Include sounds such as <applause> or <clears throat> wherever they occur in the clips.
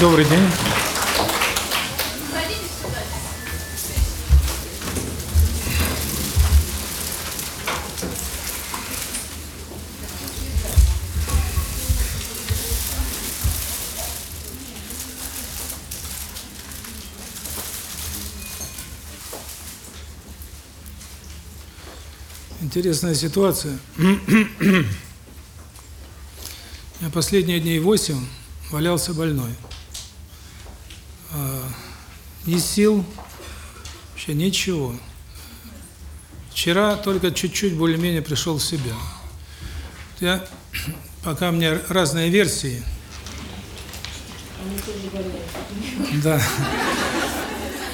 Добрый день. Интересная ситуация. <clears throat> Я последние дней восемь валялся больной. Ни сил, вообще ничего. Вчера только чуть-чуть более-менее пришел в себя. Я, <clears throat> пока у меня разные версии. Да.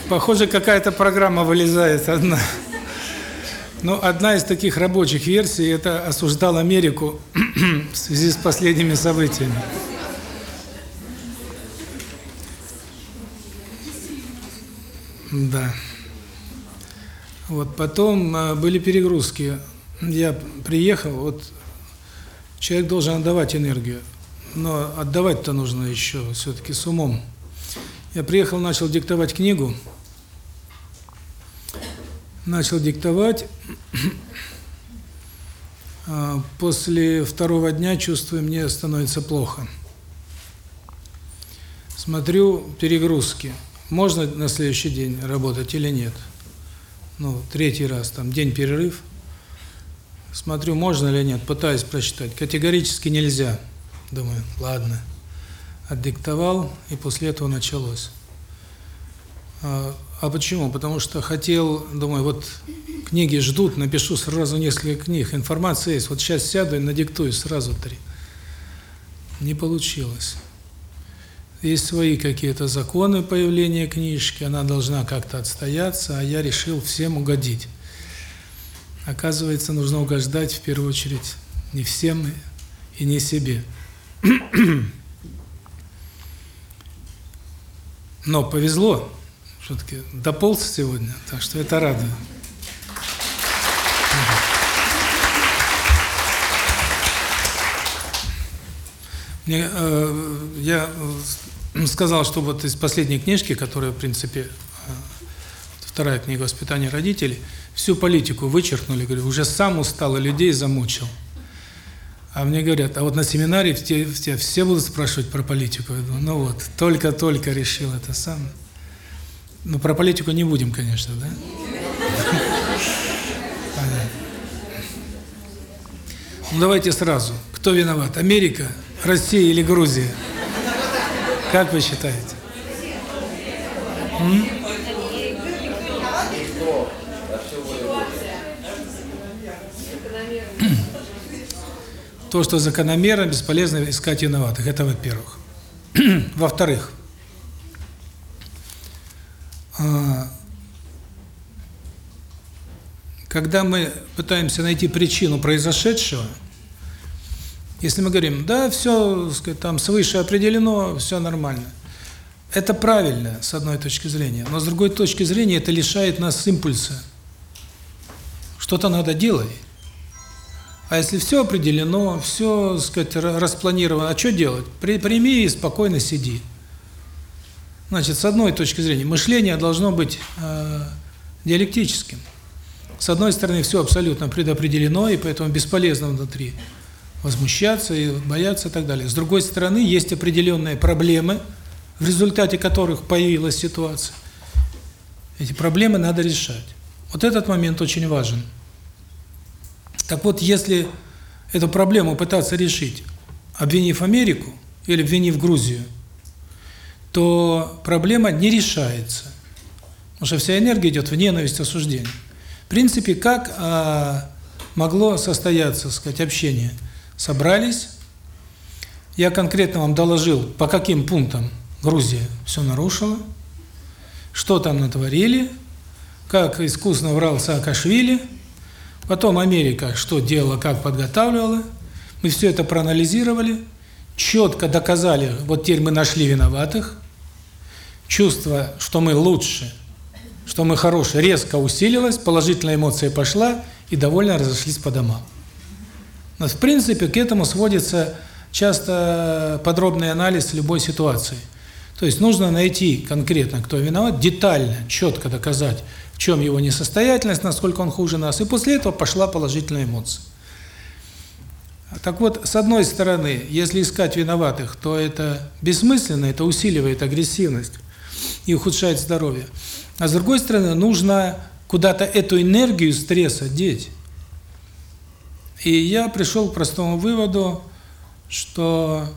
Похоже, какая-то программа вылезает одна. Но одна из таких рабочих версий – это осуждал Америку <clears throat> в связи с последними событиями. Да. Вот потом а, были перегрузки. Я приехал, вот человек должен отдавать энергию, но отдавать-то нужно еще все-таки с умом. Я приехал, начал диктовать книгу, начал диктовать. А, после второго дня чувствую, мне становится плохо. Смотрю перегрузки. Можно на следующий день работать или нет? Ну, третий раз, там, день перерыв. Смотрю, можно или нет, пытаюсь прочитать. Категорически нельзя. Думаю, ладно. Отдиктовал, и после этого началось. А, а почему? Потому что хотел, думаю, вот книги ждут, напишу сразу несколько книг, информация есть. Вот сейчас сяду и надиктую сразу три. Не получилось. Есть свои какие-то законы появления книжки, она должна как-то отстояться, а я решил всем угодить. Оказывается, нужно угождать в первую очередь не всем и не себе. Но повезло, все-таки дополз сегодня, так что это радует. Мне, э, я сказал, что вот из последней книжки, которая, в принципе, э, вторая книга «Воспитание родителей», всю политику вычеркнули, говорю, уже сам устал и людей замучил. А мне говорят, а вот на семинаре все, все, все будут спрашивать про политику. Я думаю, ну вот, только-только решил это сам. Ну, про политику не будем, конечно, да? Понятно. Ну, давайте сразу. Кто виноват? Америка, Россия или Грузия? Как вы считаете? М? <clears throat> То, что закономерно, бесполезно искать виноватых. Это во-первых. <clears throat> Во-вторых, а, когда мы пытаемся найти причину произошедшего, если мы говорим, да, все, сказать, там свыше определено, все нормально. Это правильно, с одной точки зрения, но с другой точки зрения это лишает нас импульса. Что-то надо делать. А если все определено, все, сказать, распланировано, а что делать? Прими и спокойно сиди. Значит, с одной точки зрения, мышление должно быть э, диалектическим. С одной стороны, все абсолютно предопределено, и поэтому бесполезно внутри возмущаться и бояться и так далее. С другой стороны, есть определенные проблемы, в результате которых появилась ситуация. Эти проблемы надо решать. Вот этот момент очень важен. Так вот, если эту проблему пытаться решить, обвинив Америку или обвинив Грузию, то проблема не решается. Потому что вся энергия идет в ненависть, осуждение. В принципе, как а, могло состояться, сказать, общение – собрались, я конкретно вам доложил, по каким пунктам Грузия все нарушила, что там натворили, как искусно врал Саакашвили, потом Америка что делала, как подготавливала. Мы все это проанализировали, четко доказали, вот теперь мы нашли виноватых, чувство, что мы лучше, что мы хорошие, резко усилилось, положительная эмоция пошла, и довольно разошлись по домам. Но в принципе к этому сводится часто подробный анализ любой ситуации. То есть нужно найти конкретно, кто виноват, детально, четко доказать, в чем его несостоятельность, насколько он хуже нас, и после этого пошла положительная эмоция. Так вот, с одной стороны, если искать виноватых, то это бессмысленно, это усиливает агрессивность и ухудшает здоровье. А с другой стороны, нужно куда-то эту энергию стресса деть. И я пришел к простому выводу, что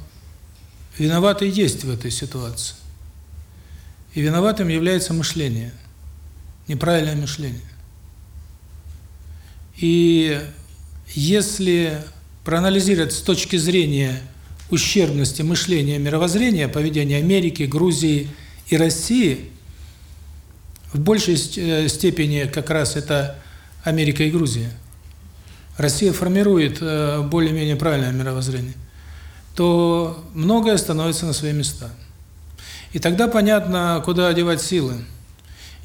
виноватый есть в этой ситуации. И виноватым является мышление, неправильное мышление. И если проанализировать с точки зрения ущербности мышления, мировоззрения, поведения Америки, Грузии и России, в большей э, степени как раз это Америка и Грузия. Россия формирует э, более-менее правильное мировоззрение, то многое становится на свои места. И тогда понятно, куда одевать силы.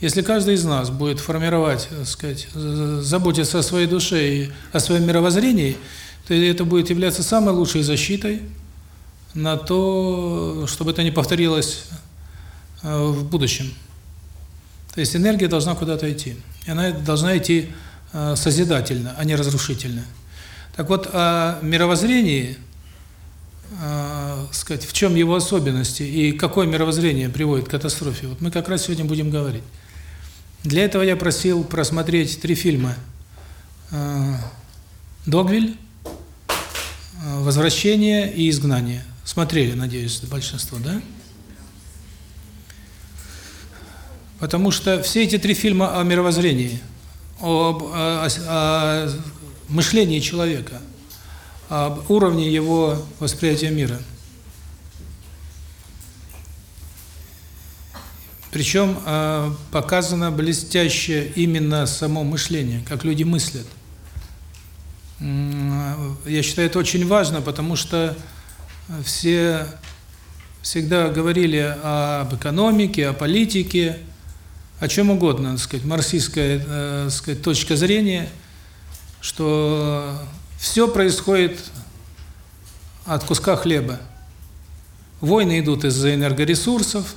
Если каждый из нас будет формировать, так сказать, заботиться о своей душе и о своем мировоззрении, то это будет являться самой лучшей защитой на то, чтобы это не повторилось э, в будущем. То есть энергия должна куда-то идти. И она должна идти созидательно, а не разрушительно. Так вот, о мировоззрении, э, сказать, в чем его особенности и какое мировоззрение приводит к катастрофе, вот мы как раз сегодня будем говорить. Для этого я просил просмотреть три фильма. Э, «Догвиль», э, «Возвращение» и «Изгнание». Смотрели, надеюсь, большинство? Да. Потому что все эти три фильма о мировоззрении, об, о, о мышлении человека, об уровне его восприятия мира. Причем э, показано блестяще именно само мышление, как люди мыслят. Я считаю, это очень важно, потому что все всегда говорили об экономике, о политике, о чем угодно, так сказать, марксистская, э, так сказать, точка зрения, что все происходит от куска хлеба. Войны идут из-за энергоресурсов,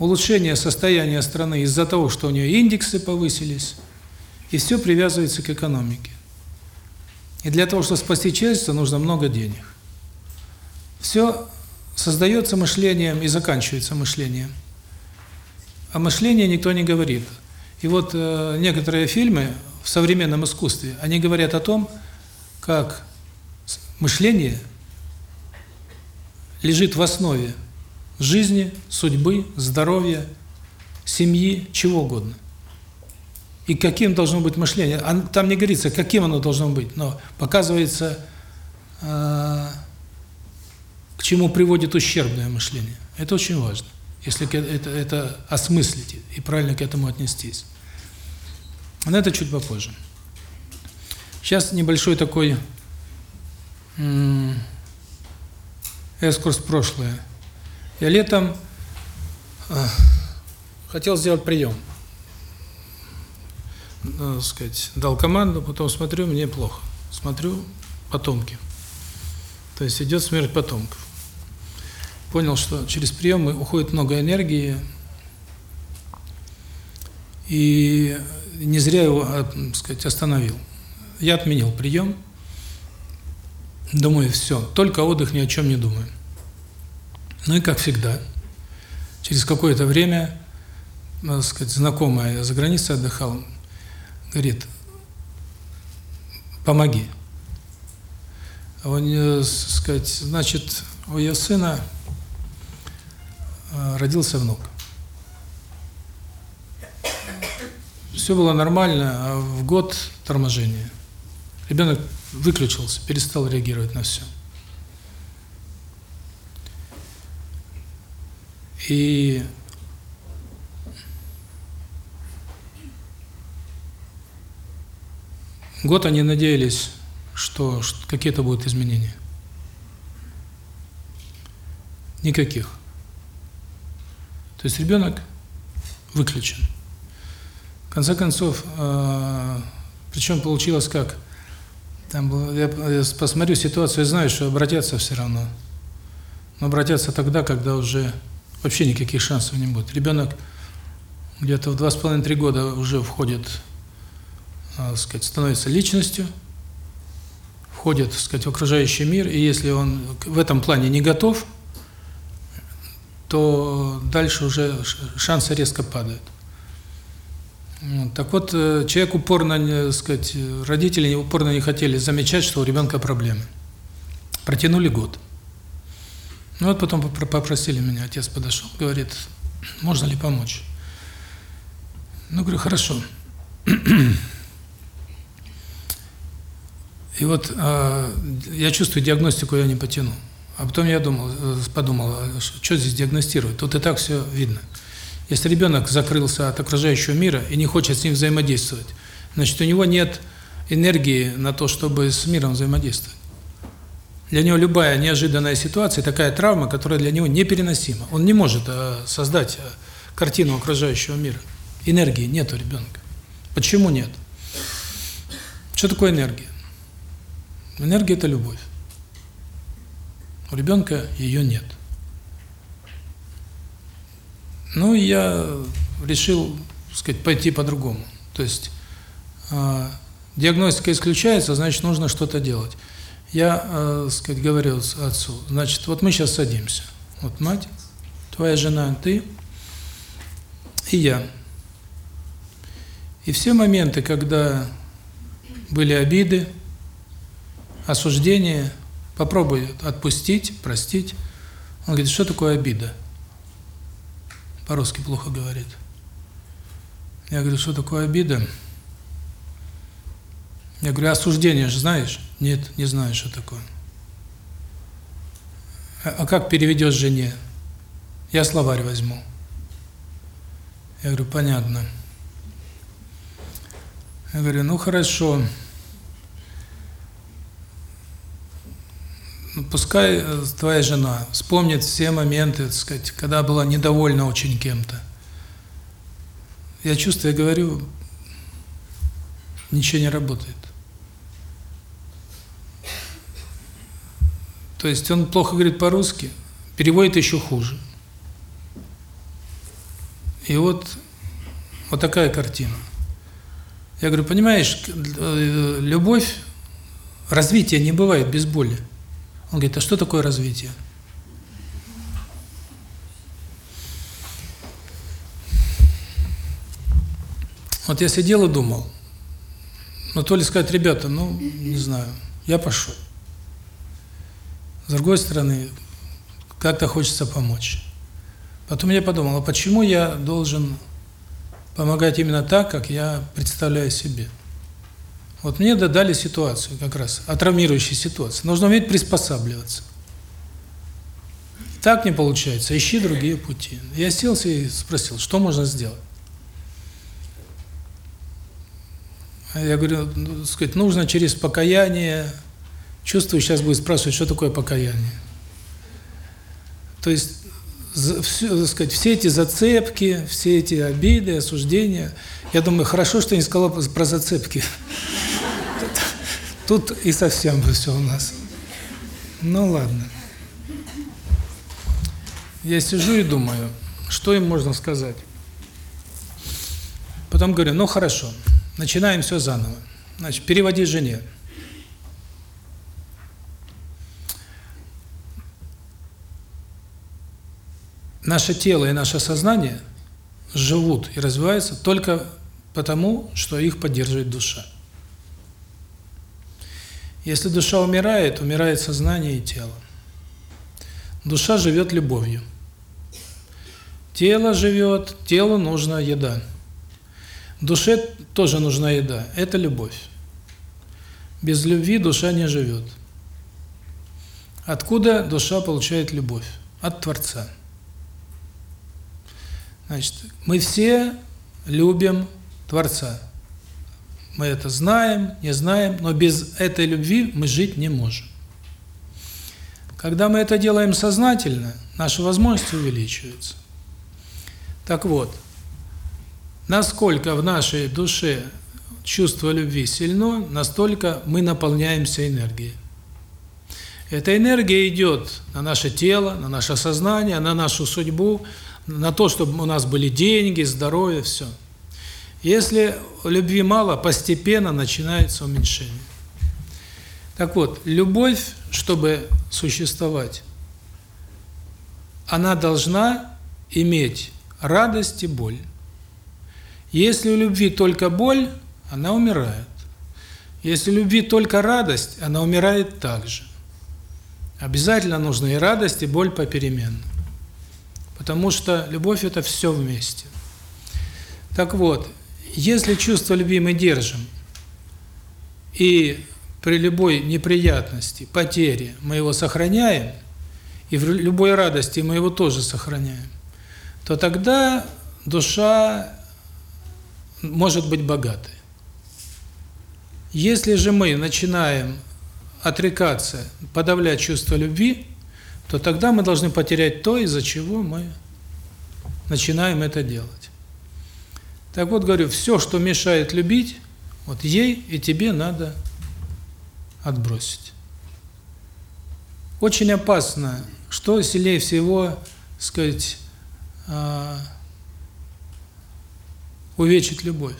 улучшение состояния страны из-за того, что у нее индексы повысились, и все привязывается к экономике. И для того, чтобы спасти человечество, нужно много денег. Все создается мышлением и заканчивается мышлением о мышлении никто не говорит. И вот э, некоторые фильмы в современном искусстве, они говорят о том, как мышление лежит в основе жизни, судьбы, здоровья, семьи, чего угодно. И каким должно быть мышление. Там не говорится, каким оно должно быть, но показывается, э, к чему приводит ущербное мышление. Это очень важно если это, это осмыслить и правильно к этому отнестись. Но это чуть попозже. Сейчас небольшой такой экскурс в прошлое. Я летом э, хотел сделать прием. Надо сказать, дал команду, потом смотрю, мне плохо. Смотрю, потомки. То есть идет смерть потомков понял, что через прием уходит много энергии, и не зря его, а, так сказать, остановил. Я отменил прием, думаю, все, только отдых, ни о чем не думаю. Ну и как всегда, через какое-то время, так сказать, знакомая за границей отдыхал, говорит, помоги. Он, э, сказать, значит, у ее сына родился внук. Все было нормально, а в год торможение. Ребенок выключился, перестал реагировать на все. И год они надеялись, что какие-то будут изменения. Никаких. То есть ребенок выключен. В конце концов, э, причем получилось как? Там я, я посмотрю ситуацию, я знаю, что обратятся все равно. но обратятся тогда, когда уже вообще никаких шансов не будет. Ребенок где-то в два с половиной-три года уже входит, так сказать, становится личностью, входит, сказать, в окружающий мир, и если он в этом плане не готов, то дальше уже шансы резко падают. Так вот, э, человек упорно, сказать, родители упорно не хотели замечать, что у ребенка проблемы. Протянули год. Ну вот потом попросили меня, отец подошел, говорит, можно ли помочь? Ну, говорю, хорошо. <clears throat> И вот э, я чувствую, диагностику я не потяну. А потом я думал, э, подумал, а что здесь диагностировать? Тут и так все видно. Если ребенок закрылся от окружающего мира и не хочет с ним взаимодействовать, значит, у него нет энергии на то, чтобы с миром взаимодействовать. Для него любая неожиданная ситуация, такая травма, которая для него непереносима. Он не может э, создать э, картину окружающего мира. Энергии нет у ребенка. Почему нет? Что такое энергия? Энергия – это любовь. У ребенка ее нет. Ну, я решил, так сказать, пойти по-другому. То есть э, диагностика исключается, значит, нужно что-то делать. Я, э, сказать, говорил отцу, значит, вот мы сейчас садимся. Вот мать, твоя жена, ты и я. И все моменты, когда были обиды, осуждения, попробуй отпустить, простить. Он говорит, что такое обида? По-русски плохо говорит. Я говорю, что такое обида? Я говорю, осуждение же знаешь? Нет, не знаю, что такое. А, а как переведешь жене? Я словарь возьму. Я говорю, понятно. Я говорю, ну хорошо. Ну, пускай э, твоя жена вспомнит все моменты, так сказать, когда была недовольна очень кем-то. Я чувствую, я говорю, ничего не работает. То есть он плохо говорит по-русски, переводит еще хуже. И вот вот такая картина. Я говорю, понимаешь, э, любовь, развитие не бывает без боли. Он говорит, а что такое развитие? Вот я сидел и думал, ну то ли сказать, ребята, ну, не знаю, я пошел. С другой стороны, как-то хочется помочь. Потом я подумал, а почему я должен помогать именно так, как я представляю себе? Вот мне дали ситуацию как раз, о травмирующей ситуации. Нужно уметь приспосабливаться. Так не получается, ищи другие пути. Я сел и спросил, что можно сделать? Я говорю, ну, сказать, нужно через покаяние, Чувствую, сейчас будет спрашивать, что такое покаяние. То есть, все, сказать, все эти зацепки, все эти обиды, осуждения, я думаю, хорошо, что не сказала про зацепки. Тут и совсем все у нас. Ну ладно. Я сижу и думаю, что им можно сказать. Потом говорю, ну хорошо, начинаем все заново. Значит, переводи жене. наше тело и наше сознание живут и развиваются только потому, что их поддерживает душа. Если душа умирает, умирает сознание и тело. Душа живет любовью. Тело живет, телу нужна еда. Душе тоже нужна еда. Это любовь. Без любви душа не живет. Откуда душа получает любовь? От Творца. Значит, мы все любим Творца. Мы это знаем, не знаем, но без этой любви мы жить не можем. Когда мы это делаем сознательно, наши возможности увеличиваются. Так вот, насколько в нашей душе чувство любви сильно, настолько мы наполняемся энергией. Эта энергия идет на наше тело, на наше сознание, на нашу судьбу, на то, чтобы у нас были деньги, здоровье, все. Если любви мало, постепенно начинается уменьшение. Так вот, любовь, чтобы существовать, она должна иметь радость и боль. Если у любви только боль, она умирает. Если у любви только радость, она умирает также. Обязательно нужны и радость, и боль попеременно. Потому что любовь – это все вместе. Так вот, если чувство любви мы держим, и при любой неприятности, потере мы его сохраняем, и в любой радости мы его тоже сохраняем, то тогда душа может быть богатой. Если же мы начинаем отрекаться, подавлять чувство любви, то тогда мы должны потерять то, из-за чего мы начинаем это делать. Так вот, говорю, все, что мешает любить, вот ей и тебе надо отбросить. Очень опасно, что сильнее всего, сказать, э, увечит любовь.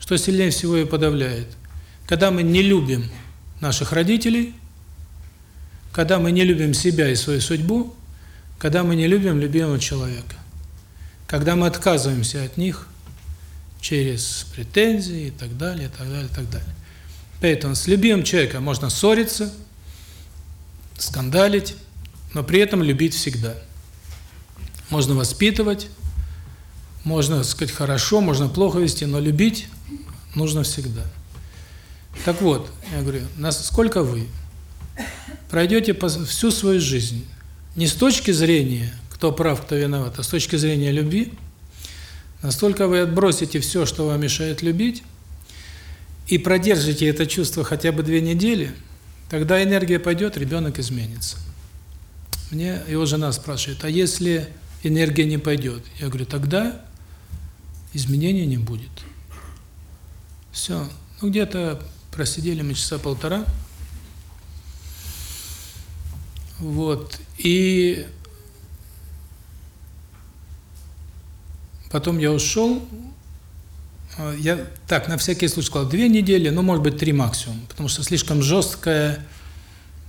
Что сильнее всего ее подавляет. Когда мы не любим наших родителей, когда мы не любим себя и свою судьбу, когда мы не любим любимого человека. Когда мы отказываемся от них через претензии и так далее, и так далее, и так далее. Поэтому с любимым человеком можно ссориться, скандалить, но при этом любить всегда. Можно воспитывать, можно сказать хорошо, можно плохо вести, но любить нужно всегда. Так вот, я говорю, насколько вы пройдете всю свою жизнь не с точки зрения, кто прав, кто виноват, а с точки зрения любви, настолько вы отбросите все, что вам мешает любить, и продержите это чувство хотя бы две недели, тогда энергия пойдет, ребенок изменится. Мне его жена спрашивает, а если энергия не пойдет? Я говорю, тогда изменения не будет. Все. Ну, где-то просидели мы часа полтора. Вот. И потом я ушел. А, я так, на всякий случай сказал, две недели, ну, может быть, три максимум. Потому что слишком жесткая,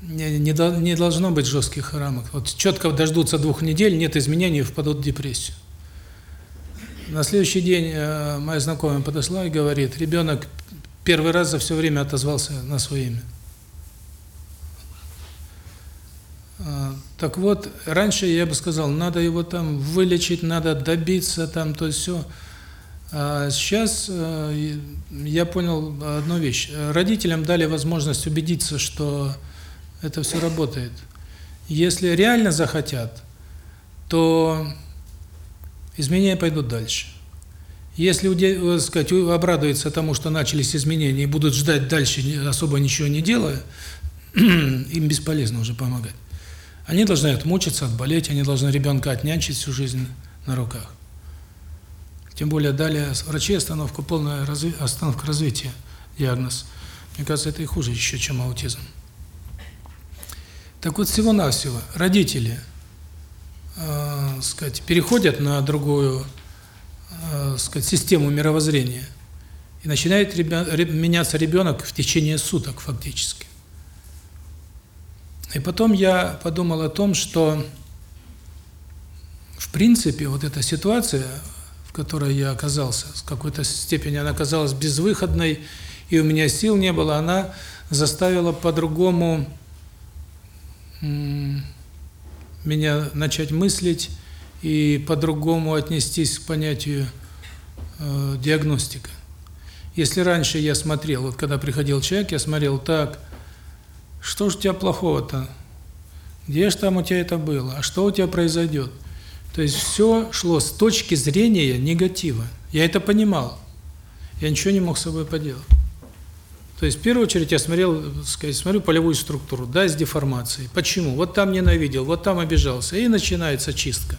не, не, не должно быть жестких рамок. Вот четко дождутся двух недель, нет изменений, впадут в депрессию. На следующий день э, моя знакомая подошла и говорит, ребенок первый раз за все время отозвался на свое имя. А, так вот, раньше я бы сказал, надо его там вылечить, надо добиться, там то все. А сейчас э, я понял одну вещь. Родителям дали возможность убедиться, что это все работает. Если реально захотят, то изменения пойдут дальше. Если, так сказать, обрадуются тому, что начались изменения, и будут ждать дальше, особо ничего не делая, <clears throat> им бесполезно уже помогать. Они должны отмучиться, отболеть, они должны ребенка отнянчить всю жизнь на руках. Тем более дали врачи остановку, полная разви... остановка развития, диагноз. Мне кажется, это и хуже еще, чем аутизм. Так вот, всего-навсего родители, э, сказать, переходят на другую э, сказать, систему мировоззрения. И начинает ребя, меняться ребенок в течение суток фактически. И потом я подумал о том, что в принципе вот эта ситуация, в которой я оказался, в какой-то степени она оказалась безвыходной, и у меня сил не было, она заставила по-другому меня начать мыслить, и по-другому отнестись к понятию э, диагностика. Если раньше я смотрел, вот когда приходил человек, я смотрел так, что ж у тебя плохого-то? Где же там у тебя это было? А что у тебя произойдет? То есть все шло с точки зрения негатива. Я это понимал. Я ничего не мог с собой поделать. То есть в первую очередь я смотрел, сказать, смотрю полевую структуру, да, с деформацией. Почему? Вот там ненавидел, вот там обижался, и начинается чистка.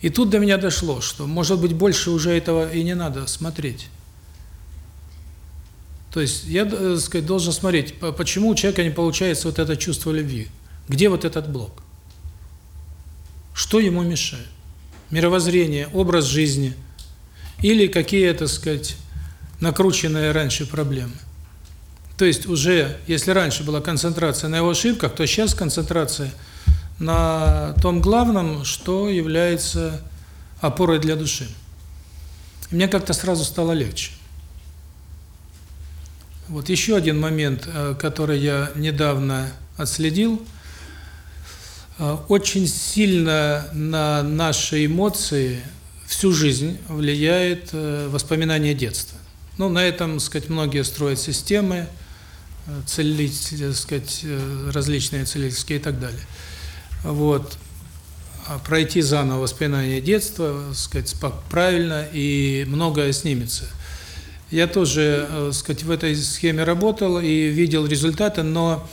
И тут до меня дошло, что, может быть, больше уже этого и не надо смотреть. То есть я, так э, сказать, должен смотреть, почему у человека не получается вот это чувство любви. Где вот этот блок? Что ему мешает? Мировоззрение, образ жизни или какие, так сказать, накрученные раньше проблемы. То есть уже, если раньше была концентрация на его ошибках, то сейчас концентрация на том главном, что является опорой для души. И мне как-то сразу стало легче. Вот еще один момент, э, который я недавно отследил. Э, очень сильно на наши эмоции всю жизнь влияет э, воспоминание детства. Ну, на этом, сказать, многие строят системы, целительские, сказать, различные целительские и так далее. Вот. А пройти заново воспоминания детства, сказать, правильно, и многое снимется. Я тоже, э, сказать, в этой схеме работал и видел результаты, но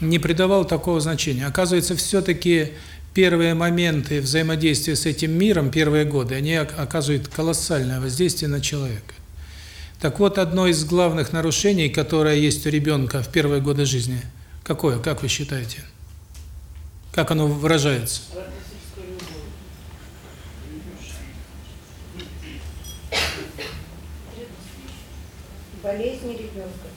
не придавал такого значения. Оказывается, все-таки первые моменты взаимодействия с этим миром, первые годы, они оказывают колоссальное воздействие на человека. Так вот, одно из главных нарушений, которое есть у ребенка в первые годы жизни, какое, как вы считаете? Как оно выражается? Болезни ребенка.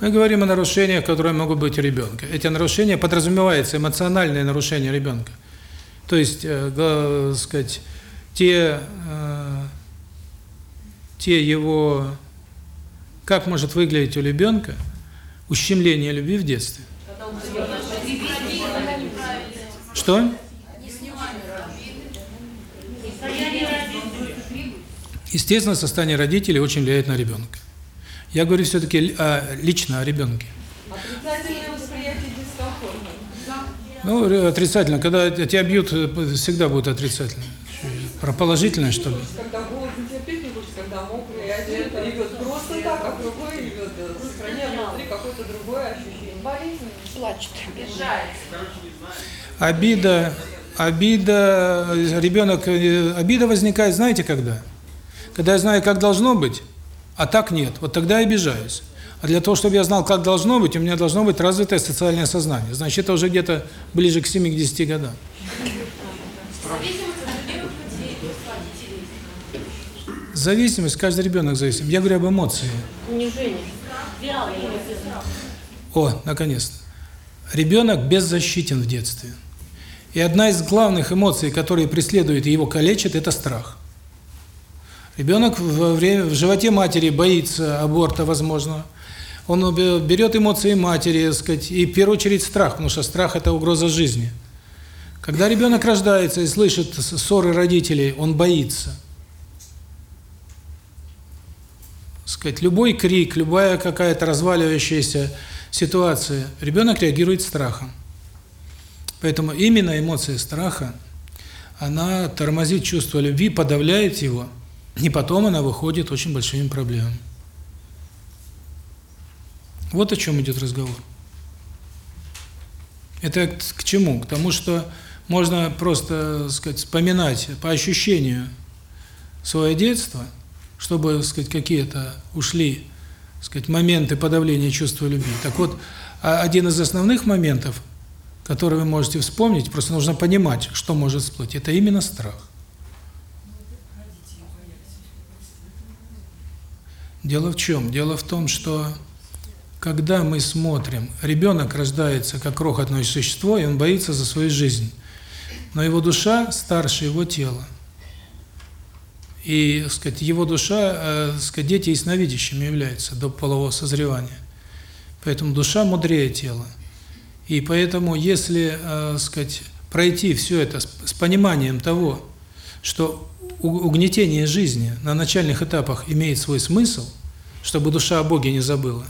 Мы говорим о нарушениях, которые могут быть у ребенка. Эти нарушения подразумеваются эмоциональные нарушения ребенка. То есть, э, сказать, те э, те его как может выглядеть у ребенка ущемление любви в детстве. Что? Естественно, состояние родителей очень влияет на ребенка. Я говорю все-таки а, лично о ребенке. Отрицательное восприятие дискомфорта. Ну, отрицательно. Когда тебя бьют, всегда будет отрицательно. Про положительное, что ли? Когда голоден, терпеть не будешь, когда мокрый, одет, идет просто так, а другой идет, сохраняя внутри какое-то другое ощущение. Болезнь, плачет, обижается. Обида, обида, ребенок, обида возникает, знаете, когда? Когда я знаю, как должно быть, а так нет, вот тогда я обижаюсь. А для того, чтобы я знал, как должно быть, у меня должно быть развитое социальное сознание. Значит, это уже где-то ближе к 70 годам. Зависимость, каждый ребенок зависим. Я говорю об. Унижение. О, наконец-то. Ребенок беззащитен в детстве. И одна из главных эмоций, которые преследуют и его калечат, это страх. Ребенок в, время, в животе матери боится аборта возможно. Он берет эмоции матери, сказать, и в первую очередь страх, потому что страх – это угроза жизни. Когда ребенок рождается и слышит ссоры родителей, он боится. Сказать, любой крик, любая какая-то разваливающаяся ситуация, ребенок реагирует страхом. Поэтому именно эмоция страха, она тормозит чувство любви, подавляет его – и потом она выходит очень большими проблемами. Вот о чем идет разговор. Это к чему? К тому, что можно просто, сказать, вспоминать по ощущению свое детство, чтобы, сказать, какие-то ушли, сказать, моменты подавления чувства любви. Так вот, а один из основных моментов, который вы можете вспомнить, просто нужно понимать, что может всплыть, это именно страх. Дело в чем? Дело в том, что когда мы смотрим, ребенок рождается как крохотное существо, и он боится за свою жизнь. Но его душа старше его тела. И, сказать, его душа, э, сказать, дети ясновидящими являются до полового созревания. Поэтому душа мудрее тела. И поэтому, если, э, сказать, пройти все это с пониманием того, что угнетение жизни на начальных этапах имеет свой смысл, чтобы душа о Боге не забыла,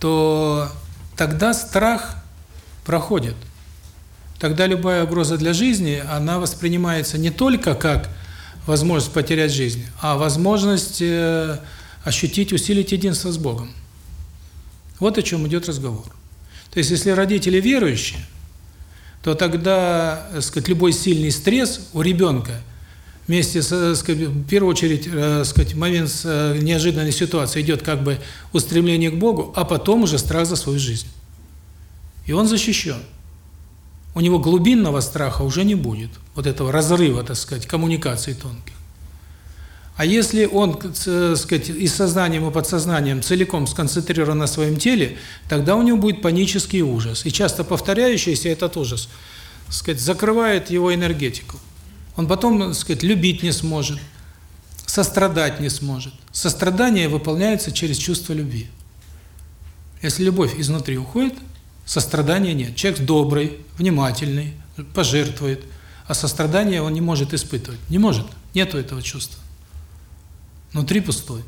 то тогда страх проходит. Тогда любая угроза для жизни, она воспринимается не только как возможность потерять жизнь, а возможность э, ощутить, усилить единство с Богом. Вот о чем идет разговор. То есть, если родители верующие, то тогда, так сказать, любой сильный стресс у ребенка – вместе с, э, сказать, в первую очередь, э, сказать, момент с, э, неожиданной ситуации идет как бы устремление к Богу, а потом уже страх за свою жизнь. И он защищен. У него глубинного страха уже не будет, вот этого разрыва, так сказать, коммуникаций тонких. А если он, так сказать, и сознанием, и подсознанием целиком сконцентрирован на своем теле, тогда у него будет панический ужас. И часто повторяющийся этот ужас, так сказать, закрывает его энергетику. Он потом, так сказать, любить не сможет, сострадать не сможет. Сострадание выполняется через чувство любви. Если любовь изнутри уходит, сострадания нет. Человек добрый, внимательный, пожертвует, а сострадание он не может испытывать. Не может, нету этого чувства. Внутри пустой.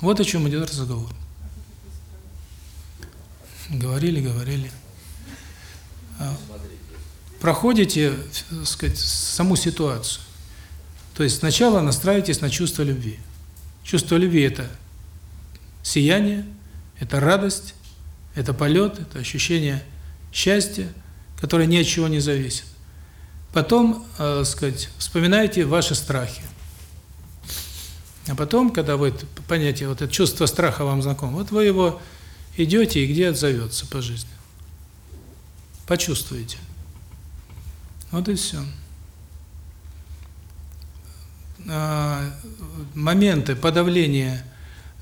Вот о чем идет разговор. Говорили, говорили. Проходите, так сказать, саму ситуацию. То есть сначала настраивайтесь на чувство любви. Чувство любви – это сияние, это радость, это полет, это ощущение счастья, которое ни от чего не зависит. Потом, э, сказать, вспоминайте ваши страхи. А потом, когда вы понятие, вот это чувство страха вам знакомо, вот вы его идете и где отзовется по жизни. Почувствуете. Вот и все. А, моменты подавления,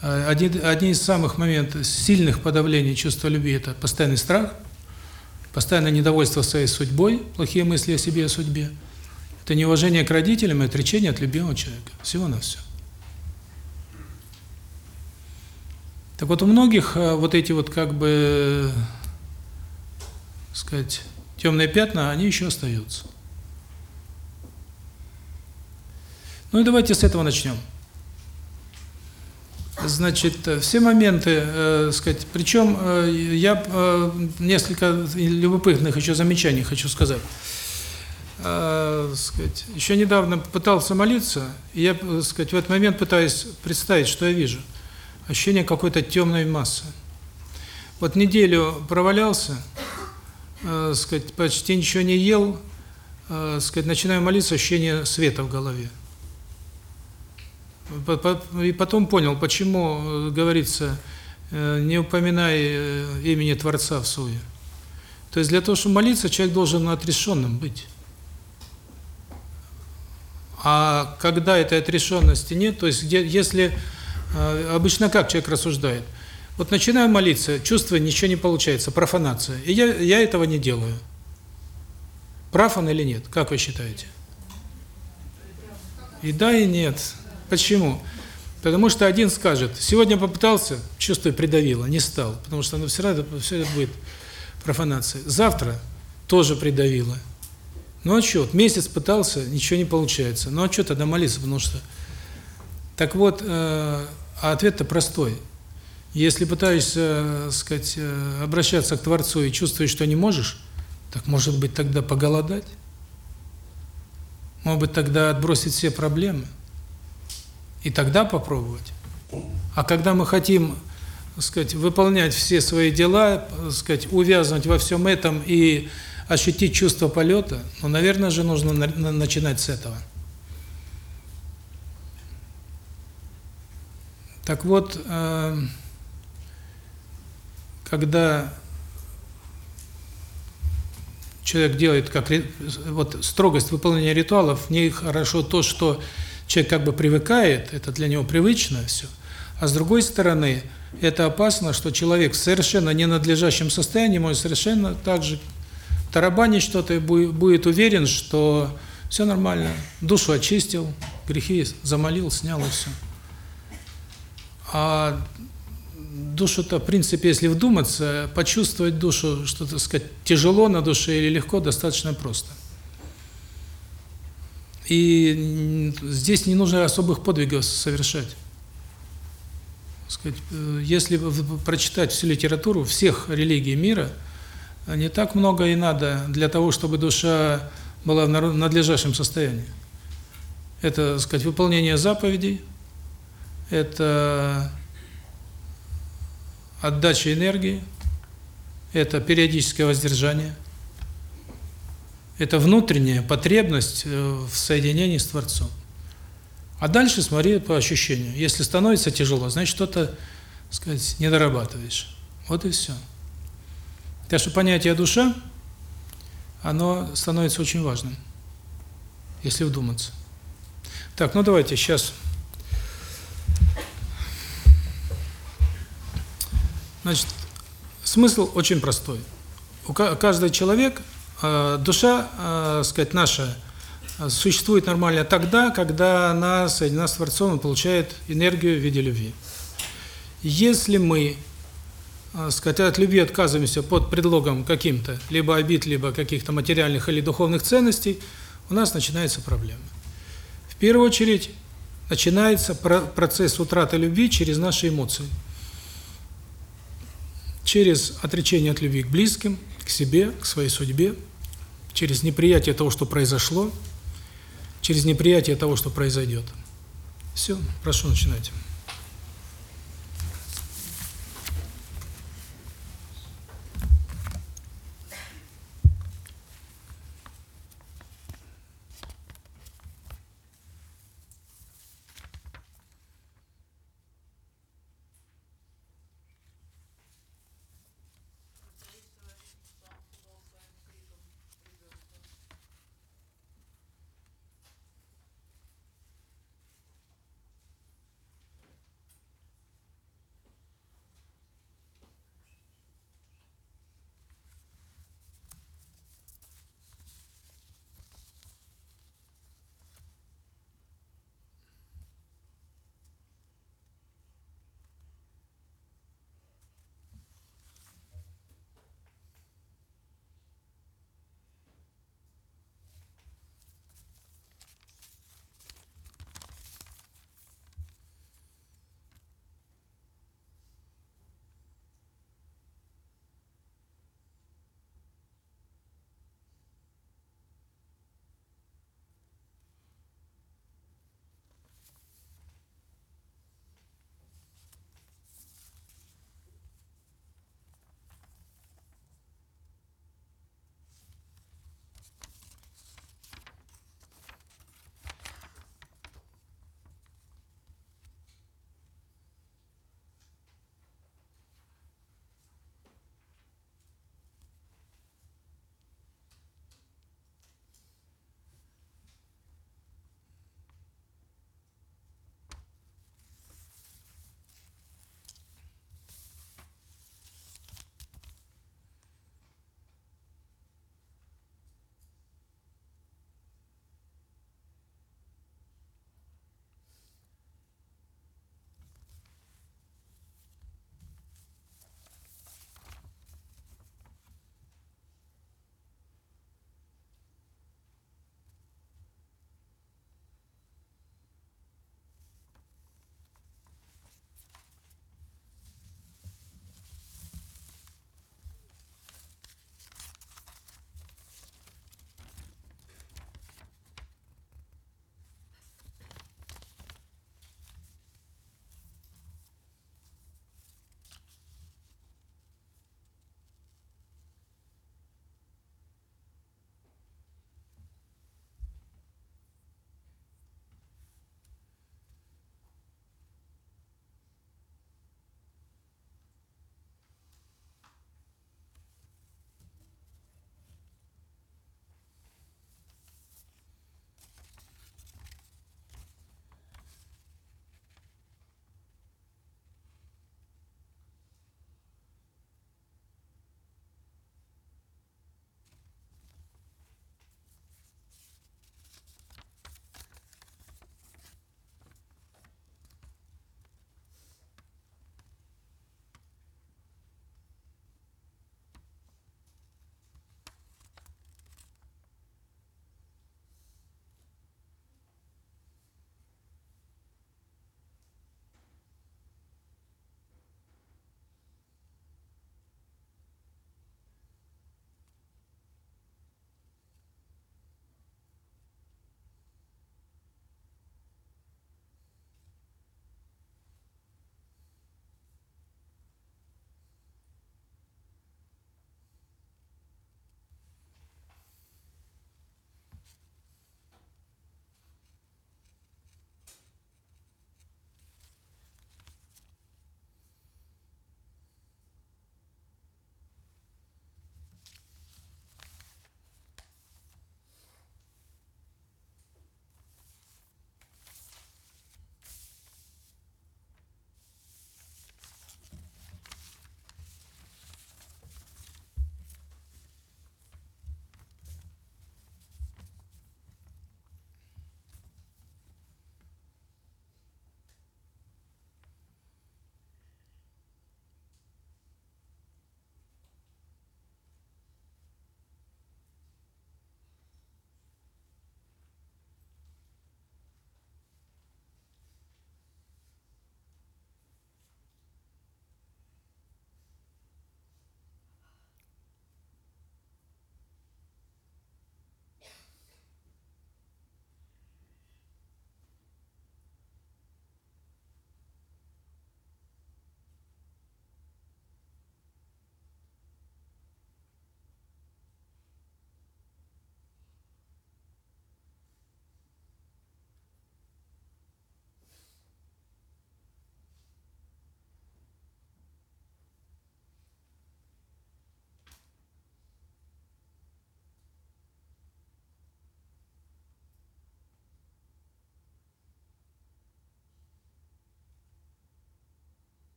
а, один, одни из самых моментов сильных подавлений чувства любви – это постоянный страх, постоянное недовольство своей судьбой, плохие мысли о себе и о судьбе. Это неуважение к родителям и отречение от любимого человека. Всего на все. Так вот, у многих э, вот эти вот как бы, сказать, темные пятна, они еще остаются. Ну и давайте с этого начнем. Значит, э, все моменты, э, сказать, причем э, я э, несколько любопытных еще замечаний хочу сказать. Э, сказать, еще недавно пытался молиться, и я, э, сказать, в этот момент пытаюсь представить, что я вижу – ощущение какой-то темной массы. Вот неделю провалялся, э, сказать, почти ничего не ел, э, сказать, начинаю молиться, ощущение света в голове. И потом понял, почему э, говорится, э, не упоминай э, имени Творца в суе. То есть для того, чтобы молиться, человек должен отрешенным быть. А когда этой отрешенности нет, то есть где, если обычно как человек рассуждает? Вот начинаю молиться, чувствую, ничего не получается, профанация. И я, я этого не делаю. Прав он или нет? Как вы считаете? И да, и нет. Почему? Потому что один скажет, сегодня попытался, чувствую, придавило, не стал, потому что ну, все равно все это будет профанация. Завтра тоже придавило. Ну а что, месяц пытался, ничего не получается. Ну а что тогда молиться, потому что... Так вот, э, а ответ-то простой. Если пытаешься, э, сказать, э, обращаться к Творцу и чувствуешь, что не можешь, так может быть тогда поголодать? Может быть тогда отбросить все проблемы? И тогда попробовать? А когда мы хотим, сказать, выполнять все свои дела, сказать, увязнуть во всем этом и ощутить чувство полета, ну, наверное же, нужно начинать с этого. Так вот, э, когда человек делает как вот строгость выполнения ритуалов, в ней хорошо то, что человек как бы привыкает, это для него привычно все. А с другой стороны, это опасно, что человек в совершенно ненадлежащем состоянии может совершенно так же тарабанить что-то и будет уверен, что все нормально, душу очистил, грехи замолил, снял и все. А душу-то, в принципе, если вдуматься, почувствовать душу, что, то сказать, тяжело на душе или легко, достаточно просто. И здесь не нужно особых подвигов совершать. Сказать, если прочитать всю литературу всех религий мира, не так много и надо для того, чтобы душа была в надлежащем состоянии. Это, сказать, выполнение заповедей, это отдача энергии, это периодическое воздержание, Это внутренняя потребность э, в соединении с Творцом. А дальше смотри по ощущению. Если становится тяжело, значит, что-то, сказать, не дорабатываешь. Вот и все. Так что понятие душа, оно становится очень важным, если вдуматься. Так, ну давайте сейчас. Значит, смысл очень простой. У каждый человек, э, душа, э, сказать, наша, э, существует нормально тогда, когда она соединена с Творцом и получает энергию в виде любви. Если мы, сказать, от любви отказываемся под предлогом каким-то, либо обид, либо каких-то материальных или духовных ценностей, у нас начинаются проблемы. В первую очередь, начинается процесс утраты любви через наши эмоции через отречение от любви к близким, к себе, к своей судьбе, через неприятие того, что произошло, через неприятие того, что произойдет. Все, прошу, начинайте.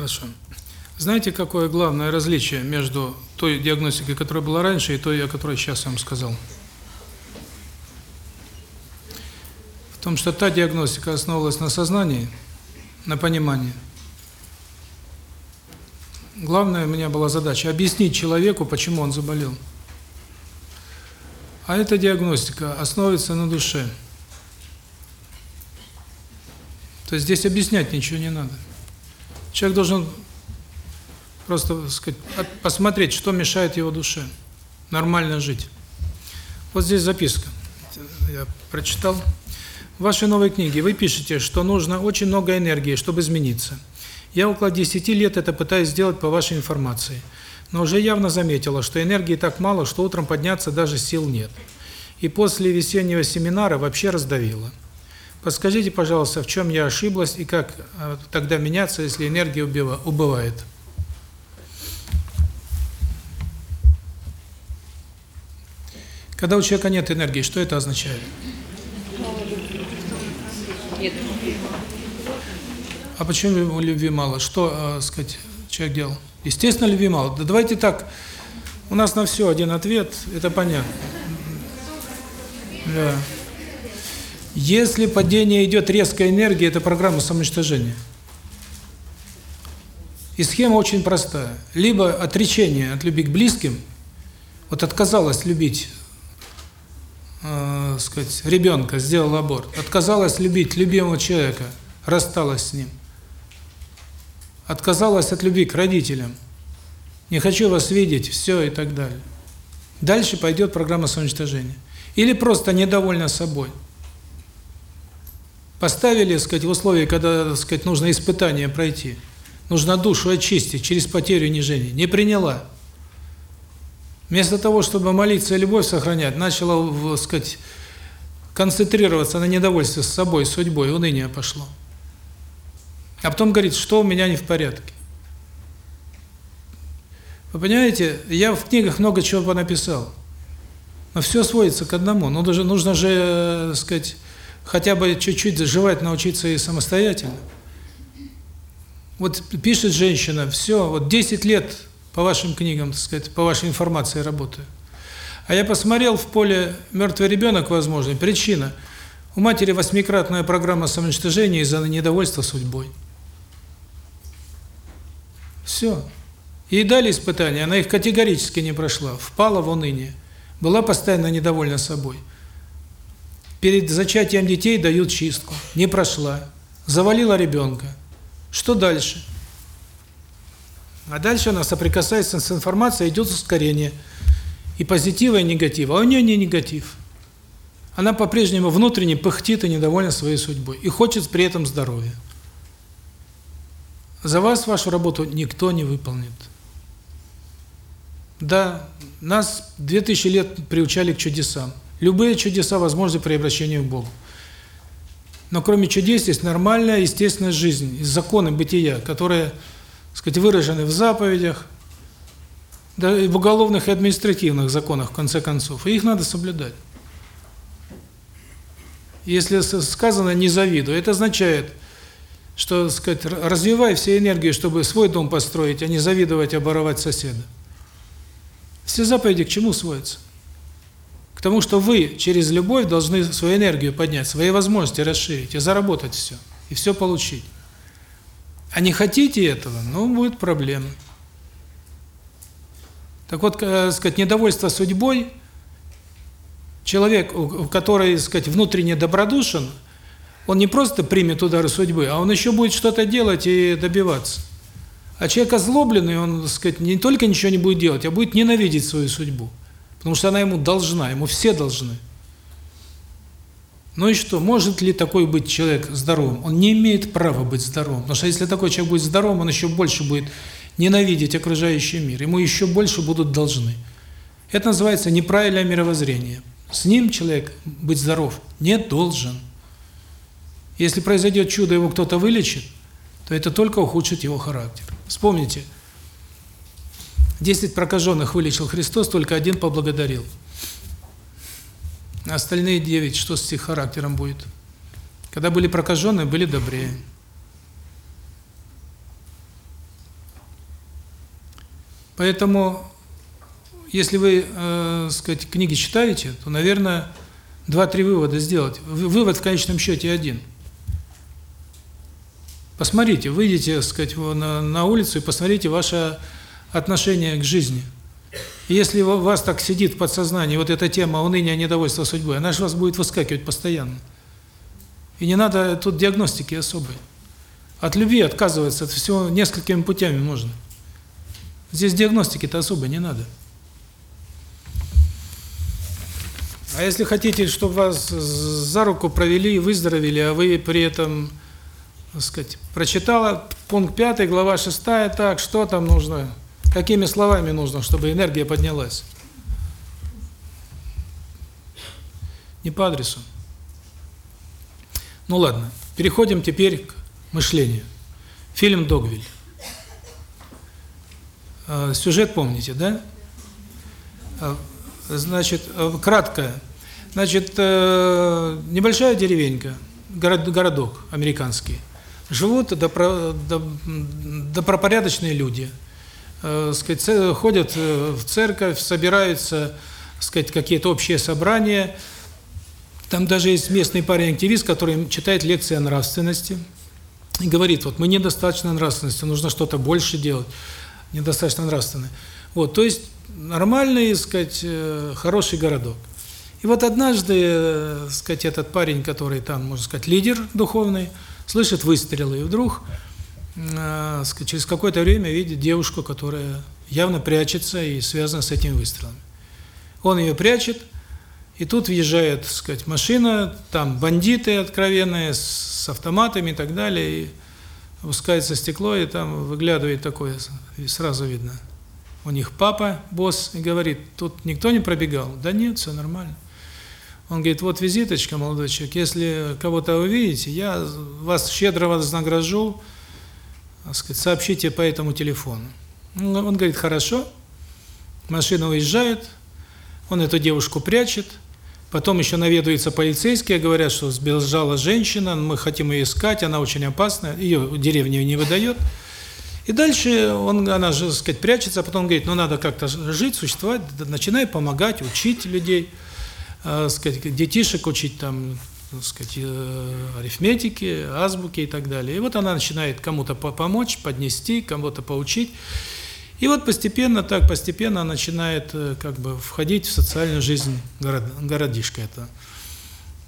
Хорошо. Знаете, какое главное различие между той диагностикой, которая была раньше, и той, о которой сейчас я вам сказал? В том, что та диагностика основывалась на сознании, на понимании. Главная у меня была задача объяснить человеку, почему он заболел. А эта диагностика основывается на душе. То есть здесь объяснять ничего не надо. Человек должен просто, сказать, посмотреть, что мешает его душе нормально жить. Вот здесь записка. Я прочитал. В вашей новой книге вы пишете, что нужно очень много энергии, чтобы измениться. Я около 10 лет это пытаюсь сделать по вашей информации. Но уже явно заметила, что энергии так мало, что утром подняться даже сил нет. И после весеннего семинара вообще раздавило. Подскажите, пожалуйста, в чем я ошиблась и как э, тогда меняться, если энергия убывает? Когда у человека нет энергии, что это означает? Нет. А почему любви мало? Что, э, сказать, человек делал? Естественно, любви мало. Да давайте так, у нас на все один ответ, это понятно. Да. Если падение идет резкой энергии, это программа самоуничтожения. И схема очень простая. Либо отречение от любви к близким, вот отказалась любить, э, сказать, ребенка, сделала аборт, отказалась любить любимого человека, рассталась с ним, отказалась от любви к родителям, не хочу вас видеть, все и так далее. Дальше пойдет программа самоуничтожения. Или просто недовольна собой. Поставили, сказать, в условия, когда, сказать, нужно испытание пройти. Нужно душу очистить через потерю унижения. Не приняла. Вместо того, чтобы молиться и любовь сохранять, начала, сказать, концентрироваться на недовольстве с собой, судьбой, уныние пошло. А потом говорит, что у меня не в порядке. Вы понимаете, я в книгах много чего написал. Но все сводится к одному. Ну, даже нужно же, э, сказать, хотя бы чуть-чуть заживать, научиться и самостоятельно. Вот пишет женщина, все, вот 10 лет по вашим книгам, так сказать, по вашей информации работаю. А я посмотрел в поле «Мертвый ребенок», возможно, причина. У матери восьмикратная программа самоуничтожения из-за недовольства судьбой. Все. Ей дали испытания, она их категорически не прошла, впала в уныние, была постоянно недовольна собой. Перед зачатием детей дают чистку. Не прошла. Завалила ребенка. Что дальше? А дальше она соприкасается с информацией, идет ускорение. И позитива, и негатива. А у нее не негатив. Она по-прежнему внутренне пыхтит и недовольна своей судьбой. И хочет при этом здоровья. За вас вашу работу никто не выполнит. Да, нас 2000 лет приучали к чудесам. Любые чудеса возможны при обращении к Богу. Но кроме чудес есть нормальная, естественная жизнь, законы бытия, которые, так сказать, выражены в заповедях, да и в уголовных и административных законах, в конце концов. И их надо соблюдать. Если сказано «не завидуй», это означает, что, так сказать, развивай все энергии, чтобы свой дом построить, а не завидовать, оборовать соседа. Все заповеди к чему сводятся? К тому, что вы через любовь должны свою энергию поднять, свои возможности расширить и заработать все, и все получить. А не хотите этого, ну, будет проблема. Так вот, э, сказать, недовольство судьбой, человек, который, сказать, внутренне добродушен, он не просто примет удары судьбы, а он еще будет что-то делать и добиваться. А человек озлобленный, он, сказать, не только ничего не будет делать, а будет ненавидеть свою судьбу. Потому что она ему должна, ему все должны. Ну и что, может ли такой быть человек здоровым? Он не имеет права быть здоровым. Потому что если такой человек будет здоровым, он еще больше будет ненавидеть окружающий мир. Ему еще больше будут должны. Это называется неправильное мировоззрение. С ним человек быть здоров не должен. Если произойдет чудо, его кто-то вылечит, то это только ухудшит его характер. Вспомните, Десять прокаженных вылечил Христос, только один поблагодарил. А остальные девять, что с их характером будет? Когда были прокаженные, были добрее. Поэтому, если вы, э, сказать, книги читаете, то, наверное, два-три вывода сделать. Вывод в конечном счете один. Посмотрите, выйдите, сказать, на, на улицу и посмотрите ваше отношение к жизни. если у вас так сидит в подсознании вот эта тема уныния, недовольства судьбой, она же вас будет выскакивать постоянно. И не надо тут диагностики особой. От любви отказываться, от всего несколькими путями можно. Здесь диагностики-то особо не надо. А если хотите, чтобы вас за руку провели и выздоровели, а вы при этом, так сказать, прочитала пункт 5, глава 6, так, что там нужно, какими словами нужно, чтобы энергия поднялась? Не по адресу. Ну ладно, переходим теперь к мышлению. Фильм «Догвиль». А, сюжет помните, да? А, значит, а, кратко. Значит, э, небольшая деревенька, город, городок американский. Живут добро, добропорядочные люди. Э, сказать, ходят э, в церковь, собираются, сказать, какие-то общие собрания. Там даже есть местный парень-активист, который читает лекции о нравственности. И говорит, вот мы недостаточно нравственности, нужно что-то больше делать. Недостаточно нравственное. Вот, то есть нормальный, сказать, хороший городок. И вот однажды, э, сказать, этот парень, который там, можно сказать, лидер духовный, слышит выстрелы, и вдруг, э, через какое-то время видит девушку, которая явно прячется и связана с этим выстрелом. Он ее прячет, и тут въезжает, сказать, машина, там бандиты откровенные, с автоматами и так далее, и опускается стекло, и там выглядывает такое, и сразу видно. У них папа, босс, и говорит, тут никто не пробегал? Да нет, все нормально. Он говорит, вот визиточка, молодой человек, если кого-то увидите, я вас щедро вознагражу, так сказать, сообщите по этому телефону. Ну, он говорит, хорошо, машина уезжает, он эту девушку прячет, потом еще наведываются полицейские, говорят, что сбежала женщина, мы хотим ее искать, она очень опасная, ее деревня не выдает. И дальше он, она же, так сказать, прячется, а потом говорит, ну надо как-то жить, существовать, начинай помогать, учить людей э, сказать, детишек учить там, так сказать, э, арифметики, азбуки и так далее. И вот она начинает кому-то помочь, поднести, кому-то поучить. И вот постепенно, так постепенно начинает э, как бы входить в социальную жизнь город, городишка это.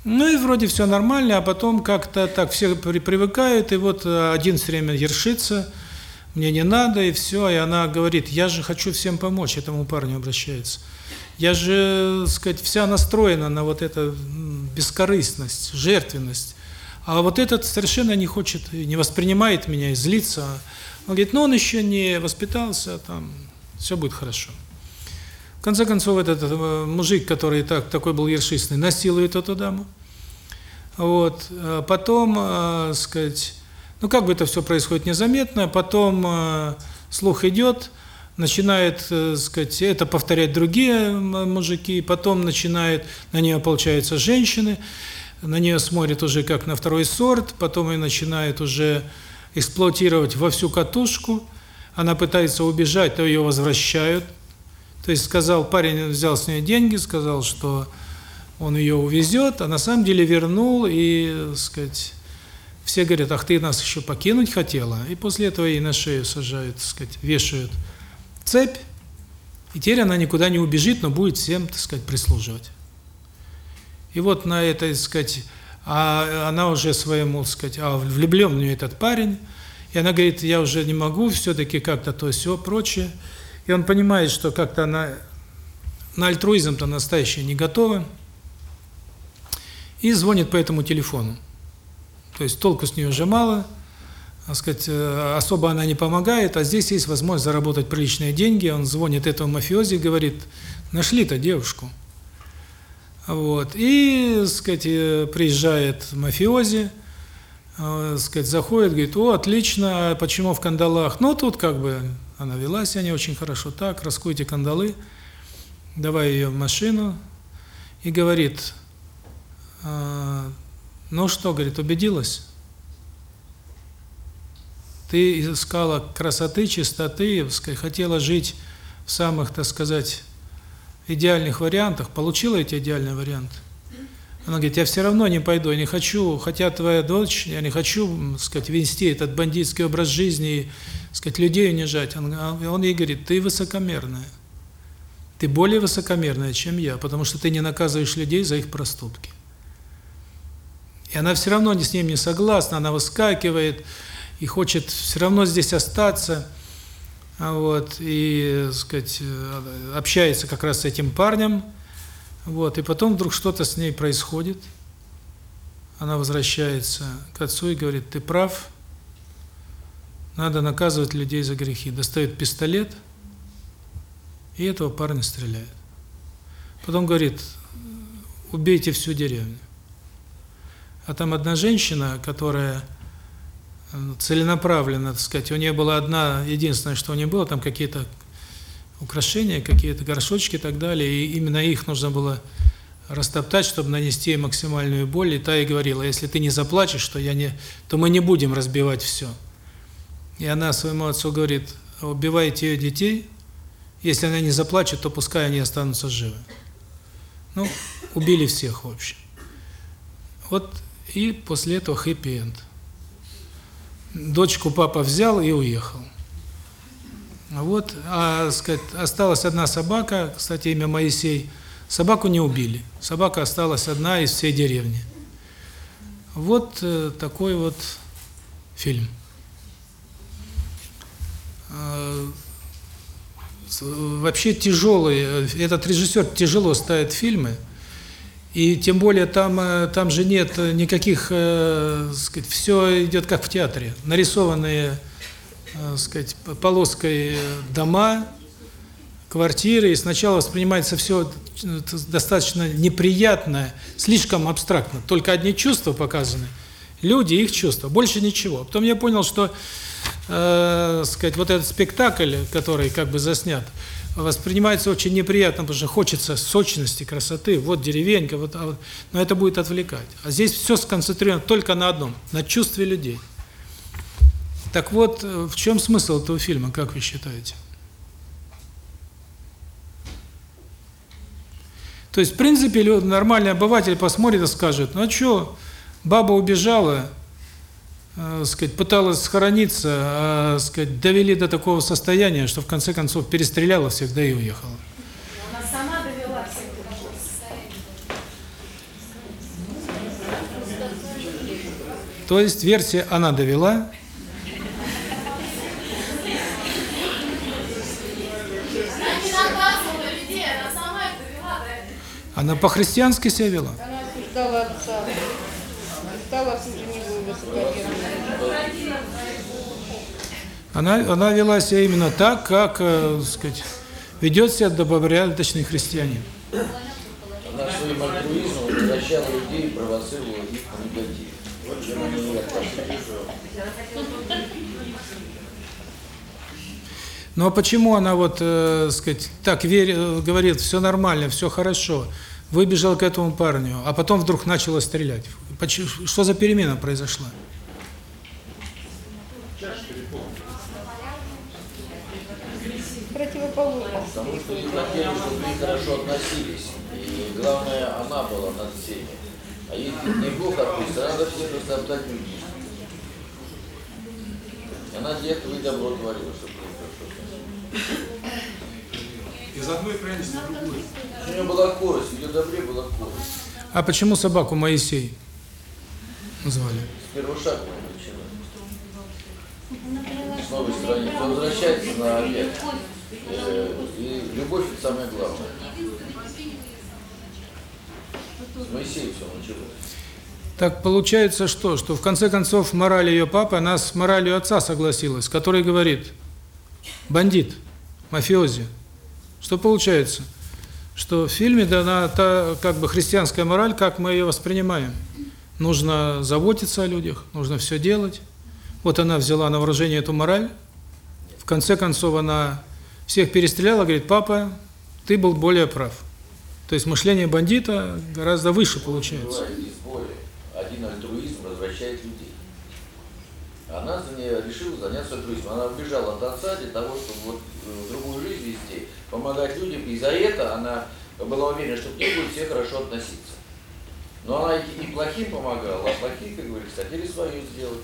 Ну и вроде все нормально, а потом как-то так все привыкают, и вот э, один все время ершится, мне не надо, и все, и она говорит, я же хочу всем помочь, этому парню обращается. Я же, сказать, вся настроена на вот эту бескорыстность, жертвенность. А вот этот совершенно не хочет, не воспринимает меня и злится. Он говорит, ну он еще не воспитался, там все будет хорошо. В конце концов, этот, этот мужик, который так такой был ершистный, насилует эту даму. Вот. А потом, э, сказать, ну как бы это все происходит незаметно, потом э, слух идет, начинает, э, сказать, это повторять другие мужики, потом начинает, на нее, получается, женщины, на нее смотрят уже как на второй сорт, потом и начинает уже эксплуатировать во всю катушку, она пытается убежать, то ее возвращают. То есть сказал, парень взял с нее деньги, сказал, что он ее увезет, а на самом деле вернул, и, сказать, все говорят, ах, ты нас еще покинуть хотела, и после этого ей на шею сажают, сказать, вешают цепь, и теперь она никуда не убежит, но будет всем, так сказать, прислуживать. И вот на это, так сказать, а она уже своему, так сказать, а влюблен в нее этот парень, и она говорит, я уже не могу, все-таки как-то то все прочее. И он понимает, что как-то она на альтруизм-то настоящий не готова, и звонит по этому телефону. То есть толку с нее уже мало, так сказать, э, особо она не помогает, а здесь есть возможность заработать приличные деньги. Он звонит этому мафиози и говорит, нашли-то девушку. Вот. И, сказать, э, приезжает мафиози, э, сказать, заходит, говорит, о, отлично, а почему в кандалах? Ну, тут как бы она вела себя не очень хорошо, так, раскуйте кандалы, давай ее в машину, и говорит, ну что, говорит, убедилась? Ты искала красоты, чистоты, хотела жить в самых, так сказать, идеальных вариантах, получила эти идеальные варианты. Она говорит, я все равно не пойду, я не хочу, хотя твоя дочь, я не хочу, так сказать, вести этот бандитский образ жизни, так сказать, людей унижать. Он, он ей говорит, ты высокомерная. Ты более высокомерная, чем я, потому что ты не наказываешь людей за их проступки. И она все равно с ним не согласна, она выскакивает и хочет все равно здесь остаться. А вот, и, так сказать, общается как раз с этим парнем. Вот, и потом вдруг что-то с ней происходит. Она возвращается к отцу и говорит, ты прав, надо наказывать людей за грехи. Достает пистолет и этого парня стреляет. Потом говорит, убейте всю деревню. А там одна женщина, которая целенаправленно, так сказать, у нее была одна, единственное, что у нее было, там какие-то украшения, какие-то горшочки и так далее, и именно их нужно было растоптать, чтобы нанести ей максимальную боль, и та и говорила, если ты не заплачешь, то, я не, то мы не будем разбивать все. И она своему отцу говорит, убивайте ее детей, если она не заплачет, то пускай они останутся живы. Ну, убили всех, в общем. Вот и после этого хэппи-энд. Дочку папа взял и уехал. Вот, а, сказать, осталась одна собака, кстати, имя Моисей. Собаку не убили. Собака осталась одна из всей деревни. Вот э, такой вот фильм. Э, вообще тяжелый, э, этот режиссер тяжело ставит фильмы. И тем более там э, там же нет никаких, э, сказать, все идет как в театре. Нарисованные, э, сказать, полоской дома, квартиры, и сначала воспринимается все достаточно неприятно, слишком абстрактно. Только одни чувства показаны. Люди, их чувства, больше ничего. Потом я понял, что э, сказать, вот этот спектакль, который как бы заснят, воспринимается очень неприятно, потому что хочется сочности, красоты, вот деревенька, вот, а вот но это будет отвлекать. А здесь все сконцентрировано только на одном, на чувстве людей. Так вот, в чем смысл этого фильма, как вы считаете? То есть, в принципе, нормальный обыватель посмотрит и скажет, ну а что, баба убежала, э, сказать, пыталась схорониться, а, сказать, довели до такого состояния, что в конце концов перестреляла всех, да и уехала. Она сама довела всех То есть версия «она довела» Она не наказывала людей, она сама их довела до этого. она по-христиански себя вела. Она осуждала отца, стала суженевой высокомерной. Она, она вела себя именно так, как, э, сказать, ведет себя добропорядочный христианин. Она своим альтруизмом возвращала людей и провоцировала их на негатив. Вот чем они. Но почему она вот, э, сказать, так верит, говорит, все нормально, все хорошо, выбежал к этому парню, а потом вдруг начала стрелять? Почему, что за перемена произошла? Противоположность. Потому что их хотели, чтобы к ней хорошо относились. И главное, она была над всеми. А если не Бог отпустит, надо всех растоптать людей. И она для этого и добро творила, чтобы к ней хорошо относились. Из одной крайности в другую. У нее была корость, ее добре была корость. А почему собаку Моисей назвали? С первого шага начинаем. С новой страницы. Он возвращается на обед. Любовь самое главное. С Моисеем все началось. Так получается что? Что в конце концов мораль ее папы, она с моралью отца согласилась, который говорит, бандит, мафиози. Что получается? Что в фильме дана та как бы христианская мораль, как мы ее воспринимаем. Нужно заботиться о людях, нужно все делать. Вот она взяла на вооружение эту мораль. В конце концов она всех перестреляла, говорит, папа, ты был более прав. То есть мышление бандита гораздо выше получается. Один альтруизм возвращает людей. Она заня- решила заняться туризмом. Она убежала от отца для того, чтобы вот э, другую жизнь вести, помогать людям. И за это она была уверена, что к ней будут все хорошо относиться. Но она и плохим помогала, а плохие, как говорится, хотели свое сделать.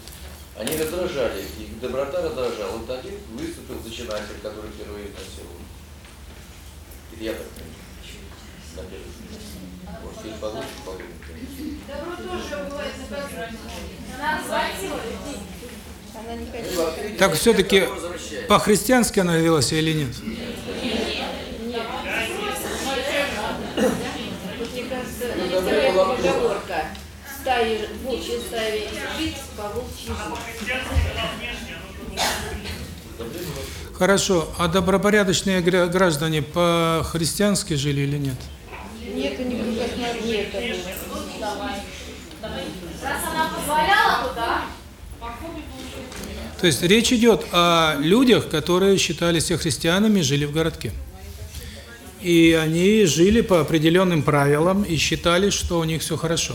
Они раздражали, их доброта раздражала. Вот один выступил начинатель, который впервые носил. Это я так понимаю. Надежда. Может, и получше получше. Добро тоже бывает наказание. Она развратила людей. Она не хотела. открытие Так все-таки по-христиански она вела себя или нет? Вот мне кажется, есть поговорка. Стаи, жить, по волчьи жить. Хорошо, а добропорядочные гра- граждане по-христиански жили или нет? Нет, позволяла туда, То есть речь идет о людях, которые считали себя христианами, жили в городке. И они жили по определенным правилам и считали, что у них все хорошо.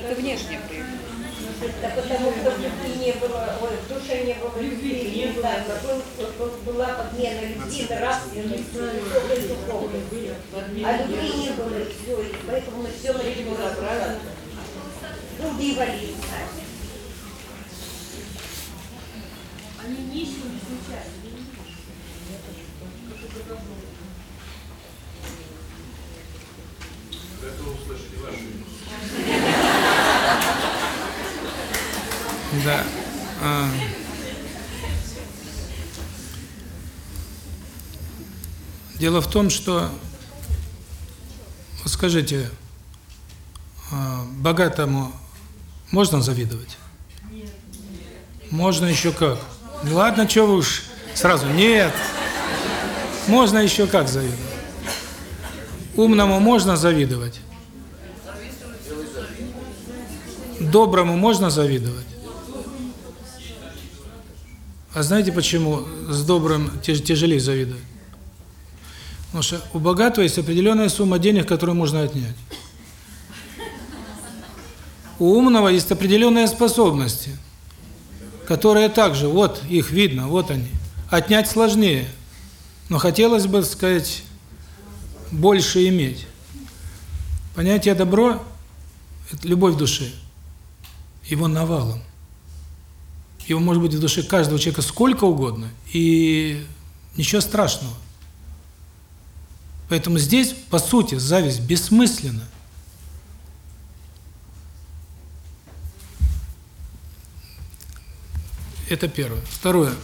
Это внешне проявление. Да потому что в любви не было, ой, в душе не было любви, не знаю, был, был- была подмена любви, нравственности, высокой духовности. А любви не было, все, и поэтому мы все начали разобраться. Ну, дьяволизм. Готов услышать ваши Да. Дело в том, что, вот скажите, а, богатому можно завидовать? Можно еще как? Ну Ладно, что вы уж сразу? Нет. Можно еще как завидовать? Умному можно завидовать? Доброму можно завидовать? А знаете, почему с добрым тяж- тяжелее завидовать? Потому что у богатого есть определенная сумма денег, которую можно отнять. У умного есть определенные способности, которые также, вот их видно, вот они. Отнять сложнее, но хотелось бы, сказать, больше иметь. Понятие добро – это любовь в душе. Его навалом. Его может быть в душе каждого человека сколько угодно, и ничего страшного. Поэтому здесь, по сути, зависть бессмысленна. Это первое. Второе.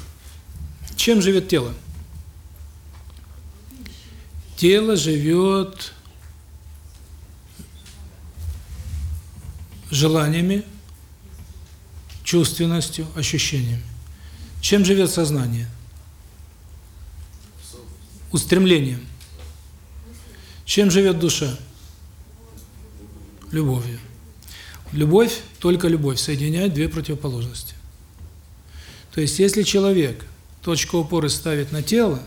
Чем живет тело? Тело живет желаниями, чувственностью, ощущениями. Чем живет сознание? Устремлением. Чем живет душа? Любовью. Любовь, только любовь, соединяет две противоположности. То есть, если человек точку опоры ставит на тело,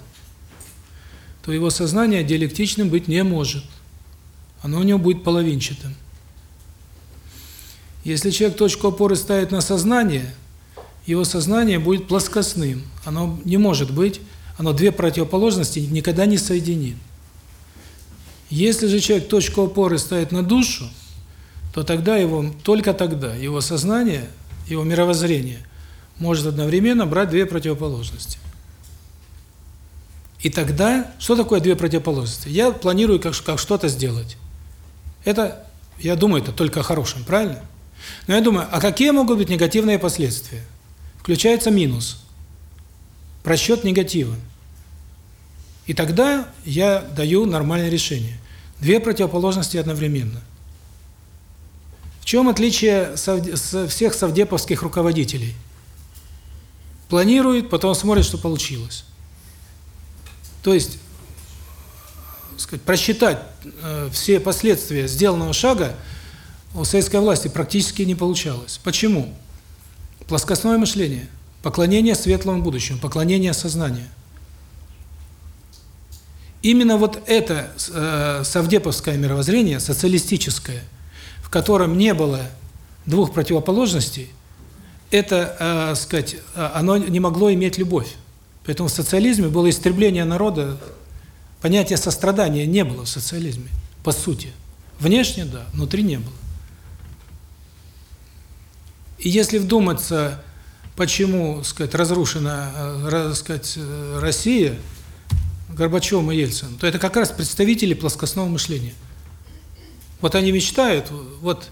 то его сознание диалектичным быть не может. Оно у него будет половинчатым. Если человек точку опоры ставит на сознание, его сознание будет плоскостным. Оно не может быть, оно две противоположности никогда не соединит. Если же человек точку опоры ставит на душу, то тогда его, только тогда, его сознание, его мировоззрение может одновременно брать две противоположности. И тогда, что такое две противоположности? Я планирую как, как что-то сделать. Это, я думаю, это только о хорошем, правильно? Но я думаю, а какие могут быть негативные последствия? Включается минус, просчет негатива. И тогда я даю нормальное решение. Две противоположности одновременно. В чем отличие всех совдеповских руководителей? Планирует, потом смотрит, что получилось. То есть, сказать, просчитать э, все последствия сделанного шага у советской власти практически не получалось. Почему? Плоскостное мышление, поклонение светлому будущему, поклонение сознанию. Именно вот это э, совдеповское мировоззрение, социалистическое, в котором не было двух противоположностей, это, э, сказать, э, оно не могло иметь любовь. Поэтому в социализме было истребление народа, понятия сострадания не было в социализме, по сути. Внешне, да, внутри не было. И если вдуматься, почему, сказать, разрушена, э, сказать, э, Россия Горбачевым и Ельциным, то это как раз представители плоскостного мышления. Вот они мечтают, вот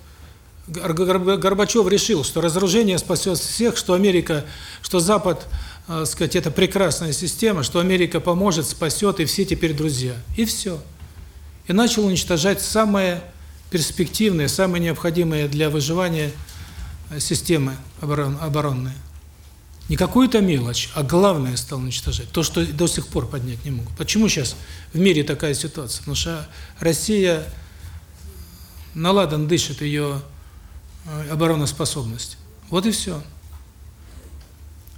Горбачев решил, что разоружение спасет всех, что Америка, что Запад, э, сказать, это прекрасная система, что Америка поможет, спасет, и все теперь друзья. И все. И начал уничтожать самое перспективные, самые необходимые для выживания э, системы оборон, оборонные. Не какую-то мелочь, а главное стал уничтожать. То, что до сих пор поднять не могут. Почему сейчас в мире такая ситуация? Потому что Россия наладан дышит ее э, обороноспособность. Вот и все.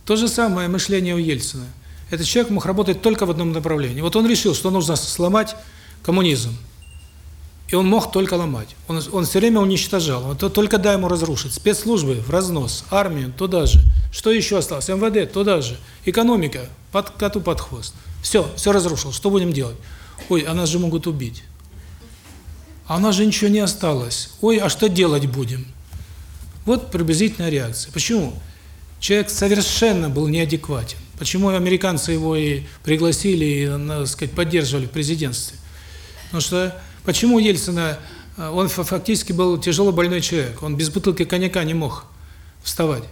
То же самое мышление у Ельцина. Этот человек мог работать только в одном направлении. Вот он решил, что нужно сломать коммунизм. И он мог только ломать. Он, он все время уничтожал. Вот только дай ему разрушить. Спецслужбы в разнос, армию туда же. Что еще осталось? МВД туда же. Экономика под коту под хвост. Все, все разрушил. Что будем делать? Ой, а нас же могут убить. А у нас же ничего не осталось. Ой, а что делать будем? Вот приблизительная реакция. Почему? Человек совершенно был неадекватен. Почему американцы его и пригласили, и, так сказать, поддерживали в президентстве? Потому что почему Ельцина, э, он фактически был тяжело больной человек, он без бутылки коньяка не мог вставать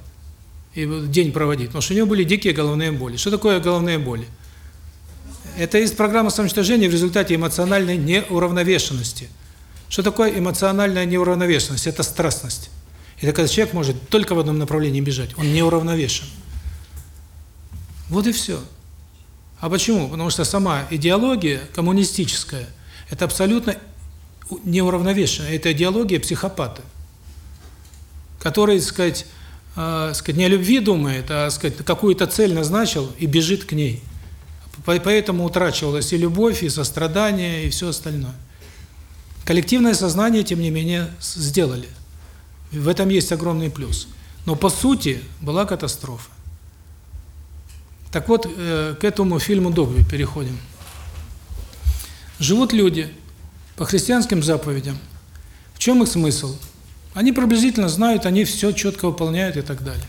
и день проводить, потому что у него были дикие головные боли. Что такое головные боли? Это из программы самоуничтожения в результате эмоциональной неуравновешенности. Что такое эмоциональная неуравновешенность? Это страстность. Это когда человек может только в одном направлении бежать, он неуравновешен. Вот и все. А почему? Потому что сама идеология коммунистическая – это абсолютно неуравновешенная. Это идеология психопата, который, сказать, э, сказать, не о любви думает, а сказать, какую-то цель назначил и бежит к ней. Поэтому утрачивалась и любовь, и сострадание, и все остальное. Коллективное сознание, тем не менее, сделали. В этом есть огромный плюс. Но по сути была катастрофа. Так вот, э, к этому фильму Догби переходим. Живут люди по христианским заповедям. В чем их смысл? Они приблизительно знают, они все четко выполняют и так далее.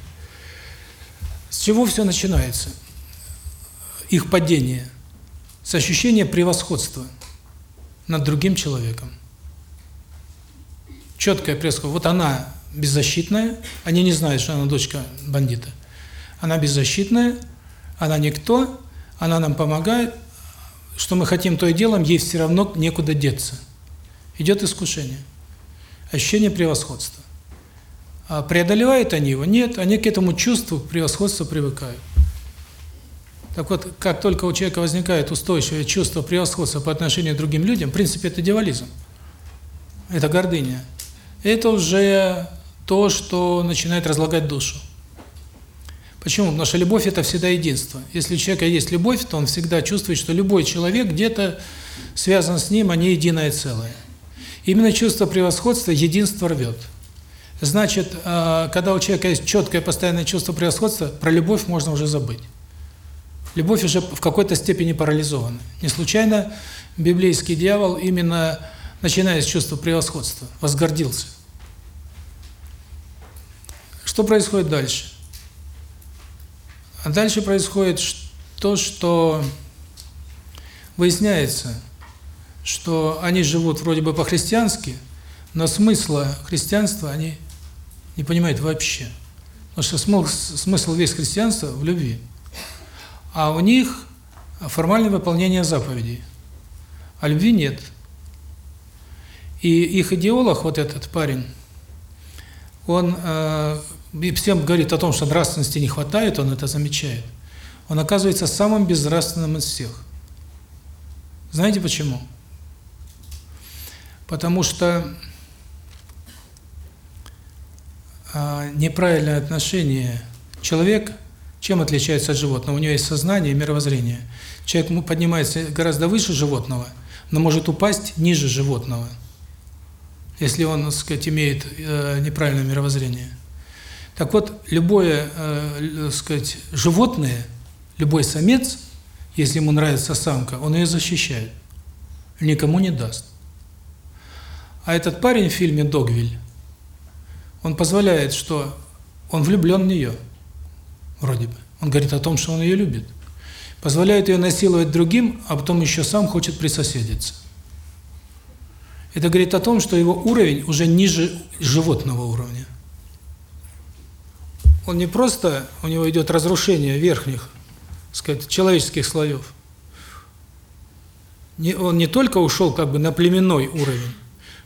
С чего все начинается? Их падение. С ощущения превосходства над другим человеком. Четкое превосходство. Вот она беззащитная, они не знают, что она дочка бандита. Она беззащитная, она никто, она нам помогает, что мы хотим, то и делаем, ей все равно некуда деться. Идет искушение. Ощущение превосходства. А преодолевают они его? Нет, они к этому чувству превосходства привыкают. Так вот, как только у человека возникает устойчивое чувство превосходства по отношению к другим людям, в принципе, это дьяволизм. Это гордыня. Это уже то, что начинает разлагать душу. Почему? Потому что любовь – это всегда единство. Если у человека есть любовь, то он всегда чувствует, что любой человек где-то связан с ним, они единое целое. Именно чувство превосходства единство рвет. Значит, а, когда у человека есть четкое постоянное чувство превосходства, про любовь можно уже забыть. Любовь уже в какой-то степени парализована. Не случайно библейский дьявол именно начиная с чувства превосходства, возгордился. Что происходит дальше? А дальше происходит то, что выясняется, что они живут вроде бы по-христиански, но смысла христианства они не понимают вообще. Потому что смысл, смысл весь христианства в любви. А у них формальное выполнение заповедей. А любви нет. И их идеолог, вот этот парень, он э, и всем говорит о том, что нравственности не хватает, он это замечает. Он оказывается самым безнравственным из всех. Знаете почему? Потому что э, неправильное отношение человек чем отличается от животного? У него есть сознание и мировоззрение. Человек поднимается гораздо выше животного, но может упасть ниже животного, если он, так сказать, имеет э, неправильное мировоззрение. Так вот, любое, э, сказать, животное, любой самец, если ему нравится самка, он ее защищает. Никому не даст. А этот парень в фильме «Догвиль», он позволяет, что он влюблен в нее, вроде бы. Он говорит о том, что он ее любит. Позволяет ее насиловать другим, а потом еще сам хочет присоседиться. Это говорит о том, что его уровень уже ниже животного уровня. Он не просто, у него идет разрушение верхних, сказать, человеческих слоев. Не, он не только ушел как бы на племенной уровень.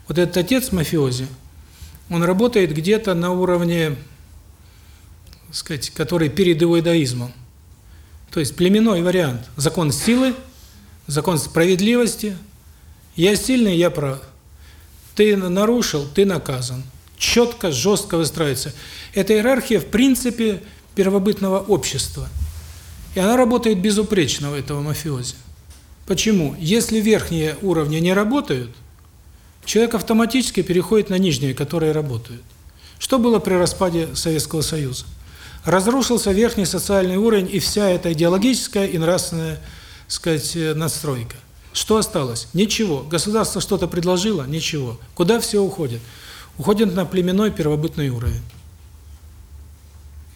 Вот этот отец мафиози, он работает где-то на уровне, сказать, который перед иудаизмом. То есть племенной вариант. Закон силы, закон справедливости. Я сильный, я прав. Ты нарушил, ты наказан. Четко, жестко выстраивается. Это иерархия, в принципе, первобытного общества. И она работает безупречно у этого мафиози. Почему? Если верхние уровни не работают, человек автоматически переходит на нижние, которые работают. Что было при распаде Советского Союза? Разрушился верхний социальный уровень и вся эта идеологическая и нравственная, сказать, настройка. Что осталось? Ничего. Государство что-то предложило? Ничего. Куда все уходит? Уходит на племенной первобытный уровень.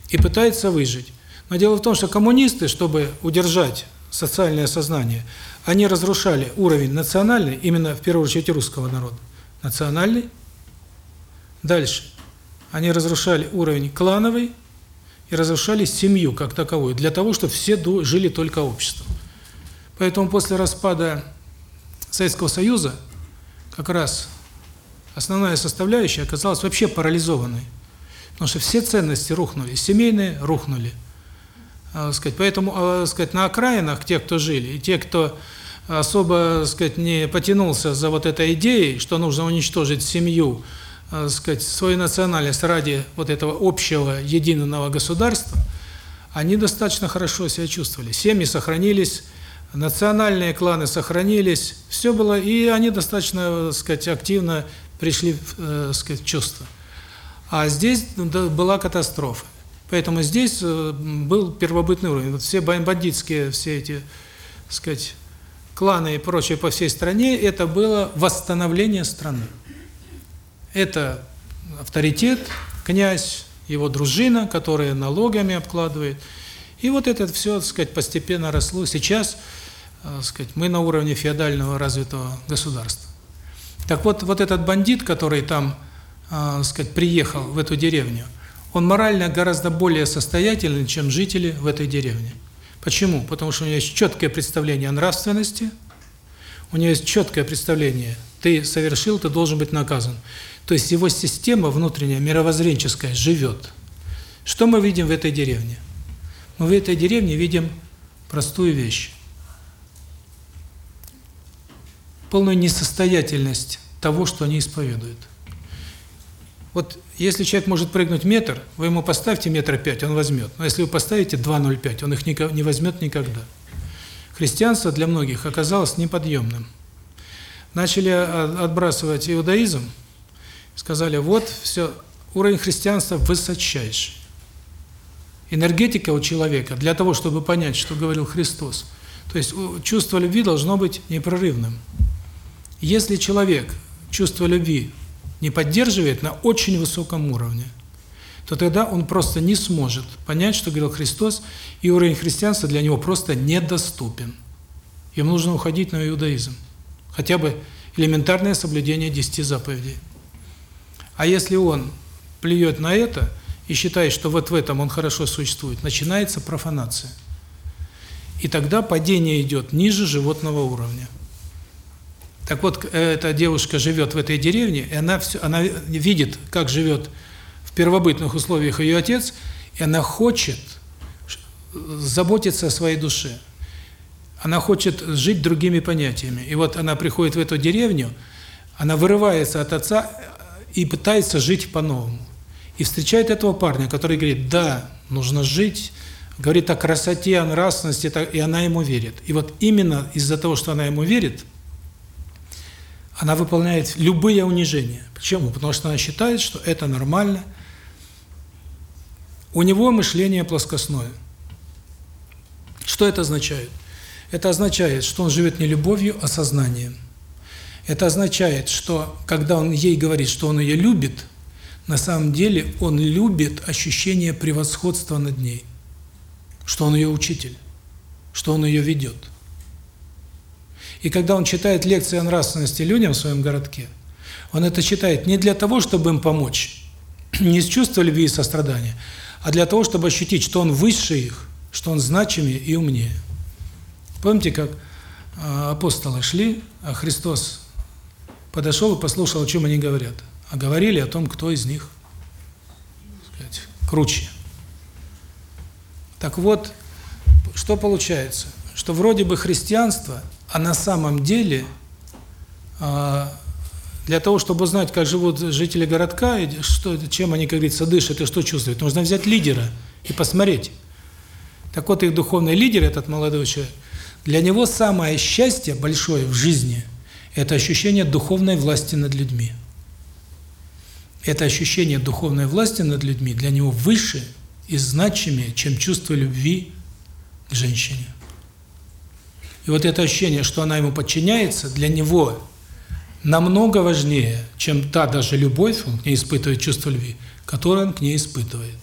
И пытается выжить. Но дело в том, что коммунисты, чтобы удержать социальное сознание, они разрушали уровень национальный, именно в первую очередь русского народа. Национальный. Дальше. Они разрушали уровень клановый и разрушали семью как таковую, для того, чтобы все жили только обществом. Поэтому после распада Советского Союза как раз основная составляющая оказалась вообще парализованной. Потому что все ценности рухнули, семейные рухнули. А, сказать, поэтому, а, сказать, на окраинах те, кто жили, и те, кто особо, сказать, не потянулся за вот этой идеей, что нужно уничтожить семью, а, сказать, свою национальность ради вот этого общего единого государства, они достаточно хорошо себя чувствовали. Семьи сохранились, национальные кланы сохранились, все было, и они достаточно, сказать, активно пришли, э, сказать, чувства. А здесь была катастрофа. Поэтому здесь э, был первобытный уровень. Вот все бандитские, все эти, сказать, кланы и прочее по всей стране, это было восстановление страны. Это авторитет, князь, его дружина, которая налогами обкладывает. И вот это все, так сказать, постепенно росло. Сейчас, так э, сказать, мы на уровне феодального развитого государства. Так вот, вот этот бандит, который там, так сказать, приехал в эту деревню, он морально гораздо более состоятельный, чем жители в этой деревне. Почему? Потому что у него есть четкое представление о нравственности, у него есть четкое представление, ты совершил, ты должен быть наказан. То есть его система внутренняя, мировоззренческая, живет. Что мы видим в этой деревне? Мы в этой деревне видим простую вещь. Полную несостоятельность того, что они исповедуют. Вот если человек может прыгнуть метр, вы ему поставьте метр пять, он возьмет. Но если вы поставите 2,05, он их не возьмет никогда. Христианство для многих оказалось неподъемным. Начали отбрасывать иудаизм, сказали, вот, все, уровень христианства высочайший. Энергетика у человека, для того, чтобы понять, что говорил Христос, то есть чувство любви должно быть непрерывным. Если человек чувство любви не поддерживает на очень высоком уровне, то тогда он просто не сможет понять, что говорил Христос, и уровень христианства для него просто недоступен. Ему нужно уходить на иудаизм. Хотя бы элементарное соблюдение десяти заповедей. А если он плюет на это и считает, что вот в этом он хорошо существует, начинается профанация. И тогда падение идет ниже животного уровня. Так вот, эта девушка живет в этой деревне, и она все, она видит, как живет в первобытных условиях ее отец, и она хочет заботиться о своей душе. Она хочет жить другими понятиями. И вот она приходит в эту деревню, она вырывается от отца и пытается жить по-новому. И встречает этого парня, который говорит, да, нужно жить, говорит о красоте, о нравственности, и она ему верит. И вот именно из-за того, что она ему верит, она выполняет любые унижения. Почему? Потому что она считает, что это нормально. у него мышление плоскостное. Что это означает? Это означает, что он живет не любовью, а сознанием. Это означает, что когда он ей говорит, что он ее любит, на самом деле он любит ощущение превосходства над ней, что он ее учитель, что он ее ведет. И когда он читает лекции о нравственности людям в своем городке, он это читает не для того, чтобы им помочь, <clears throat> не из чувства любви и сострадания, а для того, чтобы ощутить, что он выше их, что он значимее и умнее. Помните, как а, апостолы шли, а Христос подошел и послушал, о чем они говорят. А говорили о том, кто из них сказать, круче. Так вот, что получается? Что вроде бы христианство, а на самом деле а, для того, чтобы узнать, как живут жители городка, и что, чем они, как говорится, дышат и что чувствуют, нужно взять лидера и посмотреть. Так вот, их духовный лидер, этот молодой человек, для него самое счастье большое в жизни – это ощущение духовной власти над людьми. Это ощущение духовной власти над людьми для него выше и значимее, чем чувство любви к женщине. И вот это ощущение, что она ему подчиняется, для него намного важнее, чем та даже любовь, он к ней испытывает чувство любви, которую он к ней испытывает.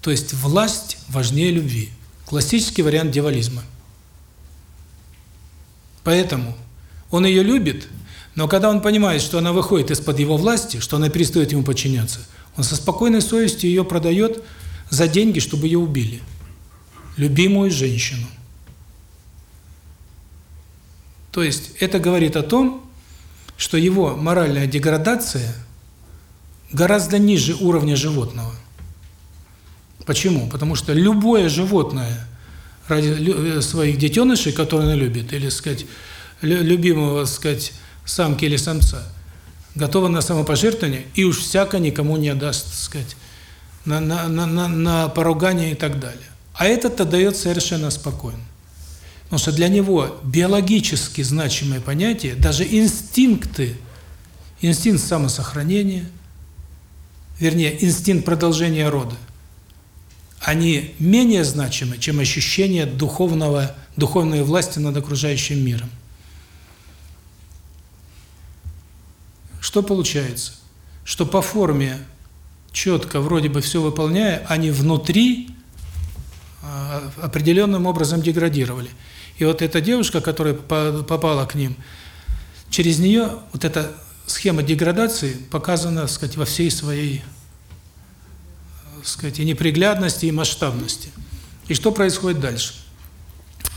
То есть власть важнее любви. Классический вариант дьяволизма. Поэтому он ее любит, но когда он понимает, что она выходит из-под его власти, что она перестает ему подчиняться, он со спокойной совестью ее продает за деньги, чтобы ее убили. Любимую женщину. То есть это говорит о том, что его моральная деградация гораздо ниже уровня животного. Почему? Потому что любое животное ради э, своих детенышей, которые оно любит, или, сказать, любимого, сказать, самки или самца, готово на самопожертвование и уж всяко никому не отдаст, сказать, на, на, на, на, поругание и так далее. А этот-то дает совершенно спокойно. Потому что для него биологически значимое понятие, даже инстинкты, инстинкт самосохранения, вернее, инстинкт продолжения рода, они менее значимы, чем ощущение духовного, духовной власти над окружающим миром. Что получается? Что по форме четко, вроде бы все выполняя, они внутри а, определенным образом деградировали. И вот эта девушка, которая попала к ним, через нее вот эта схема деградации показана, так сказать, во всей своей сказать, и неприглядности, и масштабности. И что происходит дальше?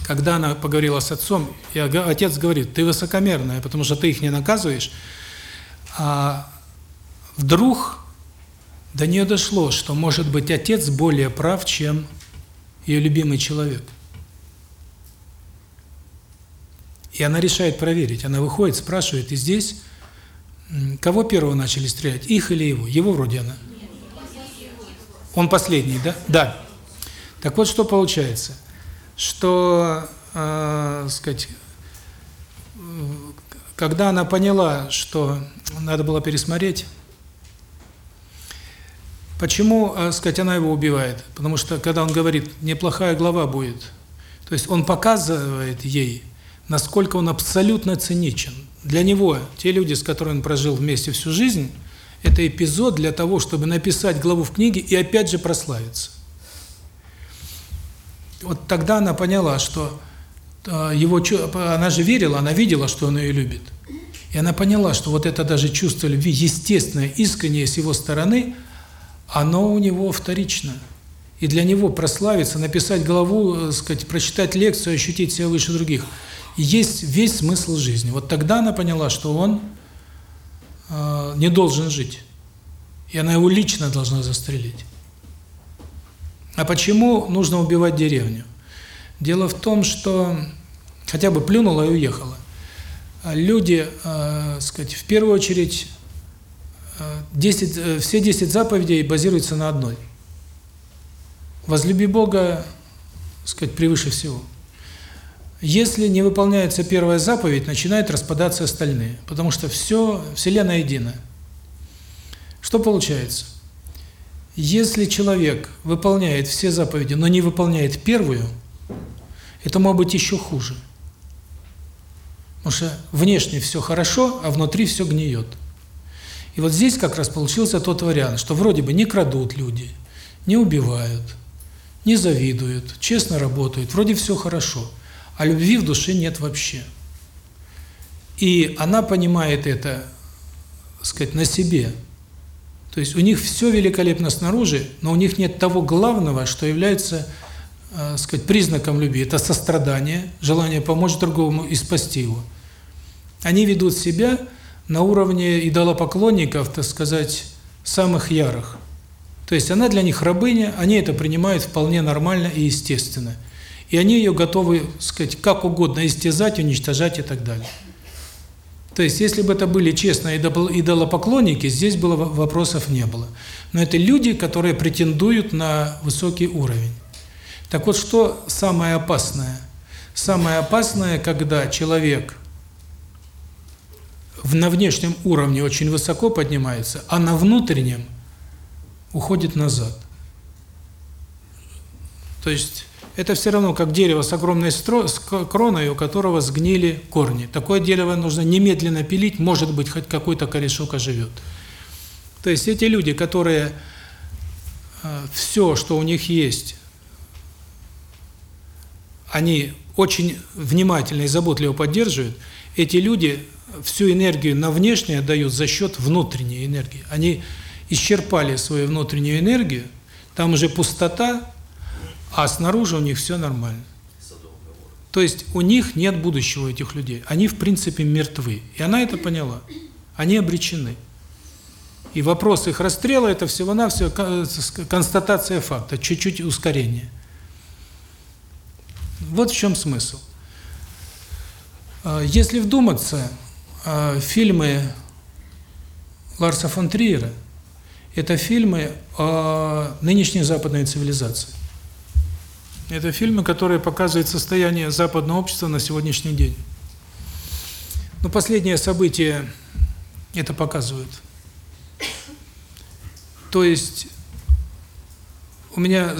Когда она поговорила с отцом, и отец говорит, ты высокомерная, потому что ты их не наказываешь, а вдруг до нее дошло, что, может быть, отец более прав, чем ее любимый человек. И она решает проверить. Она выходит, спрашивает, и здесь кого первого начали стрелять, их или его? Его вроде она. Он последний, да? Да. Так вот, что получается? Что, э, сказать, когда она поняла, что надо было пересмотреть, почему, э, сказать, она его убивает? Потому что, когда он говорит, неплохая глава будет, то есть он показывает ей, насколько он абсолютно циничен. Для него, те люди, с которыми он прожил вместе всю жизнь, это эпизод для того, чтобы написать главу в книге и опять же прославиться. Вот тогда она поняла, что э, его она же верила, она видела, что он ее любит. И она поняла, что вот это даже чувство любви, естественное, искреннее с его стороны, оно у него вторично. И для него прославиться, написать главу, э, сказать, прочитать лекцию, ощутить себя выше других, есть весь смысл жизни. Вот тогда она поняла, что он э, не должен жить. И она его лично должна застрелить. А почему нужно убивать деревню? Дело в том, что хотя бы плюнула и уехала. Люди, э, сказать, в первую очередь, э, 10, э, все 10 заповедей базируются на одной. Возлюби Бога, сказать, превыше всего. Если не выполняется первая заповедь, начинают распадаться остальные, потому что все, Вселенная едина. Что получается? Если человек выполняет все заповеди, но не выполняет первую, это может быть еще хуже. Потому что внешне все хорошо, а внутри все гниет. И вот здесь как раз получился тот вариант, что вроде бы не крадут люди, не убивают, не завидуют, честно работают, вроде все хорошо, а любви в душе нет вообще. И она понимает это, так сказать, на себе. То есть у них все великолепно снаружи, но у них нет того главного, что является, э, сказать, признаком любви. Это сострадание, желание помочь другому и спасти его. Они ведут себя на уровне идолопоклонников, так сказать, самых ярых. То есть она для них рабыня, они это принимают вполне нормально и естественно. И они ее готовы, сказать, как угодно истязать, уничтожать и так далее. То есть, если бы это были честные идолопоклонники, здесь было вопросов не было. Но это люди, которые претендуют на высокий уровень. Так вот, что самое опасное? Самое опасное, когда человек на внешнем уровне очень высоко поднимается, а на внутреннем уходит назад. То есть это все равно как дерево с огромной стро... с кроной, у которого сгнили корни. Такое дерево нужно немедленно пилить, может быть, хоть какой-то корешок оживет. То есть эти люди, которые э, все, что у них есть, они очень внимательно и заботливо поддерживают, эти люди всю энергию на внешнее дают за счет внутренней энергии. Они исчерпали свою внутреннюю энергию, там уже пустота, а снаружи у них все нормально. То есть у них нет будущего этих людей. Они, в принципе, мертвы. И она это поняла. Они обречены. И вопрос их расстрела – это всего-навсего констатация факта, чуть-чуть ускорение. Вот в чем смысл. А, если вдуматься, а, фильмы Ларса фон Триера – это фильмы о нынешней западной цивилизации. Это фильмы, которые показывают состояние западного общества на сегодняшний день. Но последние события это показывают. То есть у меня,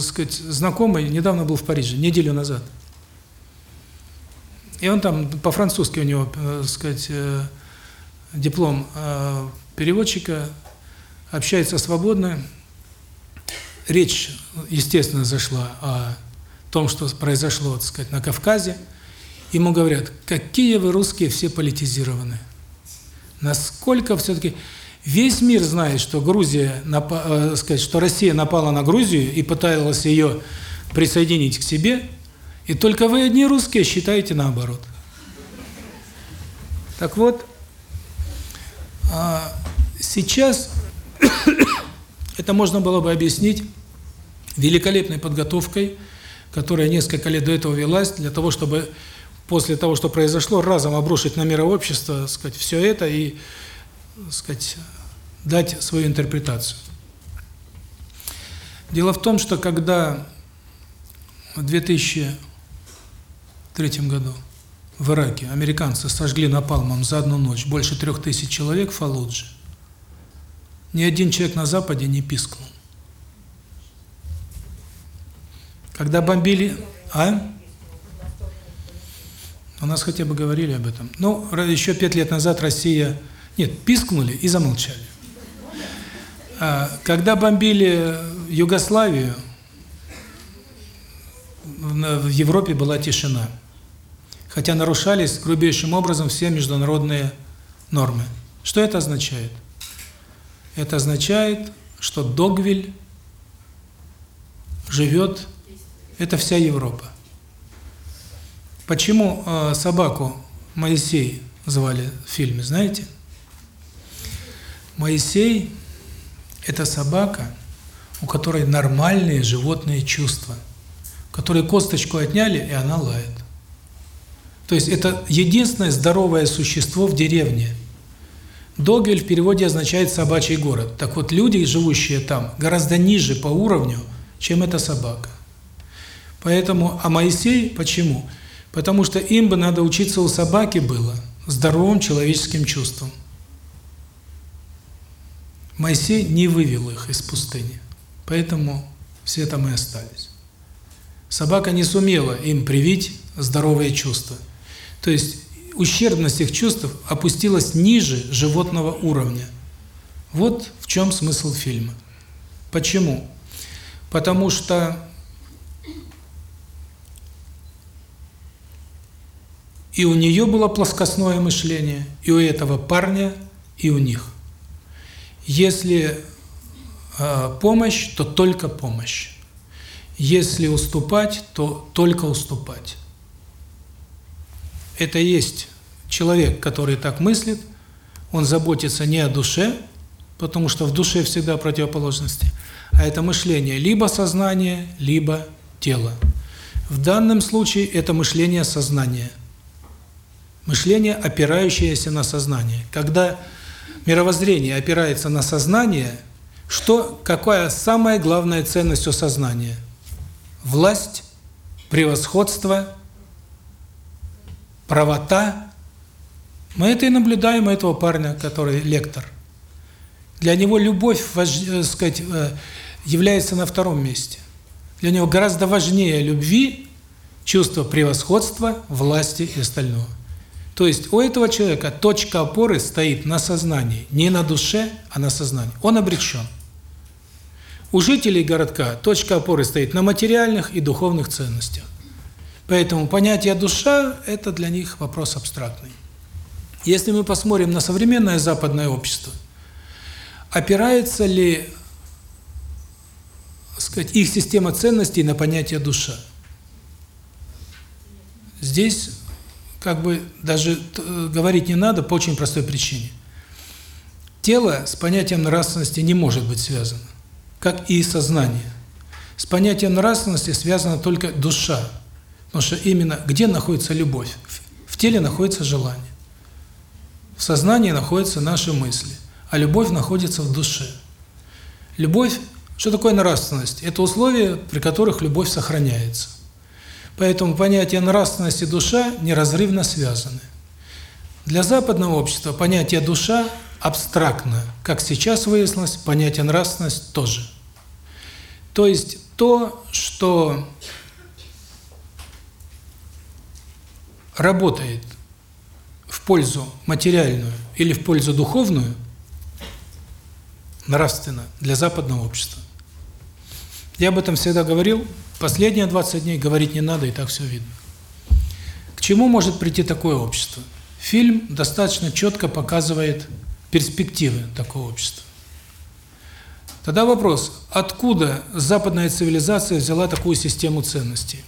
сказать, знакомый недавно был в Париже, неделю назад. И он там по-французски у него, э, сказать, э, диплом э, переводчика, общается свободно, речь, естественно, зашла о том, что произошло, так сказать, на Кавказе. Ему говорят, какие вы русские все политизированы. Насколько все-таки... Весь мир знает, что Грузия, э, сказать, что Россия напала на Грузию и пыталась ее присоединить к себе, и только вы одни русские считаете наоборот. Так вот, а, сейчас <coughs> это можно было бы объяснить великолепной подготовкой, которая несколько лет до этого велась, для того, чтобы после того, что произошло, разом обрушить на мировое общество, сказать, все это и, сказать, дать свою интерпретацию. Дело в том, что когда в 2003 году в Ираке американцы сожгли напалмом за одну ночь больше трех тысяч человек в Фалудже, ни один человек на Западе не пискнул. Когда бомбили... А? У нас хотя бы говорили об этом. Ну, еще пять лет назад Россия... Нет, пискнули и замолчали. А, когда бомбили Югославию, в Европе была тишина. Хотя нарушались грубейшим образом все международные нормы. Что это означает? Это означает, что Догвиль живет, это вся Европа. Почему э, собаку Моисей звали в фильме, знаете? Моисей – это собака, у которой нормальные животные чувства, которой косточку отняли, и она лает. То есть это единственное здоровое существо в деревне – Догвиль в переводе означает «собачий город». Так вот, люди, живущие там, гораздо ниже по уровню, чем эта собака. Поэтому, а Моисей, почему? Потому что им бы надо учиться у собаки было здоровым человеческим чувством. Моисей не вывел их из пустыни, поэтому все там и остались. Собака не сумела им привить здоровые чувства. То есть ущербность их чувств опустилась ниже животного уровня. Вот в чем смысл фильма. Почему? Потому что и у нее было плоскостное мышление, и у этого парня, и у них. Если э, помощь, то только помощь. Если уступать, то только уступать. Это есть человек, который так мыслит, он заботится не о душе, потому что в душе всегда противоположности, а это мышление либо сознание, либо тело. В данном случае это мышление сознания. Мышление, опирающееся на сознание. Когда мировоззрение опирается на сознание, что какая самая главная ценность у сознания? Власть, превосходство, правота. Мы это и наблюдаем у этого парня, который лектор. Для него любовь, э, сказать, э, является на втором месте. Для него гораздо важнее любви чувство превосходства, власти и остального. То есть у этого человека точка опоры стоит на сознании, не на душе, а на сознании. Он обречен. У жителей городка точка опоры стоит на материальных и духовных ценностях. Поэтому понятие душа – это для них вопрос абстрактный. Если мы посмотрим на современное западное общество, опирается ли сказать, их система ценностей на понятие душа? Здесь как бы даже говорить не надо по очень простой причине. Тело с понятием нравственности не может быть связано, как и сознание. С понятием нравственности связана только душа, потому что именно где находится любовь? В теле находится желание. В сознании находятся наши мысли, а любовь находится в душе. Любовь, что такое нравственность? Это условия, при которых любовь сохраняется. Поэтому понятие нравственности и душа неразрывно связаны. Для западного общества понятие душа абстрактно, как сейчас выяснилось, понятие нравственность тоже. То есть то, что работает в пользу материальную или в пользу духовную, нравственно, для западного общества. Я об этом всегда говорил, Последние 20 дней говорить не надо, и так все видно. К чему может прийти такое общество? Фильм достаточно четко показывает перспективы такого общества. Тогда вопрос, откуда западная цивилизация взяла такую систему ценностей?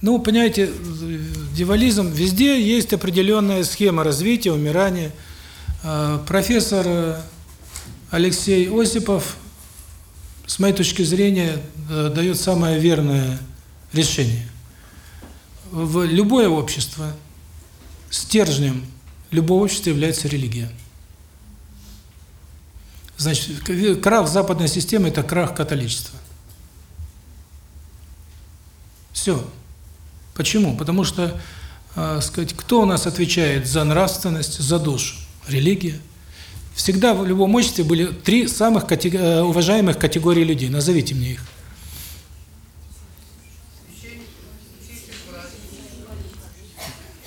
Ну, понимаете, дивализм, везде есть определенная схема развития, умирания. А, профессор Алексей Осипов, с моей точки зрения, э, дает самое верное решение. В любое общество стержнем любого общества является религия. Значит, крах западной системы – это крах католичества. Все. Почему? Потому что, э, сказать, кто у нас отвечает за нравственность, за душу? Религия. Всегда в любом обществе были три самых катего э, уважаемых категории людей. Назовите мне их.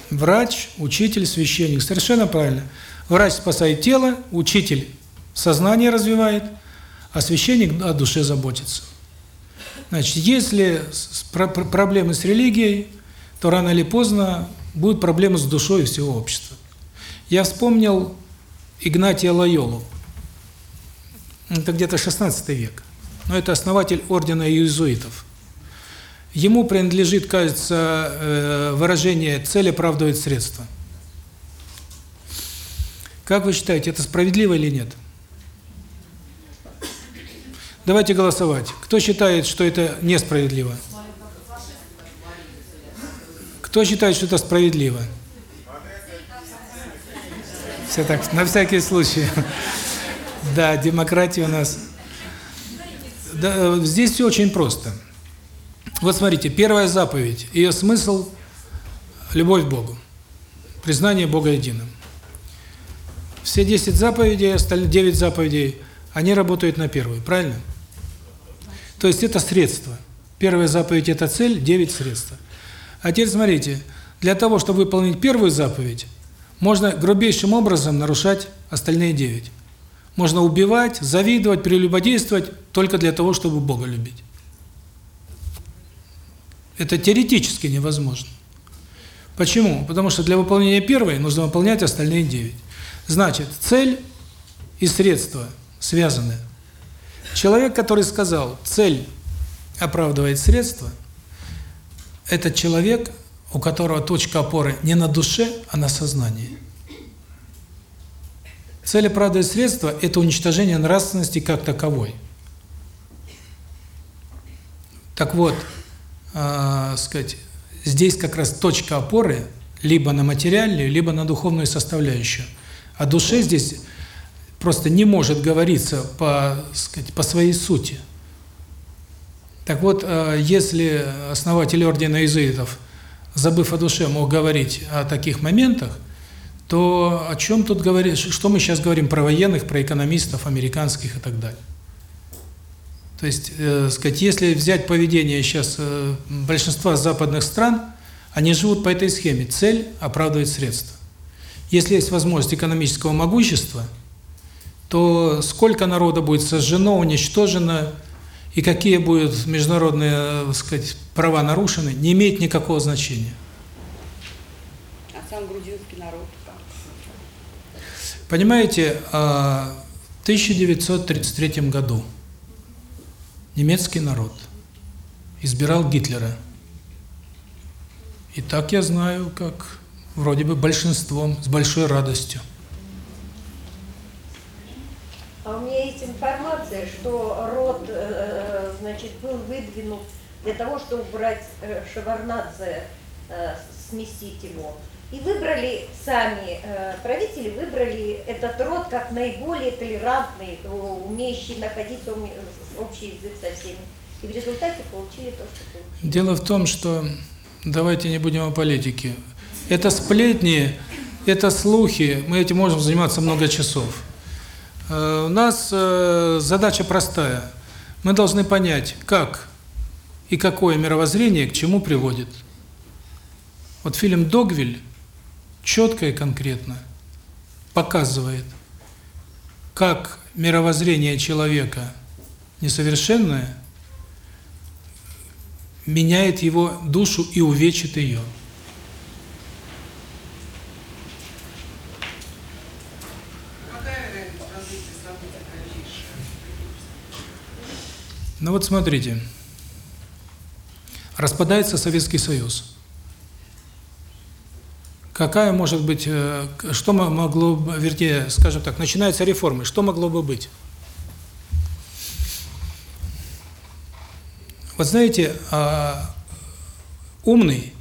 Врач, учитель, священник. Совершенно правильно. Врач спасает тело, учитель сознание развивает, а священник о душе заботится. Значит, если проблемы с религией, то рано или поздно будут проблемы с душой всего общества. Я вспомнил Игнатия Лайолу. Это где-то 16 век. Но это основатель ордена иезуитов. Ему принадлежит, кажется, э, выражение «цель оправдывает средства». Как вы считаете, это справедливо или нет? Давайте голосовать. Кто считает, что это несправедливо? Кто считает, что это справедливо? Все так, на всякий случай. Да, демократия у нас. Да, здесь все очень просто. Вот смотрите, первая заповедь, ее смысл – любовь к Богу. признание Бога единым. Все 10 заповедей, остальные 9 заповедей, они работают на первую, правильно? То есть это средство. Первая заповедь – это цель, 9 – средства. А теперь смотрите, для того, чтобы выполнить первую заповедь, можно грубейшим образом нарушать остальные 9. Можно убивать, завидовать, прелюбодействовать только для того, чтобы Бога любить. Это теоретически невозможно. Почему? Потому что для выполнения первой нужно выполнять остальные 9. Значит, цель и средства связаны. Человек, который сказал, цель оправдывает средства, это человек, у которого точка опоры не на душе, а на сознании. Цель оправдывает средства – это уничтожение нравственности как таковой. Так вот, э, сказать, здесь как раз точка опоры либо на материальную, либо на духовную составляющую. О душе здесь просто не может говориться по, сказать, по своей сути. Так вот, э, если основатель ордена иезуитов, забыв о душе, мог говорить о таких моментах, то о чем тут говорить, что мы сейчас говорим про военных, про экономистов, американских и так далее. То есть, э, сказать, если взять поведение сейчас э, большинства западных стран, они живут по этой схеме. Цель оправдывает средства. Если есть возможность экономического могущества, то сколько народа будет сожжено, уничтожено, и какие будут международные, так сказать, права нарушены, не имеет никакого значения. А сам грузинский народ как? Понимаете, а, в 1933 году немецкий народ избирал Гитлера. И так я знаю, как вроде бы большинством, с большой радостью. А у меня есть информация, что род, э, значит, был выдвинут для того, чтобы убрать э, Шеварнадзе, э, сместить его. И выбрали сами, э, правители выбрали этот род как наиболее толерантный, э, умеющий находить общий язык со всеми. И в результате получили то, что получили. Дело в том, что давайте не будем о политике. Это сплетни, это слухи, мы этим можем заниматься много часов. Э, У нас э, задача простая. Мы должны понять, как и какое мировоззрение к чему приводит. Вот фильм «Догвиль» четко и конкретно показывает, как мировоззрение человека несовершенное меняет его душу и увечит ее. Какая вероятность развития событий дальнейшая? Ну вот смотрите, распадается Советский Союз. Какая может быть, э, что мо- могло, вернее, скажем так, начинаются реформы, что могло бы быть? Вот знаете, а, умный,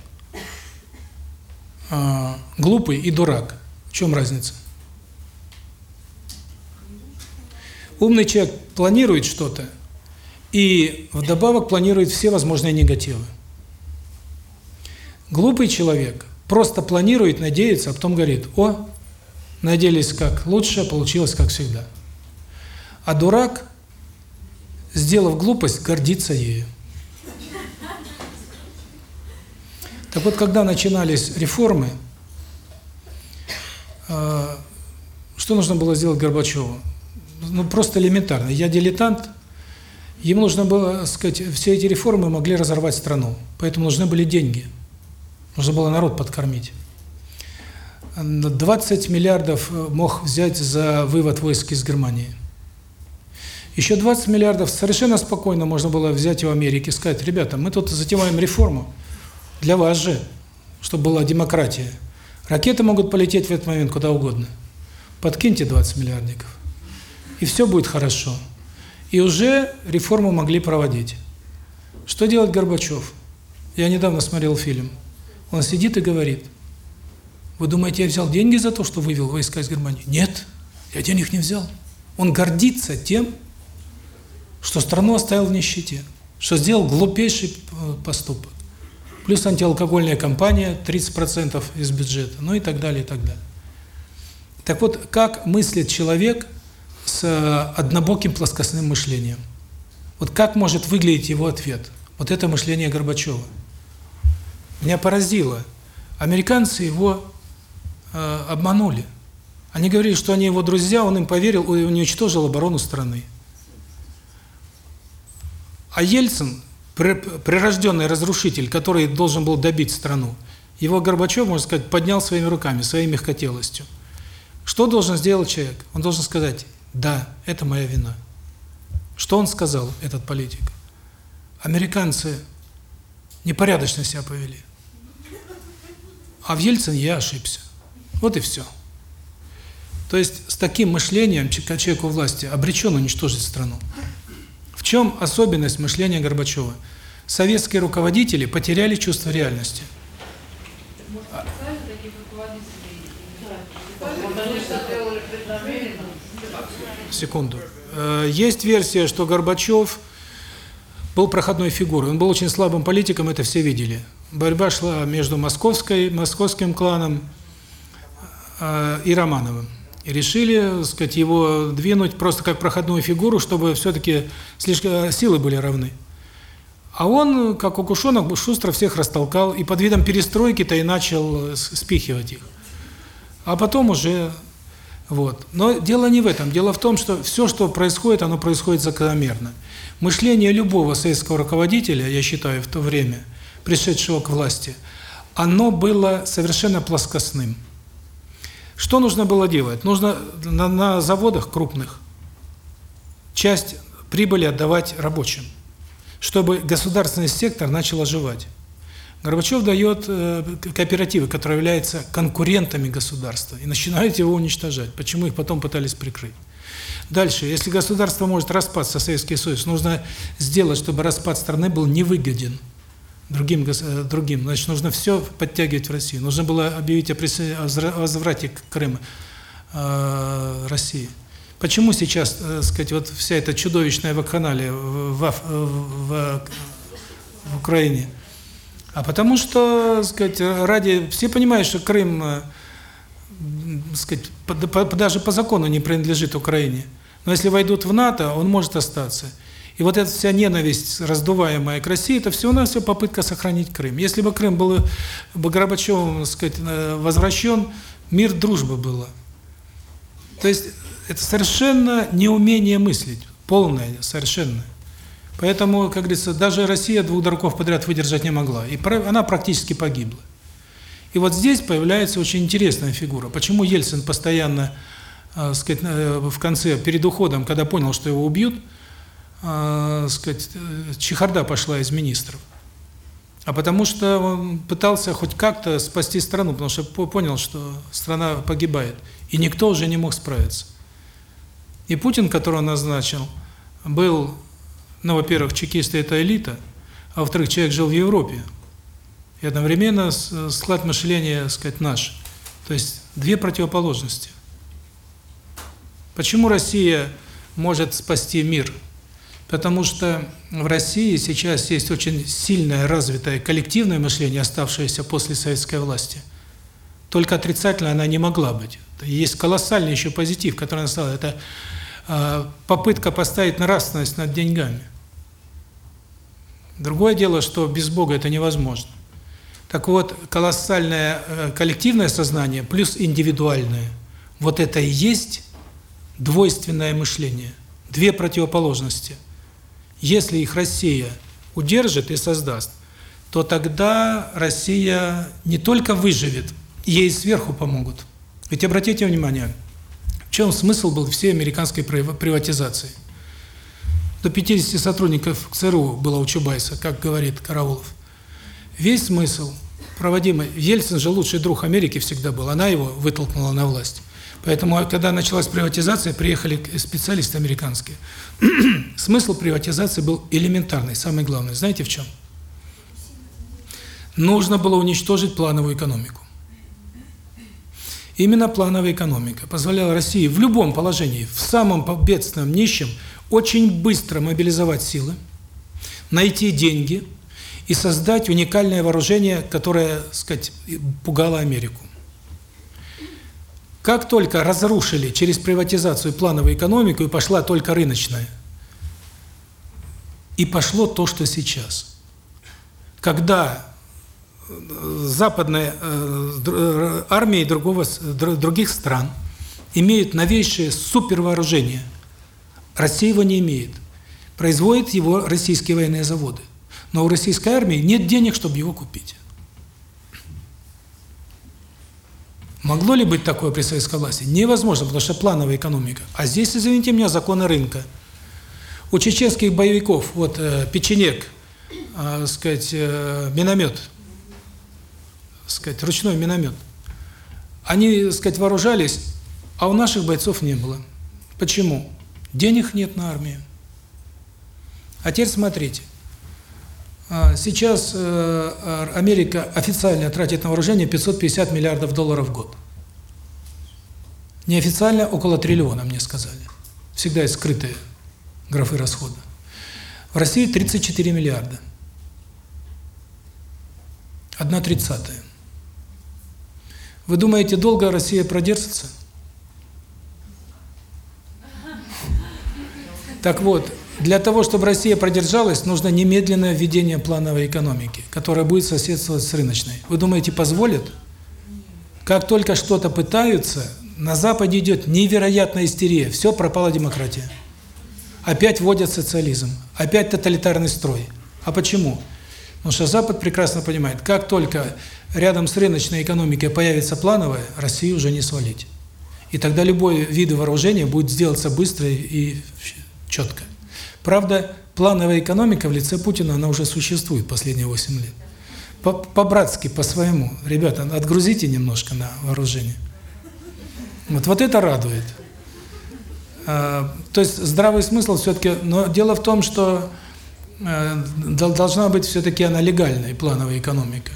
а, глупый и дурак, в чем разница? Умный человек планирует что-то, и вдобавок планирует все возможные негативы. Глупый человек просто планирует, надеется, а потом говорит, о, надеялись как лучше, получилось как всегда. А дурак, сделав глупость, гордится ею. Так вот, когда начинались реформы, э, что нужно было сделать Горбачеву? Ну, просто элементарно. Я дилетант, ему нужно было, сказать, все эти реформы могли разорвать страну, поэтому нужны были деньги. Нужно было народ подкормить. 20 миллиардов э, мог взять за вывод войск из Германии. Еще 20 миллиардов совершенно спокойно можно было взять и в Америке сказать, ребята, мы тут затеваем реформу, для вас же, чтобы была демократия. Ракеты могут полететь в этот момент куда угодно. Подкиньте 20 миллиардиков, и все будет хорошо. И уже реформу могли проводить. Что делает Горбачев? Я недавно смотрел фильм. Он сидит и говорит, вы думаете, я взял деньги за то, что вывел войска из Германии? Нет, я денег не взял. Он гордится тем, что страну оставил в нищете, что сделал глупейший поступок. плюс антиалкогольная кампания 30% из бюджета, ну и так далее, и так далее. Так вот, как мыслит человек с э, однобоким плоскостным мышлением? Вот как может выглядеть его ответ? Вот это мышление Горбачева. Меня поразило. Американцы его э, обманули. Они говорили, что они его друзья, он им поверил и уничтожил оборону страны. А Ельцин, прирожденный разрушитель, который должен был добить страну, его Горбачев, можно сказать, поднял своими руками, своей мягкотелостью. Что должен сделать человек? Он должен сказать, да, это моя вина. Что он сказал, этот политик? Американцы непорядочно себя повели. А в Ельцине я ошибся. Вот и все. То есть с таким мышлением человек у власти обречен уничтожить страну. В чем особенность мышления Горбачева? Советские руководители потеряли чувство реальности. Секунду. Э, есть версия, что Горбачев был проходной фигурой. Он был очень слабым политиком, это все видели. Борьба шла между московской, московским кланом э, и Романовым. И решили, сказать, его двинуть просто как проходную фигуру, чтобы все-таки слишком силы были равны. А он, как укушенок, шустро всех растолкал, и под видом перестройки-то и начал спихивать их. А потом уже... Вот. Но дело не в этом. Дело в том, что все, что происходит, оно происходит закономерно. Мышление любого советского руководителя, я считаю, в то время, пришедшего к власти, оно было совершенно плоскостным. Что нужно было делать? Нужно на, на заводах крупных часть прибыли отдавать рабочим, чтобы государственный сектор начал оживать. Горбачев дает э, кооперативы, которые являются конкурентами государства, и начинает его уничтожать. Почему их потом пытались прикрыть? Дальше, если государство может распасться, Советский Союз, нужно сделать, чтобы распад страны был невыгоден другим, э, другим. Значит, нужно все подтягивать в Россию. Нужно было объявить о, о возврате Крыма э, России. Почему сейчас, э, сказать, вот вся эта чудовищная вакханалия в, в, в, в Украине? А потому что, сказать, ради все понимают, что Крым, э, сказать, даже по закону не принадлежит Украине. Но если войдут в НАТО, он может остаться. И вот эта вся ненависть, раздуваемая к России, это все у нас все попытка сохранить Крым. Если бы Крым был бы Горбачевым, сказать, э, возвращен, мир, дружба была. То есть это совершенно неумение мыслить, полное, совершенно. Поэтому, как говорится, даже Россия двух дураков подряд выдержать не могла. И она практически погибла. И вот здесь появляется очень интересная фигура. Почему Ельцин постоянно, э, сказать, э, в конце, перед уходом, когда понял, что его убьют, э, сказать, э, чехарда пошла из министров. А потому что он пытался хоть как-то спасти страну, потому что понял, что страна погибает. И никто уже не мог справиться. И Путин, которого назначил, был, ну, во-первых, чекисты – это элита, а во-вторых, человек жил в Европе. И одновременно склад мышления, сказать, наш. То есть две противоположности. Почему Россия может спасти мир? Потому что в России сейчас есть очень сильное, развитое коллективное мышление, оставшееся после советской власти. Только отрицательно она не могла быть. Есть колоссальный еще позитив, который настал. Это э, попытка поставить нравственность над деньгами. Другое дело, что без Бога это невозможно. Так вот, колоссальное э, коллективное сознание плюс индивидуальное, вот это и есть двойственное мышление. Две противоположности – если их Россия удержит и создаст, то тогда Россия не только выживет, ей сверху помогут. Ведь обратите внимание, в чем смысл был всей американской приватизации? До 50 сотрудников ЦРУ было у Чубайса, как говорит Караулов. Весь смысл проводимый... Ельцин же лучший друг Америки всегда был, она его вытолкнула на власть. Поэтому, когда началась приватизация, приехали специалисты американские. <clears throat> Смысл приватизации был элементарный, самый главный. Знаете в чем? Нужно было уничтожить плановую экономику. Именно плановая экономика позволяла России в любом положении, в самом бедственном, нищем, очень быстро мобилизовать силы, найти деньги и создать уникальное вооружение, которое, так сказать, пугало Америку. Как только разрушили через приватизацию плановую экономику и пошла только рыночная, и пошло то, что сейчас. Когда э, западные э, э, армии другого, других стран имеют новейшее супервооружение, Россия его не имеет. Производят его российские военные заводы. Но у российской армии нет денег, чтобы его купить. Могло ли быть такое при советской власти? Невозможно, потому что плановая экономика. А здесь, извините меня, законы рынка. У чеченских боевиков, вот э, печенек, э, сказать, э, миномет, сказать, ручной миномет, они, сказать, вооружались, а у наших бойцов не было. Почему? Денег нет на армию. А теперь смотрите. А, сейчас э, Америка официально тратит на вооружение 550 миллиардов долларов в год. Неофициально около триллиона, мне сказали. Всегда есть скрытые графы расхода. В России 34 миллиарда. Одна тридцатая. Вы думаете, долго Россия продержится? Так вот, для того, чтобы Россия продержалась, нужно немедленное введение плановой экономики, которая будет соседствовать с рыночной. Вы думаете, позволят? Как только что-то пытаются, на Западе идет невероятная истерия. Все, пропала демократия. Опять вводят социализм. Опять тоталитарный строй. А почему? Потому что Запад прекрасно понимает, как только рядом с рыночной экономикой появится плановая, Россию уже не свалить. И тогда любой вид вооружения будет сделаться быстро и четко. Правда, плановая экономика в лице Путина, она уже существует последние 8 лет. По-братски, по по-своему. Ребята, отгрузите немножко на вооружение. Вот, вот это радует. А, то есть здравый смысл все-таки... Но дело в том, что э, должна быть все-таки она легальная, плановая экономика.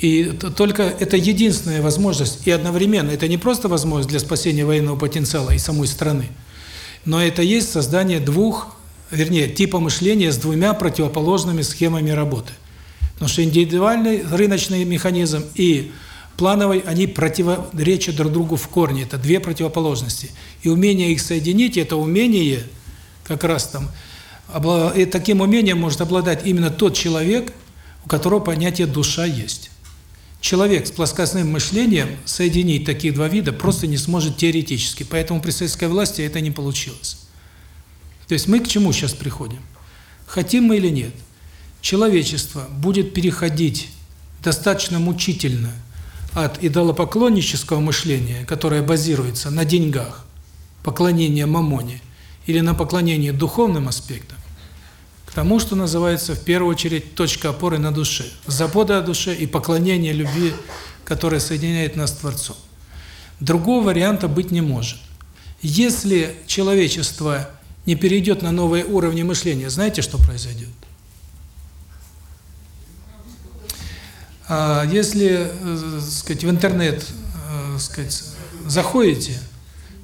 И только это единственная возможность, и одновременно это не просто возможность для спасения военного потенциала и самой страны, но это есть создание двух, вернее, типа мышления с двумя противоположными схемами работы. Потому что индивидуальный рыночный механизм и плановый, они противоречат друг другу в корне. Это две противоположности. И умение их соединить, это умение как раз там, и таким умением может обладать именно тот человек, у которого понятие «душа» есть. Человек с плоскостным мышлением соединить таких два вида просто не сможет теоретически, поэтому при советской власти это не получилось. То есть мы к чему сейчас приходим? Хотим мы или нет? Человечество будет переходить достаточно мучительно от идолопоклоннического мышления, которое базируется на деньгах, поклонение мамоне, или на поклонении духовным аспектам, тому, что называется в первую очередь точка опоры на душе, забота о душе и поклонение любви, которая соединяет нас с Творцом. Другого варианта быть не может. Если человечество не перейдет на новые уровни мышления, знаете, что произойдет? А если, э, сказать, в интернет, э, сказать, заходите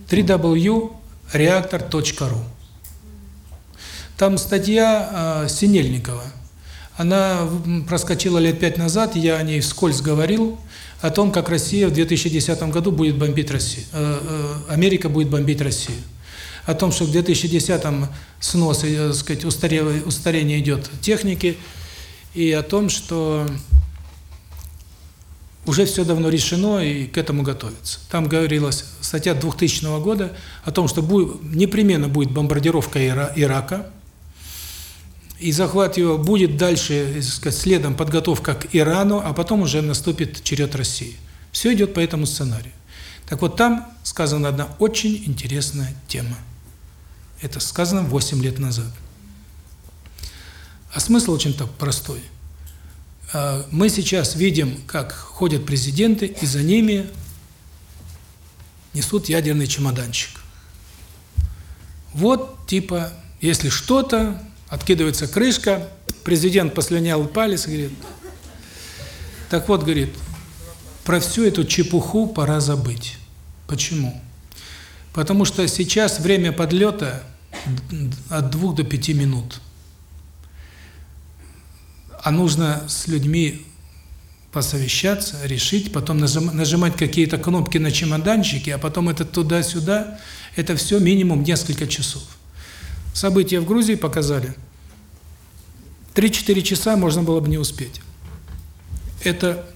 www.reactor.ru там статья э, Синельникова. Она проскочила лет пять назад, я о ней вскользь говорил, о том, как Россия в 2010 году будет бомбить Россию, э, э, Америка будет бомбить Россию. О том, что в 2010-м снос, э, сказать, устарение, устарение идет техники, и о том, что уже все давно решено и к этому готовится. Там говорилось, статья 2000 года, о том, что будет, непременно будет бомбардировка Ира, Ирака, и захват его будет дальше, сказать, следом подготовка к Ирану, а потом уже наступит черед России. Все идет по этому сценарию. Так вот там сказана одна очень интересная тема. Это сказано 8 лет назад. А смысл очень так простой. А, мы сейчас видим, как ходят президенты, и за ними несут ядерный чемоданчик. Вот, типа, если что-то, Откидывается крышка, президент послюнял палец и говорит, так вот, говорит, про всю эту чепуху пора забыть. Почему? Потому что сейчас время подлета от двух до пяти минут. а нужно с людьми посовещаться, решить, потом нажим, нажимать какие-то кнопки на чемоданчике, а потом это туда-сюда, это все минимум несколько часов. События в Грузии показали, 3-4 часа можно было бы не успеть. Это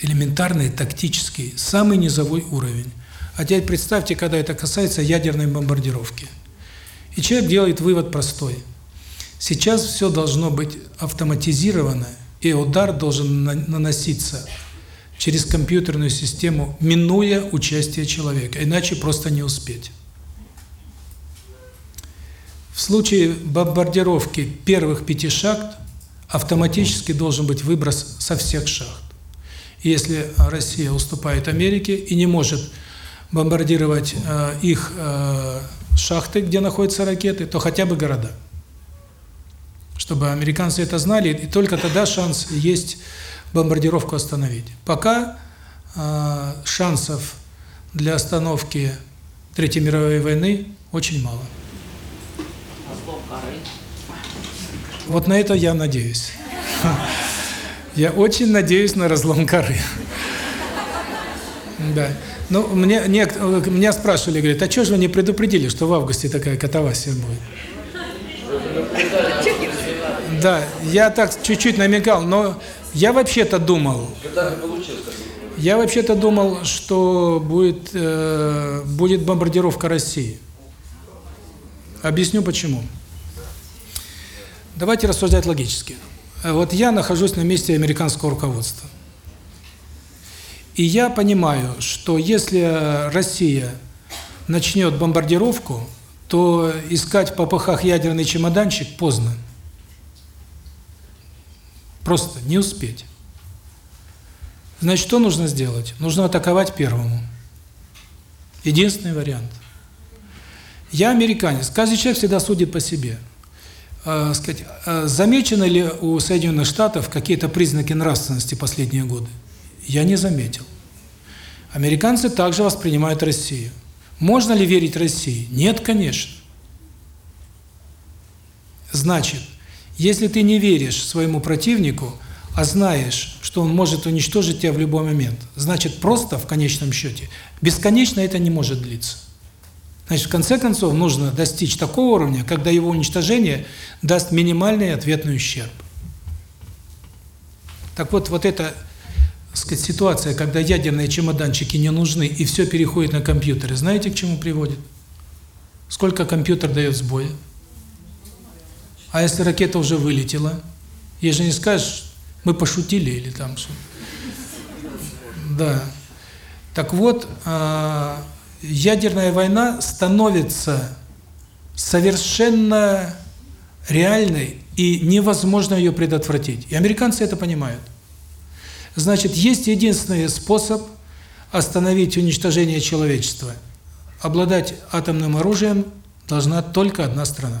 элементарный, тактический, самый низовой уровень. А теперь представьте, когда это касается ядерной бомбардировки. И человек делает вывод простой. Сейчас все должно быть автоматизировано, и удар должен наноситься через компьютерную систему, минуя участие человека, иначе просто не успеть. В случае бомбардировки первых пяти шахт автоматически должен быть выброс со всех шахт. Если Россия уступает Америке и не может бомбардировать э, их э, шахты, где находятся ракеты, то хотя бы города. Чтобы американцы это знали, и только тогда шанс есть бомбардировку остановить. Пока э, шансов для остановки Третьей мировой войны очень мало. Вот на это я надеюсь. Я очень надеюсь на разлом коры. Да. Ну, мне, не, меня спрашивали, говорят, а что же вы не предупредили, что в августе такая катавасия будет? Да, я так чуть-чуть намекал, но я вообще-то думал... Я вообще-то думал, что будет, э, будет бомбардировка России. Объясню почему. Давайте рассуждать логически. Вот я нахожусь на месте американского руководства. И я понимаю, что если Россия начнет бомбардировку, то искать в попыхах ядерный чемоданчик поздно. Просто не успеть. Значит, что нужно сделать? Нужно атаковать первому. Единственный вариант. Я американец. Каждый человек всегда судит по себе. Э, сказать, э, замечены ли у Соединенных Штатов какие-то признаки нравственности последние годы? Я не заметил. Американцы также воспринимают Россию. Можно ли верить России? Нет, конечно. Значит, если ты не веришь своему противнику, а знаешь, что он может уничтожить тебя в любой момент, значит, просто в конечном счете, бесконечно это не может длиться. Значит, в конце концов, нужно достичь такого уровня, когда его уничтожение даст минимальный ответный ущерб. Так вот, вот эта сказать, ситуация, когда ядерные чемоданчики не нужны и все переходит на компьютеры, знаете, к чему приводит? Сколько компьютер дает сбоя? А если ракета уже вылетела? Ей же не скажешь, мы пошутили или там что. Да. Так вот, а, ядерная война становится совершенно реальной и невозможно ее предотвратить. И американцы это понимают. Значит, есть единственный способ остановить уничтожение человечества. Обладать атомным оружием должна только одна страна.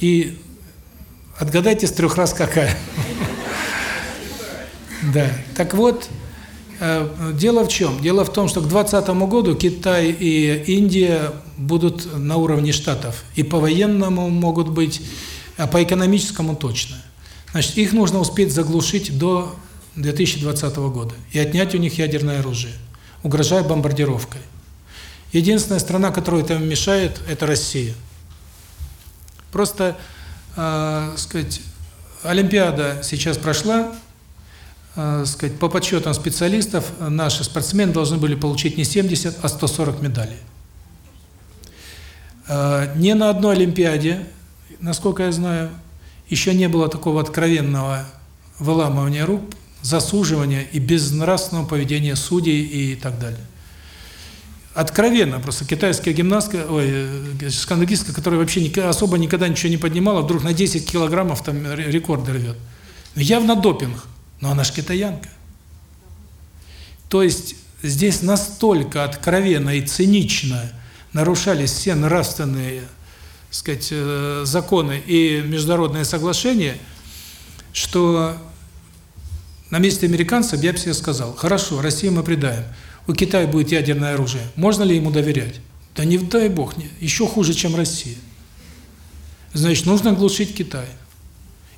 И отгадайте с трех раз какая. Да. Так вот, э, дело в чем? Дело в том, что к 2020 году Китай и Индия будут на уровне штатов. И по военному могут быть а по экономическому точно. Значит, их нужно успеть заглушить до 2020 года и отнять у них ядерное оружие, угрожая бомбардировкой. Единственная страна, которая этому мешает, это Россия. Просто, э, сказать, Олимпиада сейчас прошла, э, сказать, по подсчетам специалистов, наши спортсмены должны были получить не 70, а 140 медалей. Э, ни на одной Олимпиаде насколько я знаю, еще не было такого откровенного выламывания рук, засуживания и безнравственного поведения судей и так далее. Откровенно, просто китайская гимнастка, ой, э, скандагистка, которая вообще особо никогда ничего не поднимала, вдруг на 10 килограммов там рекорды рвет. Явно допинг, но она же китаянка. То есть здесь настолько откровенно и цинично нарушались все нравственные сказать, э, законы и международные соглашения, что на месте американцев я бы себе сказал, хорошо, Россию мы предаем, у Китая будет ядерное оружие, можно ли ему доверять? Да не дай бог, еще хуже, чем Россия. Значит, нужно глушить Китай.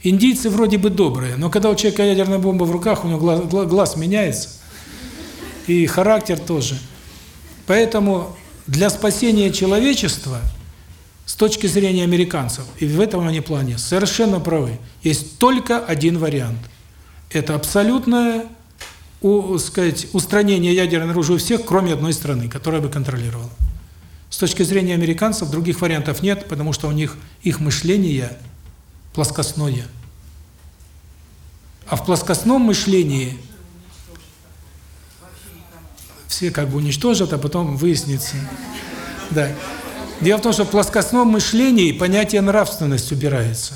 Индийцы вроде бы добрые, но когда у человека ядерная бомба в руках, у него глаз, глаз, меняется, и характер тоже. Поэтому для спасения человечества, с точки зрения американцев, и в этом они плане совершенно правы, есть только один вариант. Это абсолютное у, сказать, устранение ядерного оружия у всех, кроме одной страны, которая бы контролировала. С точки зрения американцев других вариантов нет, потому что у них их мышление плоскостное. А в плоскостном мышлении все как бы уничтожат, а потом выяснится. Да. Дело в том, что в плоскостном мышлении понятие нравственность убирается.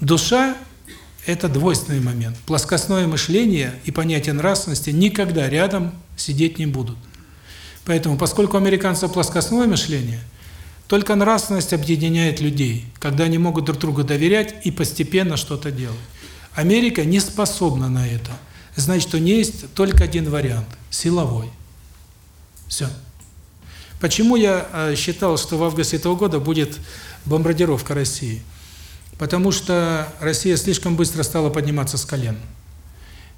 Душа – это двойственный момент. Плоскостное мышление и понятие нравственности никогда рядом сидеть не будут. Поэтому, поскольку у американцев плоскостное мышление, только нравственность объединяет людей, когда они могут друг другу доверять и постепенно что-то делать. Америка не способна на это. Значит, что не есть только один вариант – силовой. Все. Почему я э, считал, что в августе этого года будет бомбардировка России? Потому что Россия слишком быстро стала подниматься с колен.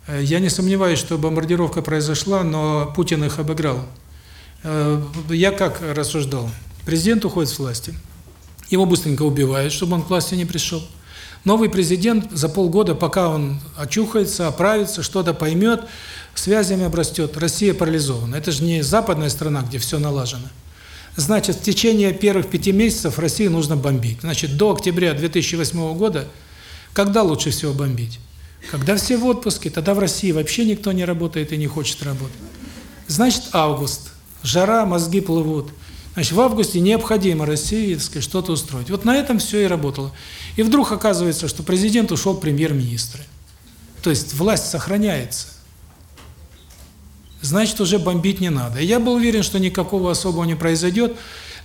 Э, я не сомневаюсь, что бомбардировка произошла, но Путин их обыграл. Э, я как рассуждал? Президент уходит с власти, его быстренько убивают, чтобы он к власти не пришел. Новый президент за полгода, пока он очухается, оправится, что-то поймет, связями обрастет, Россия парализована. Это же не западная страна, где все налажено. Значит, в течение первых пяти месяцев Россию нужно бомбить. Значит, до октября 2008 года, когда лучше всего бомбить? Когда все в отпуске, тогда в России вообще никто не работает и не хочет работать. Значит, август, жара, мозги плывут. Значит, в августе необходимо России, что-то устроить. Вот на этом все и работало. И вдруг оказывается, что президент ушел премьер-министры. То есть власть сохраняется. Значит, уже бомбить не надо. Я был уверен, что никакого особого не произойдет,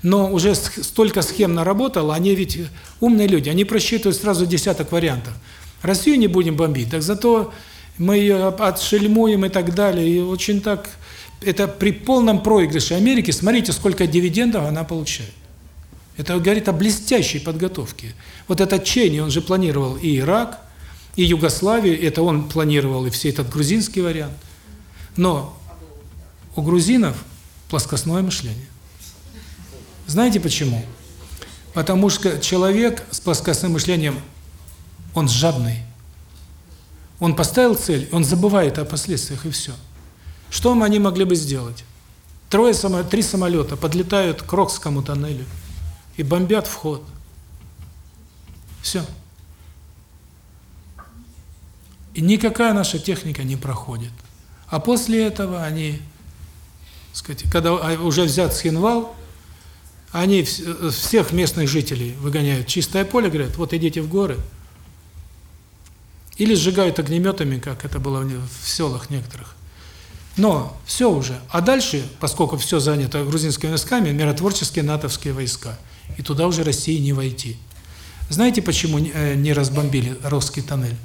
но уже столько схем наработало, они ведь умные люди, они просчитывают сразу десяток вариантов. Россию не будем бомбить, так зато мы ее отшельмуем и так далее. И очень так это при полном проигрыше Америки, смотрите, сколько дивидендов она получает. Это говорит о блестящей подготовке. Вот этот Чейни, он же планировал и Ирак, и Югославию, это он планировал и все этот грузинский вариант. Но у грузинов плоскостное мышление. Знаете почему? Потому что человек с плоскостным мышлением, он жадный. Он поставил цель, он забывает о последствиях и все. Что они могли бы сделать? Трое само, три самолета подлетают к Рокскому тоннелю и бомбят вход. Все. И никакая наша техника не проходит. А после этого они, сказать, когда уже взят Схинвал, они всех местных жителей выгоняют в чистое поле, говорят, вот идите в горы. Или сжигают огнеметами, как это было в селах некоторых. Но все уже. А дальше, поскольку все занято грузинскими войсками, миротворческие натовские войска. И туда уже России не войти. Знаете, почему э, не разбомбили русский тоннель?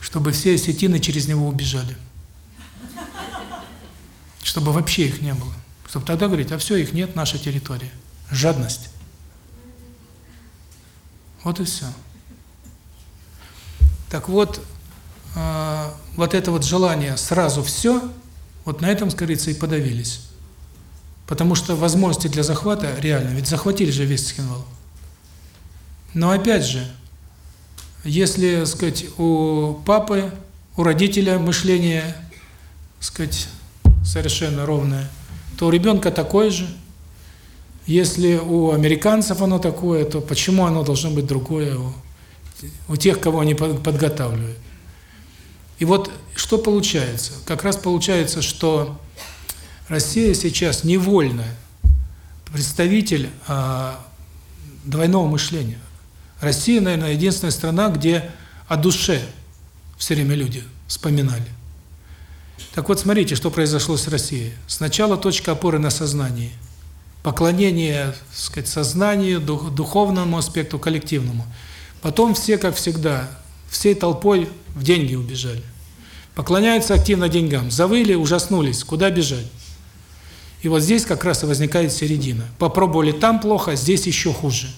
Чтобы все осетины через него убежали. Чтобы вообще их не было. Чтобы тогда говорить, а все, их нет, наша территория. Жадность. Вот и все. Так вот, э, вот это вот желание сразу все, вот на этом, скорее и подавились. Потому что возможности для захвата реально, ведь захватили же весь Цхинвал. Но опять же, если, сказать, у папы, у родителя мышление, сказать, совершенно ровное, то у ребенка такое же. Если у американцев оно такое, то почему оно должно быть другое у, у тех, кого они подготавливают? И вот что получается? Как раз получается, что Россия сейчас невольно представитель а, двойного мышления. Россия, наверное, единственная страна, где о душе все время люди вспоминали. Так вот, смотрите, что произошло с Россией. Сначала точка опоры на сознании. Поклонение, так сказать, сознанию, дух, духовному аспекту, коллективному. Потом все, как всегда, всей толпой в деньги убежали. Поклоняются активно деньгам. Завыли, ужаснулись. Куда бежать? И вот здесь как раз и возникает середина. Попробовали там плохо, здесь еще хуже.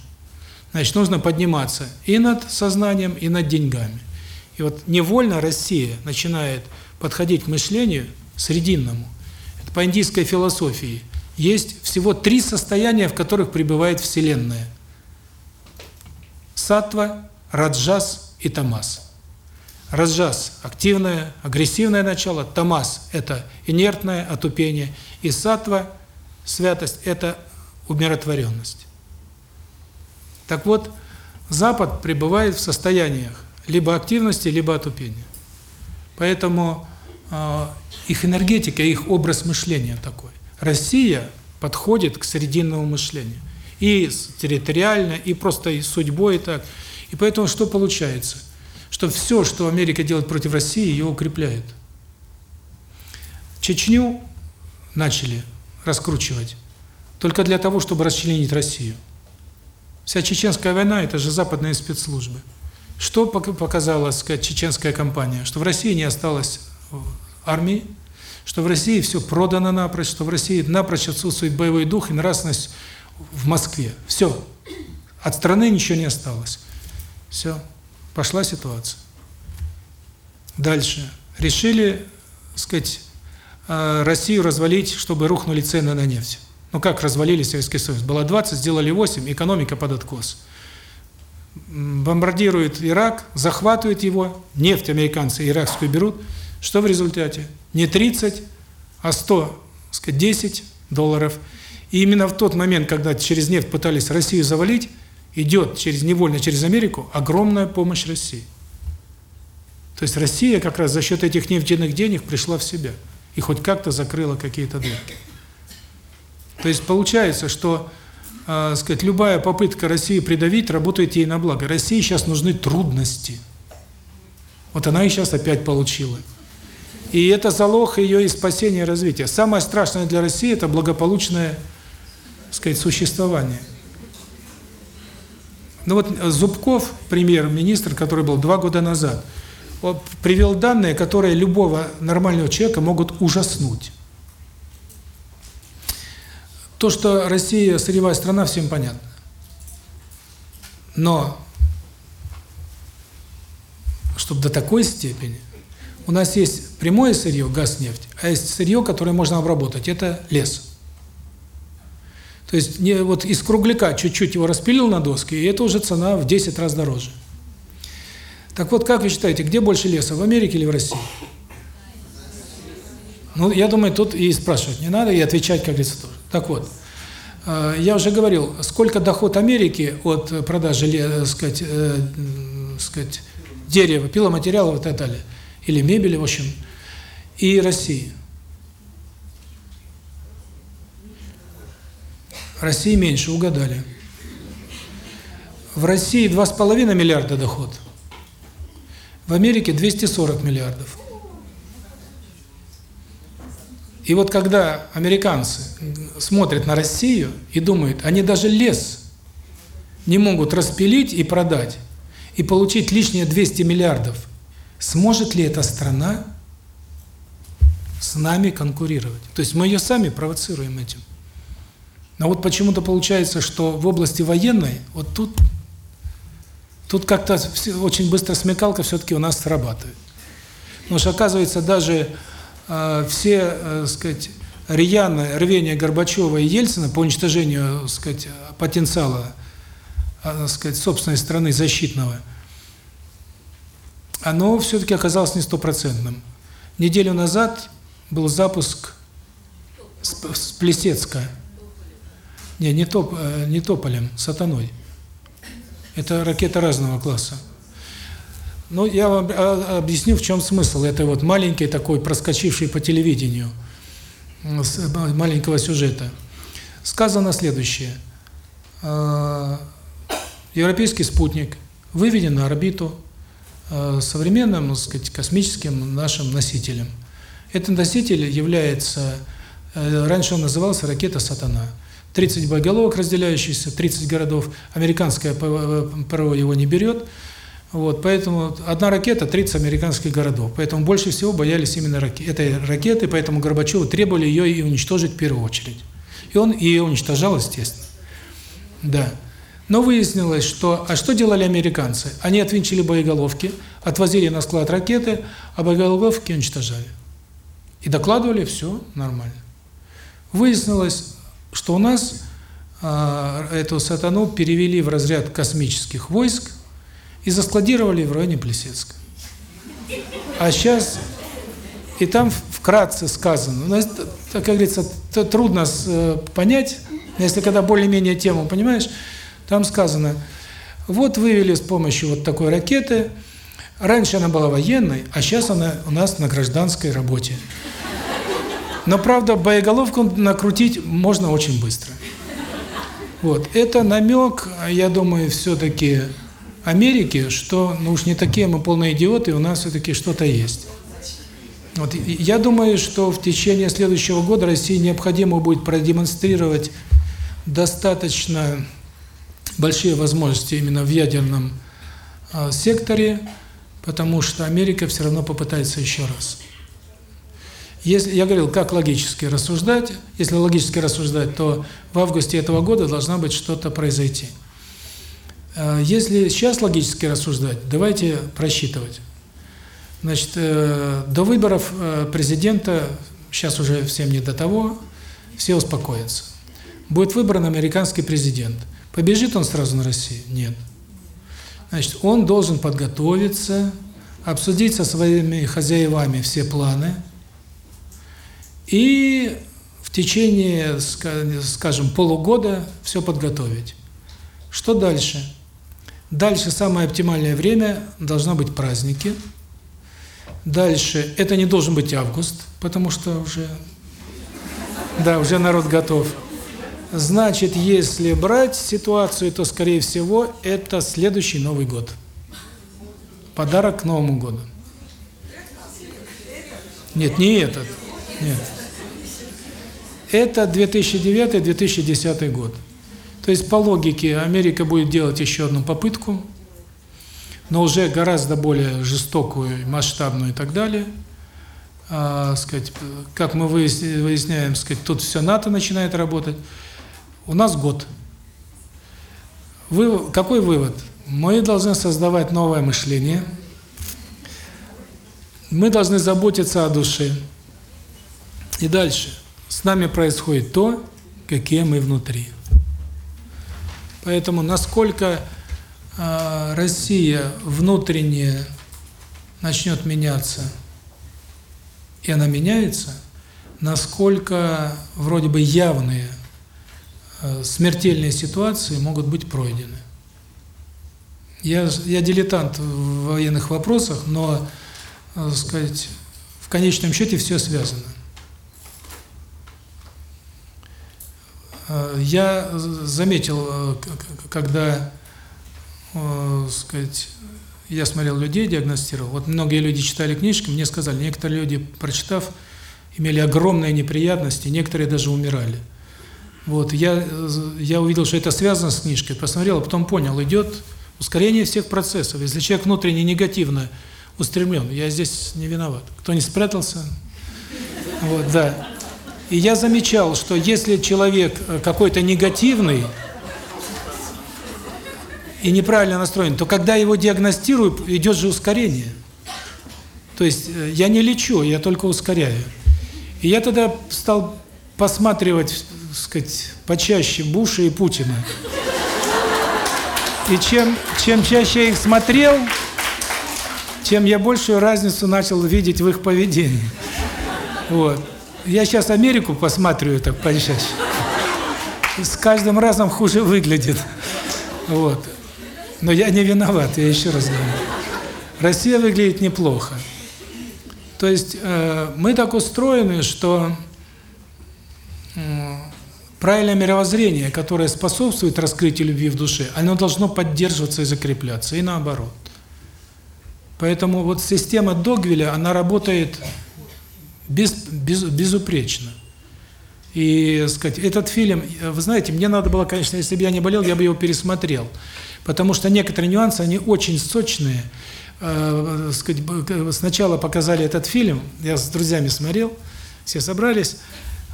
Значит, нужно подниматься и над сознанием, и над деньгами. И вот невольно Россия начинает подходить к мышлению срединному. Это по индийской философии. Есть всего три состояния, в которых пребывает Вселенная. Сатва, Раджас и Тамас. Раджас – активное, агрессивное начало, Тамас – это инертное отупение, и Сатва – святость – это умиротворенность. Так вот, Запад пребывает в состояниях либо активности, либо отупения. Поэтому э, их энергетика, их образ мышления такой. Россия подходит к срединному мышлению. И территориально, и просто и судьбой так. И поэтому что получается? Что все, что Америка делает против России, ее укрепляет. Чечню начали раскручивать только для того, чтобы расчленить Россию. Вся чеченская война – это же западные спецслужбы. Что показала, сказать, чеченская кампания? Что в России не осталось армии, что в России все продано напрочь, что в России напрочь отсутствует боевой дух и нравственность в Москве. Все. От страны ничего не осталось. Все. Пошла ситуация. Дальше. Решили, сказать, Россию развалить, чтобы рухнули цены на нефть. Ну как развалили Советский Союз? Было 20, сделали 8, экономика под откос. Бомбардируют Ирак, захватывают его, нефть американцы иракскую берут. Что в результате? Не 30, а 100, сказать, 10 долларов. И именно в тот момент, когда через нефть пытались Россию завалить, идет через невольно через Америку огромная помощь России. То есть Россия как раз за счет этих нефтяных денег пришла в себя и хоть как-то закрыла какие-то дырки. То есть получается, что, э, сказать, любая попытка России придавить работает ей на благо. России сейчас нужны трудности. Вот она их сейчас опять получила. И это залог ее и спасения, и развития. Самое страшное для России – это благополучное, сказать, существование. Ну вот Зубков, премьер-министр, который был два года назад, привел данные, которые любого нормального человека могут ужаснуть. То, что Россия сырьевая страна, всем понятно. Но, чтобы до такой степени, у нас есть прямое сырье, газ, нефть, а есть сырье, которое можно обработать, это лес. То есть не вот из кругляка чуть-чуть его распилил на доски, и это уже цена в 10 раз дороже. Так вот, как вы считаете, где больше леса, в Америке или в России? Ну, я думаю, тут и спрашивать не надо, и отвечать, как говорится, тоже. Так вот, я уже говорил, сколько доход Америки от продажи, так сказать, э, сказать, дерева, пиломатериалов и так далее, или мебели, в общем, и России. России меньше, угадали. В России 2,5 миллиарда доход. В Америке 240 миллиардов. И вот когда американцы смотрят на Россию и думают, они даже лес не могут распилить и продать, и получить лишние 200 миллиардов, сможет ли эта страна с нами конкурировать? То есть мы ее сами провоцируем этим. Но вот почему-то получается, что в области военной, вот тут, тут как-то очень быстро смекалка все-таки у нас срабатывает. Потому что, оказывается, даже э, все, э, сказать, рьяное рвение Горбачева и Ельцина по уничтожению, сказать, потенциала, э, сказать, собственной страны защитного, оно все-таки оказалось не стопроцентным. Неделю назад был запуск с Плесецка, не, не, топ, э, не тополем, сатаной. Это ракета разного класса. Но я вам а, объясню, в чем смысл этой вот маленькой такой, проскочившей по телевидению, маленького сюжета. Сказано следующее. Э, европейский спутник выведен на орбиту э, современным, так сказать, космическим нашим носителем. Этот носитель является, раньше он назывался ракета «Сатана». 30 боеголовок разделяющихся, 30 городов. Американская ПВО его не берет. Вот, поэтому одна ракета 30 американских городов. Поэтому больше всего боялись именно раки этой ракеты, поэтому Горбачеву требовали ее и уничтожить в первую очередь. И он ее уничтожал, естественно. Да. Но выяснилось, что... А что делали американцы? Они отвинчили боеголовки, отвозили на склад ракеты, а боеголовки уничтожали. И докладывали, все нормально. Выяснилось, что у нас э, эту сатану перевели в разряд космических войск и заскладировали в районе Плесецка. А сейчас... И там вкратце сказано, у нас, как говорится, трудно понять, если когда более-менее тему понимаешь, там сказано, вот вывели с помощью вот такой ракеты, раньше она была военной, а сейчас она у нас на гражданской работе. Но, правда, боеголовку накрутить можно очень быстро. Вот. Это намек, я думаю, все-таки Америки, что, ну уж не такие мы полные идиоты, у нас все-таки что-то есть. Вот. Я думаю, что в течение следующего года России необходимо будет продемонстрировать достаточно большие возможности именно в ядерном э, секторе, потому что Америка все равно попытается еще раз. Если я говорил, как логически рассуждать, если логически рассуждать, то в августе этого года должна быть что-то произойти. Э, если сейчас логически рассуждать, давайте просчитывать. Значит, э, до выборов э, президента, сейчас уже всем не до того, все успокоятся. Будет выбран американский президент. Побежит он сразу на Россию? Нет. Значит, он должен подготовиться, обсудить со своими хозяевами все планы и в течение, скажем, полугода все подготовить. Что дальше? Дальше самое оптимальное время должно быть праздники – Дальше, это не должен быть август, потому что уже, да, уже народ готов. Значит, если брать ситуацию, то, скорее всего, это следующий Новый год. Подарок к Новому году. Нет, не этот. Нет. Это 2009-2010 год. То есть, по логике, Америка будет делать еще одну попытку – но уже гораздо более жестокую, масштабную и так далее. А, сказать, как мы выясняем, сказать, тут все НАТО начинает работать. У нас год. Вы, какой вывод? Мы должны создавать новое мышление. Мы должны заботиться о душе. И дальше. С нами происходит то, какие мы внутри. Поэтому насколько а, Россия внутренне начнет меняться, и она меняется, насколько вроде бы явные а, смертельные ситуации могут быть пройдены. Я, я дилетант в военных вопросах, но, так сказать, в конечном счете все связано. Я заметил, когда э, сказать, я смотрел людей, диагностировал. Вот многие люди читали книжки, мне сказали, некоторые люди, прочитав, имели огромные неприятности, некоторые даже умирали. Вот, я, я увидел, что это связано с книжкой, посмотрел, а потом понял, идет ускорение всех процессов. Если человек внутренне негативно устремлен, я здесь не виноват. Кто не спрятался? Вот, да. И я замечал, что если человек э, какой-то негативный, и неправильно настроен, то когда его диагностируют, идет же ускорение. То есть э, я не лечу, я только ускоряю. И я тогда стал посматривать, так сказать, почаще Буша и Путина. И чем, чем чаще я их смотрел, тем я большую разницу начал видеть в их поведении. Вот. Я сейчас Америку посматриваю так почаще. С каждым разом хуже выглядит. Вот. Но я не виноват, я еще раз говорю. Россия выглядит неплохо. То есть э, мы так устроены, что э, правильное мировоззрение, которое способствует раскрытию любви в душе, оно должно поддерживаться и закрепляться, и наоборот. Поэтому вот система Догвиля, она работает без, без, безупречно. И, сказать, этот фильм, вы знаете, мне надо было, конечно, если бы я не болел, я бы его пересмотрел. Потому что некоторые нюансы, они очень сочные. Э, сказать, сначала показали этот фильм, я с друзьями смотрел, все собрались,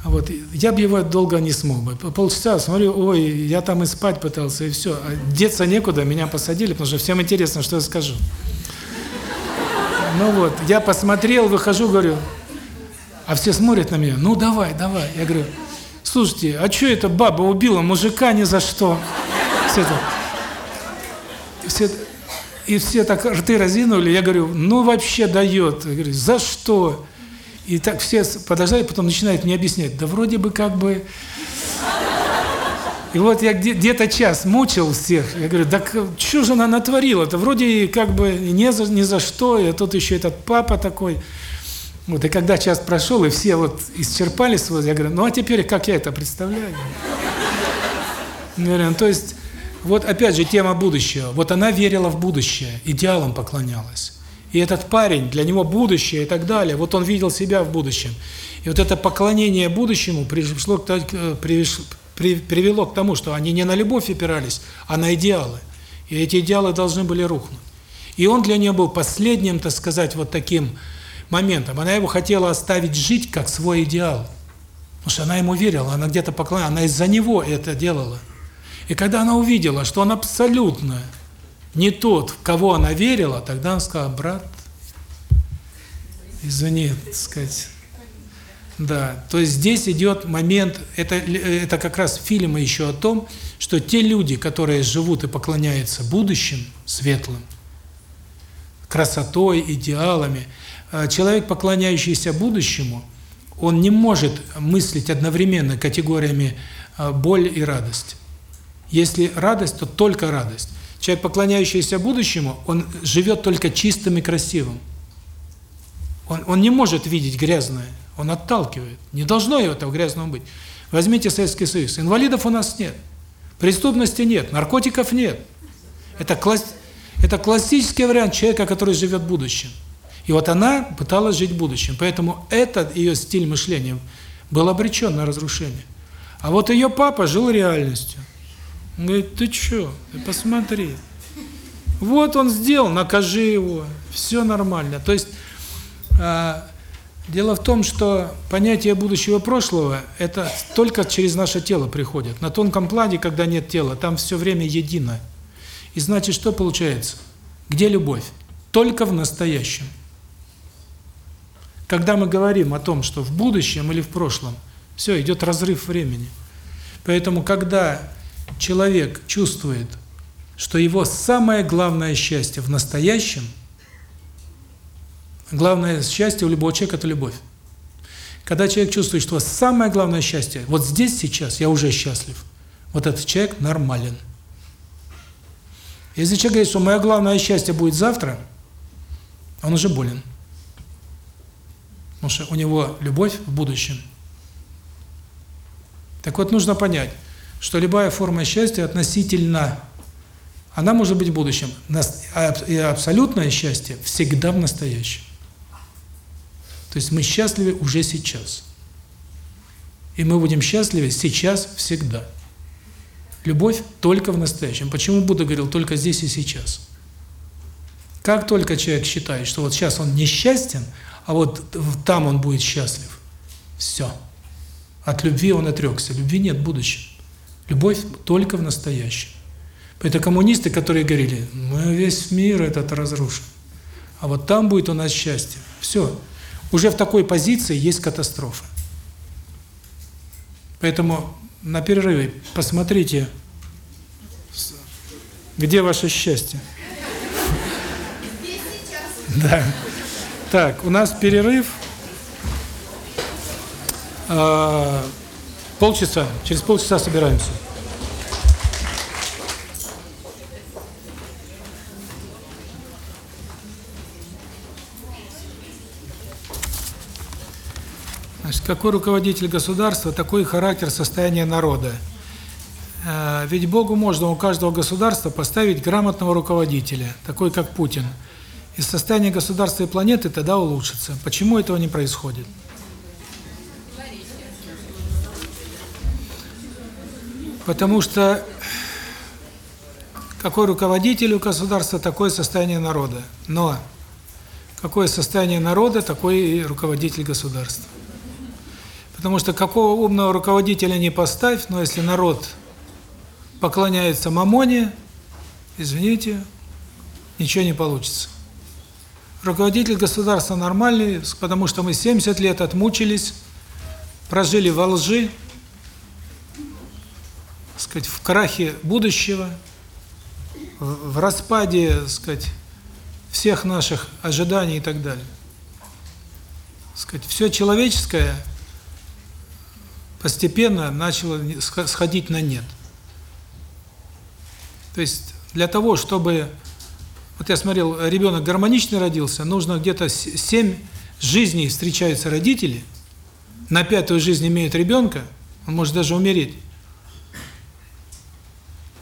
вот, я бы его долго не смог бы. Полчаса смотрю, ой, я там и спать пытался, и все. А деться некуда, меня посадили, потому что всем интересно, что я скажу. Ну вот, я посмотрел, выхожу, говорю, а все смотрят на меня, ну давай, давай. Я говорю, слушайте, а что это баба убила мужика ни за что? Все это, все, и все так рты разинули, я говорю, ну вообще дает. Я говорю, за что? И так все подождали, потом начинают мне объяснять, да вроде бы как бы... И вот я где-то час мучил всех. Я говорю, да что же она натворила-то? Вроде как бы не за, ни за что, и тут еще этот папа такой. Вот, и когда час прошел, и все вот исчерпали свой, я говорю, ну а теперь как я это представляю? Ну, то есть, вот опять же тема будущего. Вот она верила в будущее, идеалам поклонялась. И этот парень, для него будущее и так далее, вот он видел себя в будущем. И вот это поклонение будущему пришло к, привело к тому, что они не на любовь опирались, а на идеалы. И эти идеалы должны были рухнуть. И он для нее был последним, так сказать, вот таким моментом. Она его хотела оставить жить как свой идеал. Потому что она ему верила, она где-то поклонялась, она из-за него это делала. И когда она увидела, что он абсолютно не тот, в кого она верила, тогда она сказала, брат, извини, так сказать, да, то есть здесь идет момент, это, это как раз фильмы еще о том, что те люди, которые живут и поклоняются будущим, светлым, красотой, идеалами, человек, поклоняющийся будущему, он не может мыслить одновременно категориями э, боль и радость. Если радость, то только радость. Человек, поклоняющийся будущему, он живет только чистым и красивым. Он, он не может видеть грязное. Он отталкивает. Не должно его этого грязного быть. Возьмите Советский Союз. Инвалидов у нас нет. Преступности нет. Наркотиков нет. Это, класс, это классический вариант человека, который живет будущим. И вот она пыталась жить будущим. Поэтому этот ее стиль мышления был обречен на разрушение. А вот ее папа жил реальностью. Он говорит, ты что, посмотри. Вот он сделал, накажи его. Все нормально. То есть... А, Дело в том, что понятие будущего прошлого – это только через наше тело приходит. На тонком плане, когда нет тела, там все время едино. И значит, что получается? Где любовь? Только в настоящем. Когда мы говорим о том, что в будущем или в прошлом, все, идет разрыв времени. Поэтому, когда человек чувствует, что его самое главное счастье в настоящем – Главное счастье у любого человека – это любовь. Когда человек чувствует, что самое главное счастье, вот здесь, сейчас, я уже счастлив, вот этот человек нормален. Если человек говорит, что мое главное счастье будет завтра, он уже болен. Потому что у него любовь в будущем. Так вот, нужно понять, что любая форма счастья относительно, она может быть в будущем, а и абсолютное счастье всегда в настоящем. То есть мы счастливы уже сейчас. И мы будем счастливы сейчас всегда. Любовь только в настоящем. Почему Будда говорил только здесь и сейчас? Как только человек считает, что вот сейчас он несчастен, а вот там он будет счастлив, все. От любви он отрекся. Любви нет в будущем. Любовь только в настоящем. Поэтому коммунисты, которые говорили, мы весь мир этот разрушим, а вот там будет у нас счастье. Все уже в такой позиции есть катастрофа. Поэтому на перерыве посмотрите, где ваше счастье. Да. Так, у нас перерыв. А, полчаса. Через полчаса собираемся. Значит, какой руководитель государства, такой характер состояния народа. Э, ведь Богу можно у каждого государства поставить грамотного руководителя, такой как Путин. И состояние государства и планеты тогда улучшится. Почему этого не происходит? Потому что какой руководитель у государства, такое состояние народа. Но какое состояние народа, такой и руководитель государства. Потому что какого умного руководителя не поставь, но если народ поклоняется мамоне, извините, ничего не получится. Руководитель государства нормальный, потому что мы 70 лет отмучились, прожили во лжи, сказать, в крахе будущего, в, распаде, сказать, всех наших ожиданий и так далее. Сказать, все человеческое постепенно начало сходить на нет. То есть для того, чтобы вот я смотрел, ребенок гармоничный родился, нужно где-то 7 жизней встречаются родители, на пятую жизнь имеют ребенка, он может даже умереть.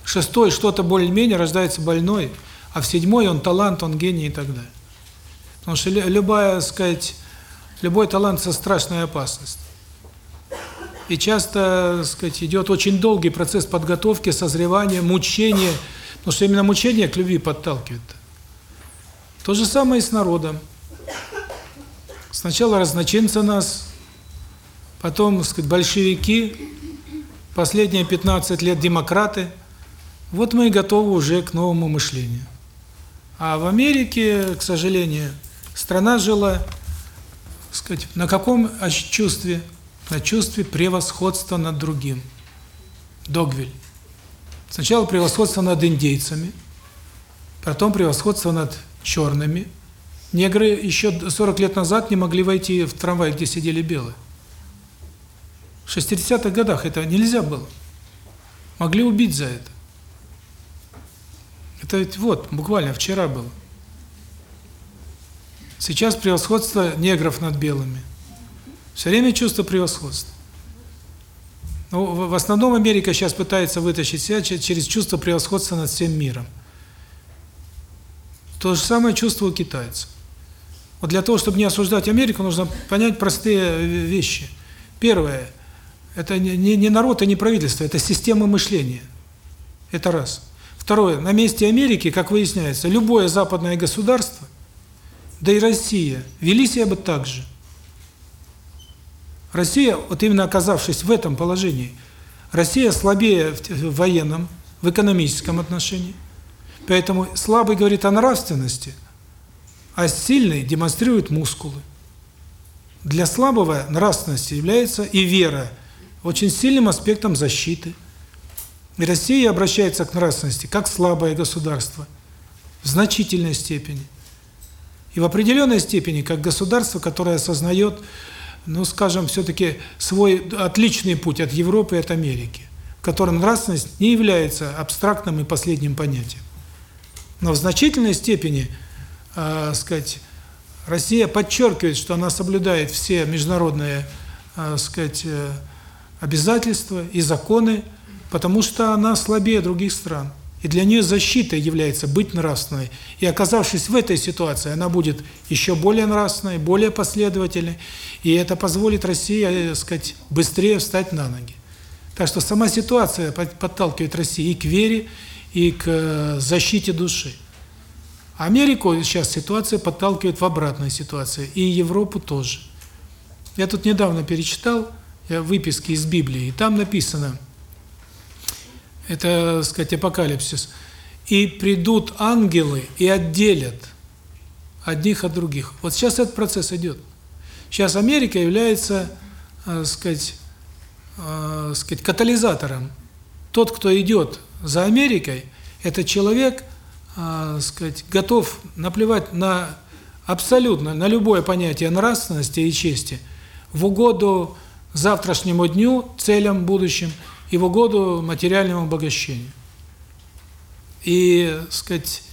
Шестой что-то более-менее рождается больной, а в седьмой он талант, он гений и так далее. Потому что любая, сказать, любой талант со страшной опасностью. И часто, сказать, идет очень долгий процесс подготовки, созревания, мучения, потому что именно мучение к любви подталкивает. То же самое и с народом. Сначала разночинцы нас, потом, так сказать, большевики, последние 15 лет демократы. Вот мы и готовы уже к новому мышлению. А в Америке, к сожалению, страна жила, так сказать, на каком чувстве? На чувстве превосходства над другим. Догвиль. Сначала превосходство над индейцами, потом превосходство над черными. Негры еще 40 лет назад не могли войти в трамвай, где сидели белые. В 60-х годах это нельзя было. Могли убить за это. Это ведь вот, буквально вчера было. Сейчас превосходство негров над белыми. Все время чувство превосходства. Ну, в основном Америка сейчас пытается вытащить себя через чувство превосходства над всем миром. То же самое чувство у китайцев. Вот для того, чтобы не осуждать Америку, нужно понять простые вещи. Первое – это не, не народ и не правительство, это система мышления. Это раз. Второе – на месте Америки, как выясняется, любое западное государство, да и Россия, вели себя бы так же. Россия, вот именно оказавшись в этом положении, Россия слабее в военном, в экономическом отношении, Поэтому слабый говорит о нравственности, а сильный демонстрирует мускулы. Для слабого нравственность является и вера очень сильным аспектом защиты. И Россия обращается к нравственности как слабое государство в значительной степени. И в определенной степени как государство, которое осознает, ну, скажем, все-таки свой отличный путь от Европы и от Америки, в котором нравственность не является абстрактным и последним понятием. Но в значительной степени, э, сказать, Россия подчеркивает, что она соблюдает все международные, э, сказать, э, обязательства и законы, потому что она слабее других стран. И для нее защитой является быть нравственной. И оказавшись в этой ситуации, она будет еще более нравственной, более последовательной, и это позволит России, э, сказать, быстрее встать на ноги. Так что сама ситуация подталкивает Россию и к вере, и к э, защите души. Америку сейчас ситуация подталкивает в обратную ситуацию, и Европу тоже. Я тут недавно перечитал я выписки из Библии, и там написано, это, так сказать, апокалипсис, «И придут ангелы и отделят одних от других». Вот сейчас этот процесс идет. Сейчас Америка является, так э, сказать, так э, сказать, катализатором. Тот, кто идет за Америкой, это человек, э, сказать, готов наплевать на абсолютно на любое понятие нравственности и чести в угоду завтрашнему дню, целям будущим и в угоду материальному обогащению. И, сказать,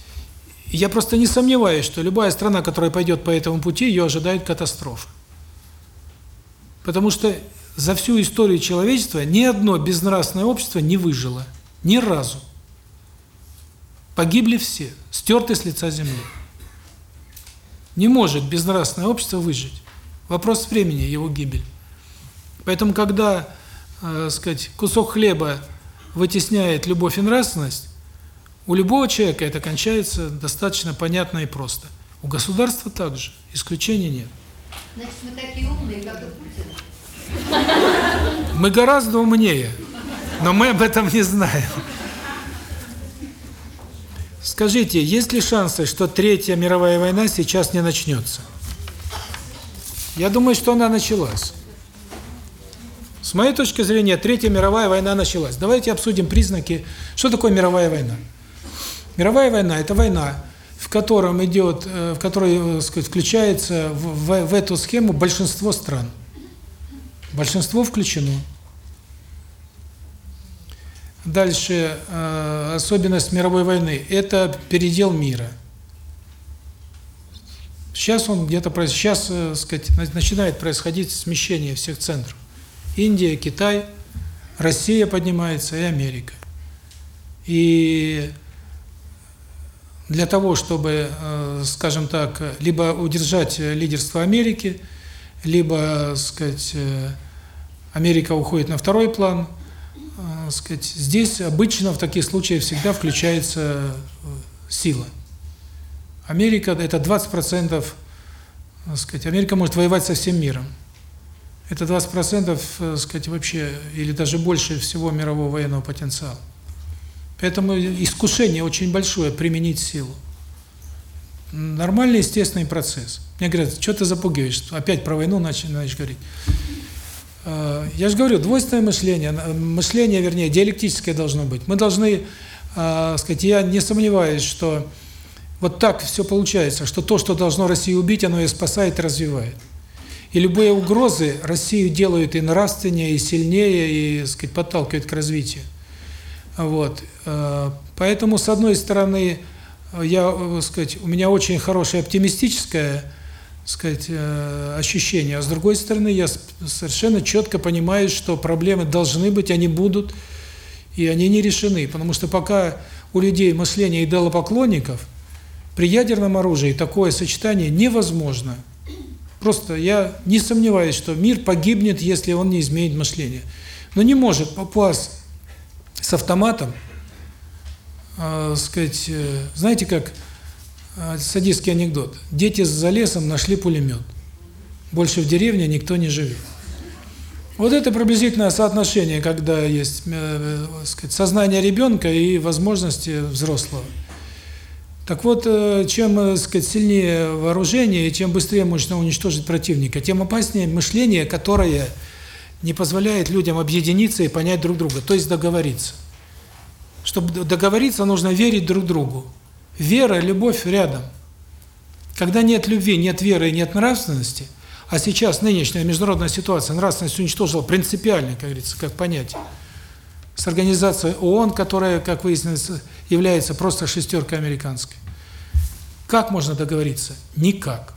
я просто не сомневаюсь, что любая страна, которая пойдет по этому пути, ее ожидает катастрофа. Потому что за всю историю человечества ни одно безнравственное общество не выжило. Ни разу. Погибли все, стерты с лица земли. Не может безнравственное общество выжить. Вопрос времени его гибель. Поэтому, когда, э, сказать, кусок хлеба вытесняет любовь и нравственность, У любого человека это кончается достаточно понятно и просто. У государства также. Исключений нет. Значит, мы такие умные, как и Путин. Мы гораздо умнее, но мы об этом не знаем. Скажите, есть ли шансы, что Третья мировая война сейчас не начнется? Я думаю, что она началась. С моей точки зрения, Третья мировая война началась. Давайте обсудим признаки, что такое мировая война. Мировая война – это война, в котором идет, э, в которой, э, сказать, включается в, в, в эту схему большинство стран. Большинство включено. Дальше, э, особенность мировой войны – это передел мира. Сейчас он где-то, сейчас, э, сказать, начинает происходить смещение всех центров. Индия, Китай, Россия поднимается и Америка. И для того, чтобы, э, скажем так, либо удержать лидерство Америки, либо, сказать, э, Америка уходит на второй план, э, сказать, здесь обычно в таких случаях всегда включается сила. Америка это 20%, сказать, Америка может воевать со всем миром. Это 20%, сказать, вообще или даже больше всего мирового военного потенциала. Поэтому искушение очень большое применить силу. Нормальный, естественный процесс. Мне говорят, что ты запугиваешь? Опять про войну начинаешь говорить. Я же говорю, двойственное мышление, мышление, вернее, диалектическое должно быть. Мы должны, сказать, я не сомневаюсь, что вот так все получается, что то, что должно Россию убить, оно ее спасает развивает. И любые угрозы Россию делают и нравственнее, и сильнее, и, сказать, подталкивают к развитию. Вот. Поэтому, с одной стороны, я, сказать, у меня очень хорошее оптимистическое, сказать, ощущение, а с другой стороны, я совершенно четко понимаю, что проблемы должны быть, они будут, и они не решены. Потому что пока у людей мышление идолопоклонников, при ядерном оружии такое сочетание невозможно. Просто я не сомневаюсь, что мир погибнет, если он не изменит мышление. Но не может попасть с автоматом, э, сказать, э, знаете как, э, садистский анекдот. Дети за лесом нашли пулемет. Больше в деревне никто не живет. Вот это приблизительное соотношение, когда есть э, сказать, сознание ребенка и возможности взрослого. Так вот, чем, сказать, сильнее вооружение, и чем быстрее можно уничтожить противника, тем опаснее мышление, которое не позволяет людям объединиться и понять друг друга, то есть договориться. Чтобы договориться, нужно верить друг другу. Вера, любовь рядом. Когда нет любви, нет веры и нет нравственности, а сейчас нынешняя международная ситуация нравственность уничтожила принципиально, как говорится, как понятие, с организацией ООН, которая, как выяснилось, является просто шестеркой американской. Как можно договориться? Никак.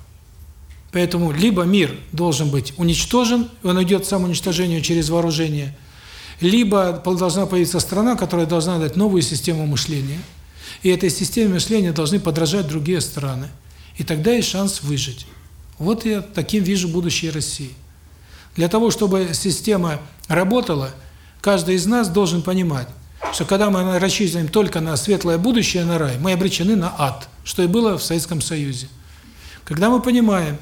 Поэтому либо мир должен быть уничтожен, он идет к самоуничтожению через вооружение, либо должна появиться страна, которая должна дать новую систему мышления, и этой системе мышления должны подражать другие страны. И тогда есть шанс выжить. Вот я таким вижу будущее России. Для того, чтобы система работала, каждый из нас должен понимать, что когда мы рассчитываем только на светлое будущее, на рай, мы обречены на ад, что и было в Советском Союзе. Когда мы понимаем,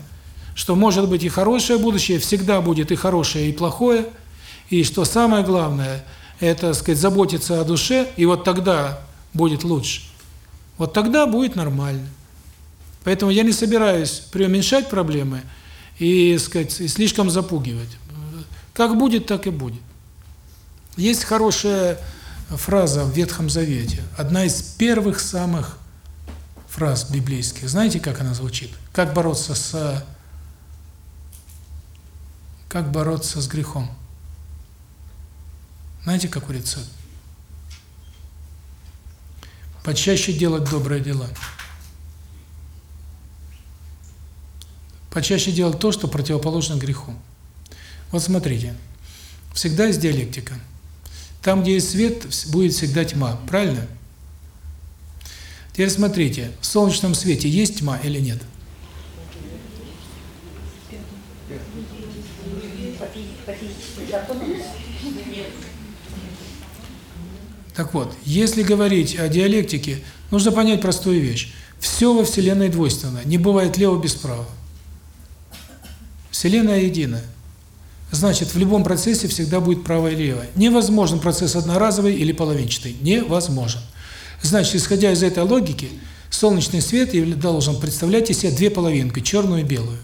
что может быть и хорошее будущее, всегда будет и хорошее, и плохое, и что самое главное, это, сказать, заботиться о душе, и вот тогда будет лучше. Вот тогда будет нормально. Поэтому я не собираюсь преуменьшать проблемы и, сказать, и слишком запугивать. Как будет, так и будет. Есть хорошая фраза в Ветхом Завете, одна из первых самых фраз библейских. Знаете, как она звучит? Как бороться с как бороться с грехом? Знаете, какой рецепт? Почаще делать добрые дела. Почаще делать то, что противоположно греху. Вот смотрите, всегда есть диалектика. Там, где есть свет, будет всегда тьма, правильно? Теперь смотрите, в солнечном свете есть тьма или нет? Так вот, если говорить о диалектике, нужно понять простую вещь. Все во Вселенной двойственно. Не бывает лево без права. Вселенная единая. Значит, в любом процессе всегда будет правое и левое. Невозможен процесс одноразовый или половинчатый. Невозможен. Значит, исходя из этой логики, солнечный свет должен представлять из себя две половинки, черную и белую.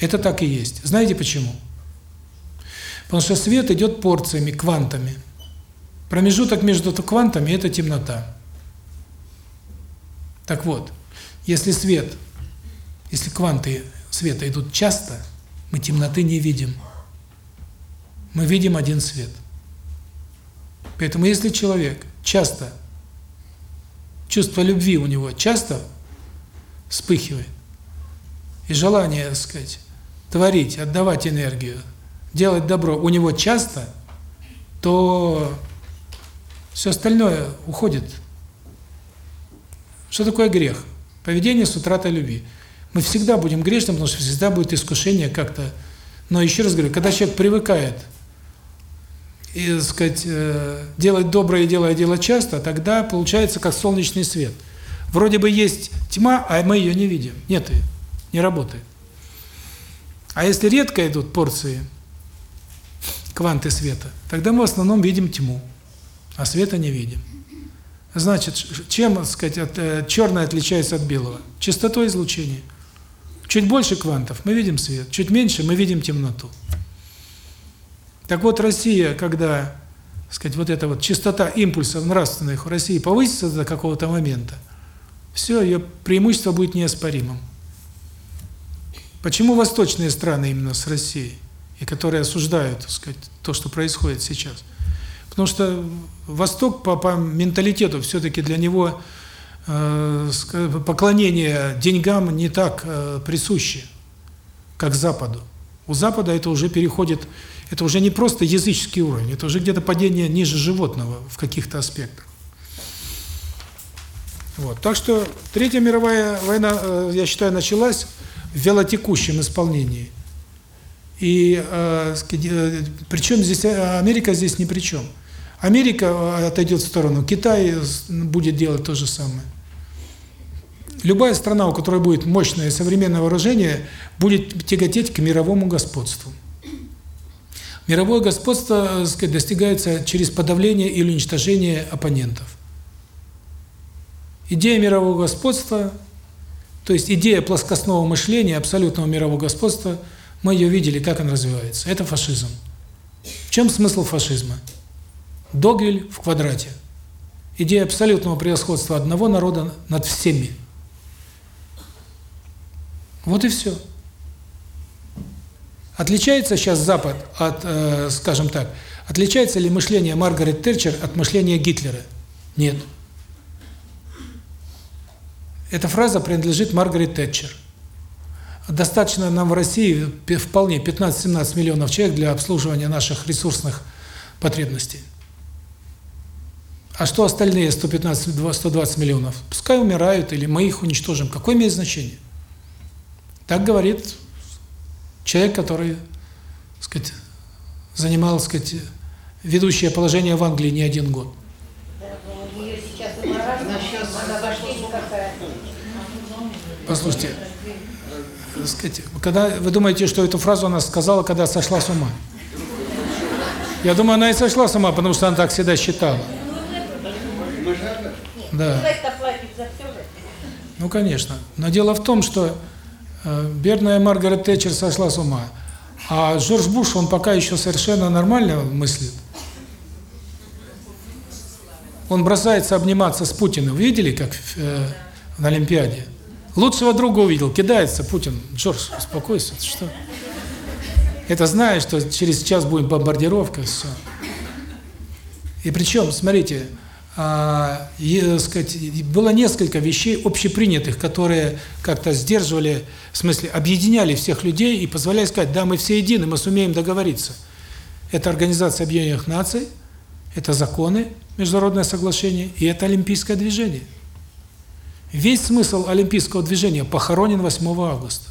Это так и есть. Знаете почему? Потому что свет идет порциями, квантами. Промежуток между квантами – это темнота. Так вот, если свет, если кванты света идут часто, мы темноты не видим. Мы видим один свет. Поэтому если человек часто, чувство любви у него часто вспыхивает, и желание, так сказать, творить, отдавать энергию, делать добро у него часто, то все остальное уходит. Что такое грех? Поведение с утратой любви. Мы всегда будем грешным, потому что всегда будет искушение как-то. Но еще раз говорю, когда человек привыкает и, так сказать, э, делать доброе, делая дело часто, тогда получается как солнечный свет. Вроде бы есть тьма, а мы ее не видим. Нет ее, не работает. А если редко идут порции кванты света, тогда мы в основном видим тьму а света не видим. Значит, чем, так сказать, от, э, черное отличается от белого? Частотой излучения. Чуть больше квантов мы видим свет, чуть меньше мы видим темноту. Так вот, Россия, когда, так сказать, вот эта вот частота импульсов нравственных в России повысится до какого-то момента, все, ее преимущество будет неоспоримым. Почему восточные страны именно с Россией, и которые осуждают, так сказать, то, что происходит сейчас – Потому что Восток по, по менталитету все-таки для него э, поклонение деньгам не так э, присуще, как Западу. У Запада это уже переходит, это уже не просто языческий уровень, это уже где-то падение ниже животного в каких-то аспектах. Вот. Так что Третья мировая война, э, я считаю, началась в велотекущем исполнении. И э, э причем здесь Америка здесь ни при чем. Америка э, отойдет в сторону, Китай будет делать то же самое. Любая страна, у которой будет мощное современное вооружение, будет тяготеть к мировому господству. Мировое господство э, сказать, достигается через подавление или уничтожение оппонентов. Идея мирового господства, то есть идея плоскостного мышления, абсолютного мирового господства, мы ее видели, как она развивается. Это фашизм. В чем смысл фашизма? Догвиль в квадрате. Идея абсолютного превосходства одного народа над всеми. Вот и все. Отличается сейчас Запад от, э, скажем так, отличается ли мышление Маргарет Тэтчер от мышления Гитлера? Нет. Эта фраза принадлежит Маргарет Тэтчер. Достаточно нам в России вполне 15-17 миллионов человек для обслуживания наших ресурсных потребностей. А что остальные 115-120 миллионов? Пускай умирают, или мы их уничтожим. Какое имеет значение? Так говорит человек, который, так сказать, занимал, так сказать, ведущее положение в Англии не один год. Послушайте, сказать, когда вы думаете, что эту фразу она сказала, когда сошла с ума? Я думаю, она и сошла с ума, потому что она так всегда считала. Да. Ну, конечно. Но дело в том, что э, бедная Маргарет Тэтчер сошла с ума, а Джордж Буш, он пока еще совершенно нормально мыслит. Он бросается обниматься с Путиным. Видели, как э, на Олимпиаде? Лучшего друга увидел, кидается Путин. Джордж, успокойся, что? Это знаешь, что через час будет бомбардировка, все. И причем, смотрите, и, сказать, было несколько вещей общепринятых, которые как-то сдерживали, в смысле, объединяли всех людей и позволяли сказать, да, мы все едины, мы сумеем договориться. Это Организация Объединенных Наций, это законы, международное соглашение, и это Олимпийское движение. Весь смысл Олимпийского движения похоронен 8 августа.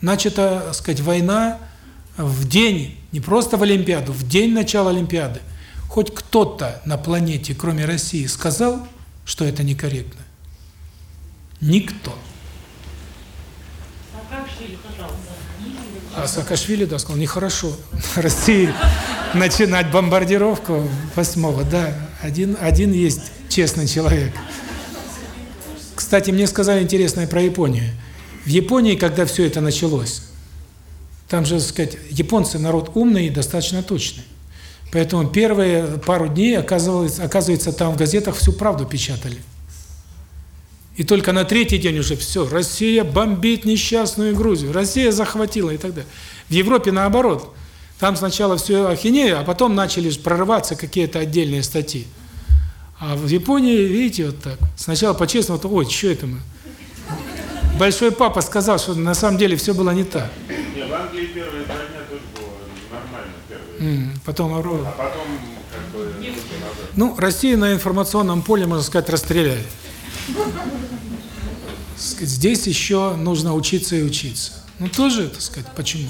Начата, сказать, война в день, не просто в Олимпиаду, в день начала Олимпиады – Хоть кто-то на планете, кроме России, сказал, что это некорректно? Никто. А Саакашвили, да, сказал, нехорошо <laughs> России начинать бомбардировку восьмого. Да, один, один есть честный человек. Кстати, мне сказали интересное про Японию. В Японии, когда все это началось, там же, так сказать, японцы народ умный и достаточно точный. Поэтому первые пару дней, оказывается, оказывается, там в газетах всю правду печатали. И только на третий день уже все, Россия бомбит несчастную Грузию, Россия захватила и так далее. В Европе наоборот. Там сначала все ахинея, а потом начали прорываться какие-то отдельные статьи. А в Японии, видите, вот так. Сначала по-честному, то, ой, что это мы? Большой папа сказал, что на самом деле все было не так. Не, в Англии первые два дня тоже было Потом, А потом, как бы, ну, Россию на информационном поле, можно сказать, расстреляли. Сказать, Здесь еще нужно учиться и учиться. Ну, тоже, так сказать, почему?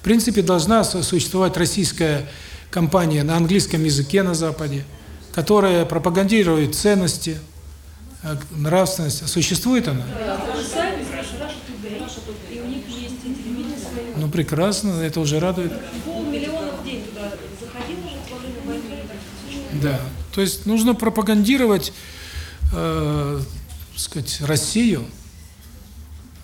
В принципе, должна су- существовать российская компания на английском языке на Западе, которая пропагандирует ценности, э, нравственность. Существует она? И у них есть и телевидение свое. Ну, прекрасно, это уже радует. Полмиллиона в день туда заходило уже во время войны. Да. То есть нужно пропагандировать, э, сказать, Россию.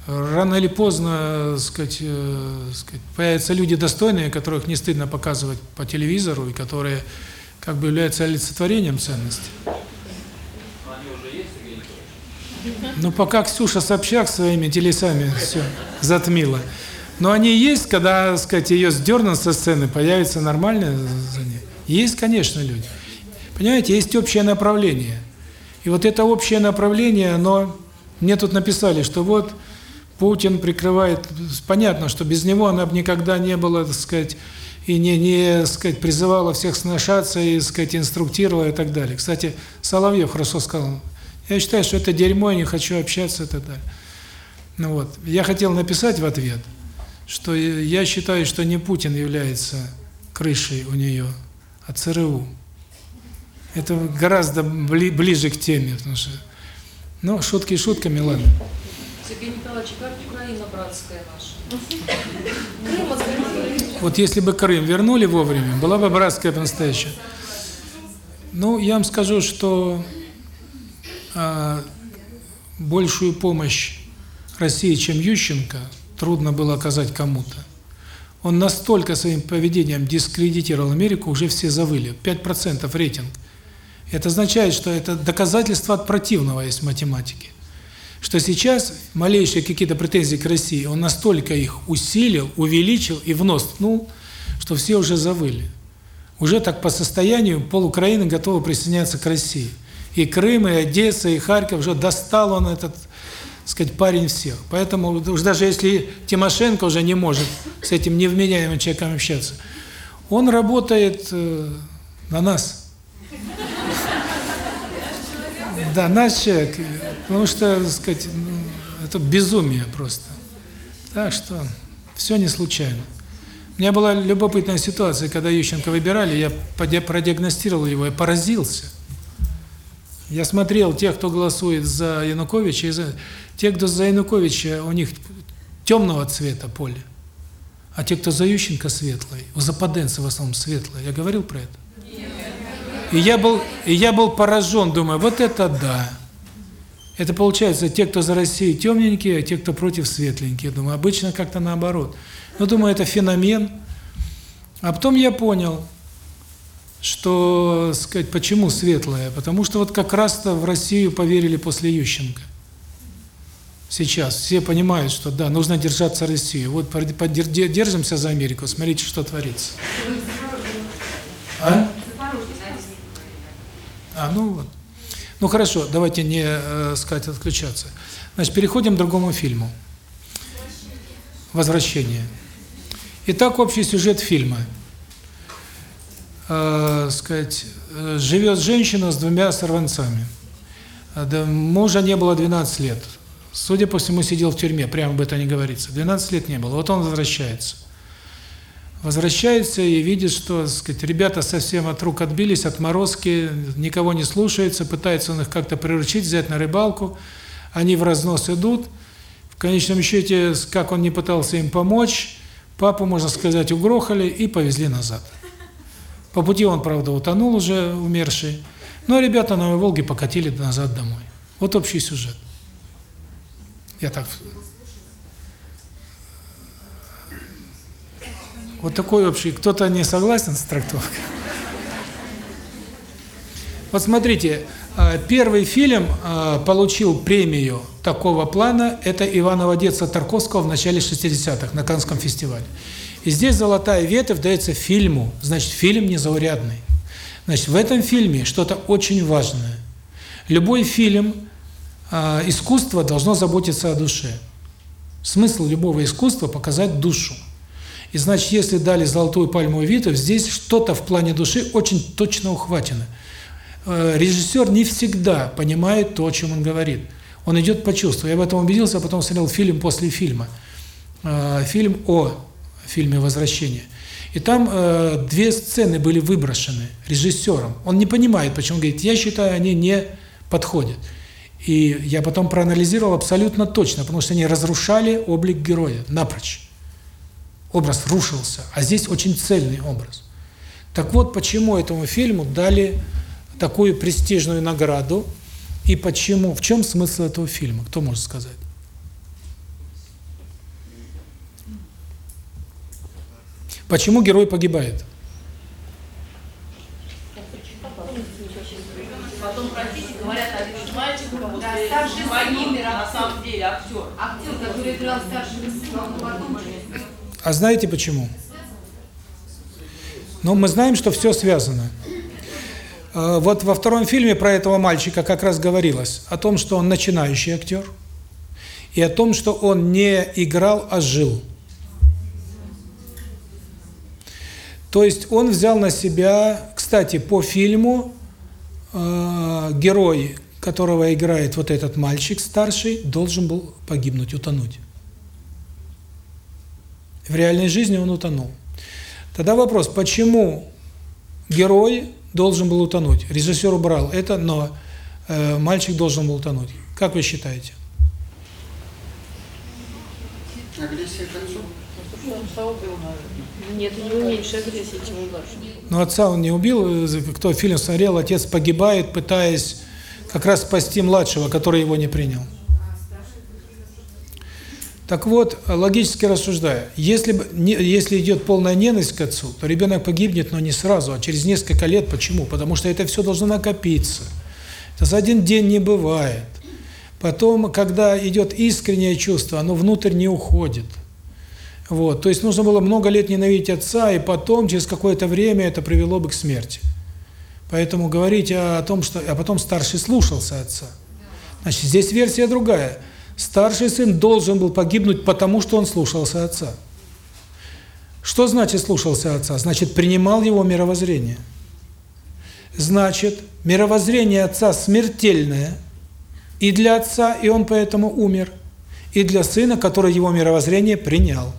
Рано или поздно, сказать, э, сказать, появятся люди достойные, которых не стыдно показывать по телевизору и которые как бы являются олицетворением ценностей. Ну, пока Ксюша Собчак своими телесами все затмила. Но они есть, когда, сказать, ее сдернут со сцены, появится нормальное за ней. Есть, конечно, люди. Понимаете, есть общее направление. И вот это общее направление, оно... Мне тут написали, что вот Путин прикрывает... Понятно, что без него она бы никогда не была, так сказать, и не, не сказать, призывала всех сношаться, и, сказать, инструктировала и так далее. Кстати, Соловьев хорошо сказал. Я считаю, что это дерьмо, я не хочу общаться и так далее. Ну вот. Я хотел написать в ответ, что я считаю, что не Путин является крышей у нее, а ЦРУ. Это гораздо бли, ближе к теме, потому что... Ну, шутки шутками, ладно. Сергей Николаевич, как Украина братская наша? Вот если бы Крым вернули вовремя, была бы братская по-настоящему. Ну, я вам скажу, что а, большую помощь России, чем Ющенко, трудно было оказать кому-то. Он настолько своим поведением дискредитировал Америку, уже все завыли. 5% рейтинг. Это означает, что это доказательство от противного есть в математике. Что сейчас малейшие какие-то претензии к России, он настолько их усилил, увеличил и в нос ткнул, что все уже завыли. Уже так по состоянию пол Украины готовы присоединяться к России. И Крым, и Одесса, и Харьков, уже достал он этот, так сказать, парень всех. Поэтому уж даже если Тимошенко уже не может с этим невменяемым человеком общаться, он работает э, на нас. Да, наш человек, потому что, так сказать, ну, это безумие просто. Так что все не случайно. У меня была любопытная ситуация, когда Ющенко выбирали, я продиагностировал его и поразился. Я смотрел тех, кто голосует за Януковича, и за... те, кто за Януковича, у них темного цвета поле, а те, кто за Ющенко, светлый. У западенцев в основном светлое. Я говорил про это? И я был, и я был поражен, думаю, вот это да. Это получается, те, кто за Россию темненькие, а те, кто против светленькие. Думаю, обычно как-то наоборот. Ну, думаю, это феномен. А потом я понял, что, сказать, почему светлое? Потому что вот как раз-то в Россию поверили после Ющенко. Сейчас все понимают, что да, нужно держаться России. Вот держимся за Америку, смотрите, что творится. А? А, ну вот. Ну хорошо, давайте не, э, сказать, отключаться. Значит, переходим к другому фильму. «Возвращение». Итак, общий сюжет фильма. Э, сказать, э, живет женщина с двумя сорванцами. Э, мужа не было 12 лет. Судя по всему, сидел в тюрьме, прямо об этом не говорится. 12 лет не было. Вот он возвращается. Возвращается и видит, что, так сказать, ребята совсем от рук отбились, от морозки, никого не слушаются, пытается он их как-то приручить, взять на рыбалку. Они в разнос идут. В конечном счете, как он не пытался им помочь, папу, можно сказать, угрохали и повезли назад. По пути он, правда, утонул уже, умерший. Но ребята на Волге покатили назад домой. Вот общий сюжет. Я так... Вот такой общий. Кто-то не согласен с трактовкой? Вот смотрите, э, первый фильм э, получил премию такого плана, это «Иваново детство» Тарковского в начале 60-х на Каннском фестивале. И здесь золотая ветвь дается фильму, значит, фильм незаурядный. Значит, в этом фильме что-то очень важное. Любой фильм, э, искусство должно заботиться о душе. Смысл любого искусства – показать душу. И значит, если дали золотую пальмовую ветвь, здесь что-то в плане души очень точно ухвачено. Э, Режиссер не всегда понимает то, о чем он говорит. Он идет по чувству. Я в этом убедился, а потом смотрел фильм после фильма. Э, Фильм о фильме «Возвращение». И там э, две сцены были выброшены режиссером. Он не понимает, почему. Он говорит, я считаю, они не подходят. И я потом проанализировал абсолютно точно, потому что они разрушали облик героя напрочь. Образ рушился, а здесь очень цельный образ. Так вот, почему этому фильму дали такую престижную награду, и почему, в чем смысл этого фильма, кто может сказать? Почему герой погибает? Старший погиб, на самом деле актер. Актер, который играл старшего сына, он потом А знаете почему? Ну, мы знаем, что все связано. Э, Вот во втором фильме про этого мальчика как раз говорилось о том, что он начинающий актер, и о том, что он не играл, а жил. То есть он взял на себя, кстати, по фильму э, герой, которого играет вот этот мальчик старший, должен был погибнуть, утонуть. В реальной жизни он утонул. Тогда вопрос, почему герой должен был утонуть? Режиссер убрал это, но э, мальчик должен был утонуть. Как вы считаете? Агрессия к отцу. Нет, у него меньше агрессии, чем у младшего. Но отца он не убил, кто фильм смотрел, отец погибает, пытаясь как раз спасти младшего, который его не принял. Так вот, логически рассуждая, если бы если идет полная ненависть к отцу, то ребенок погибнет, но не сразу, а через несколько лет. Почему? Потому что это все должно накопиться. Это за один день не бывает. Потом, когда идет искреннее чувство, оно внутрь не уходит. Вот, то есть нужно было много лет ненавидеть отца, и потом, через какое-то время, это привело бы к смерти. Поэтому говорить о том, что... А потом старший слушался отца. Значит, здесь версия другая. Старший сын должен был погибнуть, потому что он слушался отца. Что значит слушался отца? Значит, принимал его мировоззрение. Значит, мировоззрение отца смертельное и для отца, и он поэтому умер, и для сына, который его мировоззрение принял.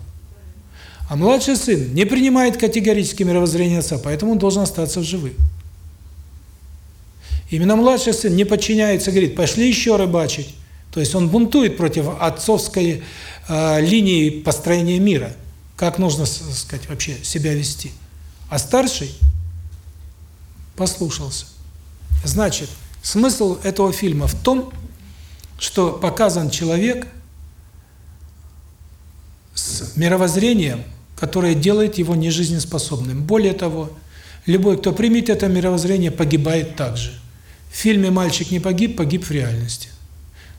А младший сын не принимает категорически мировоззрение отца, поэтому он должен остаться в живых. Именно младший сын не подчиняется, говорит, пошли еще рыбачить. То есть он бунтует против отцовской э, линии построения мира. Как нужно, сказать, вообще себя вести. А старший послушался. Значит, смысл этого фильма в том, что показан человек с мировоззрением, которое делает его нежизнеспособным. Более того, любой, кто примет это мировоззрение, погибает также. В фильме «Мальчик не погиб», погиб в реальности.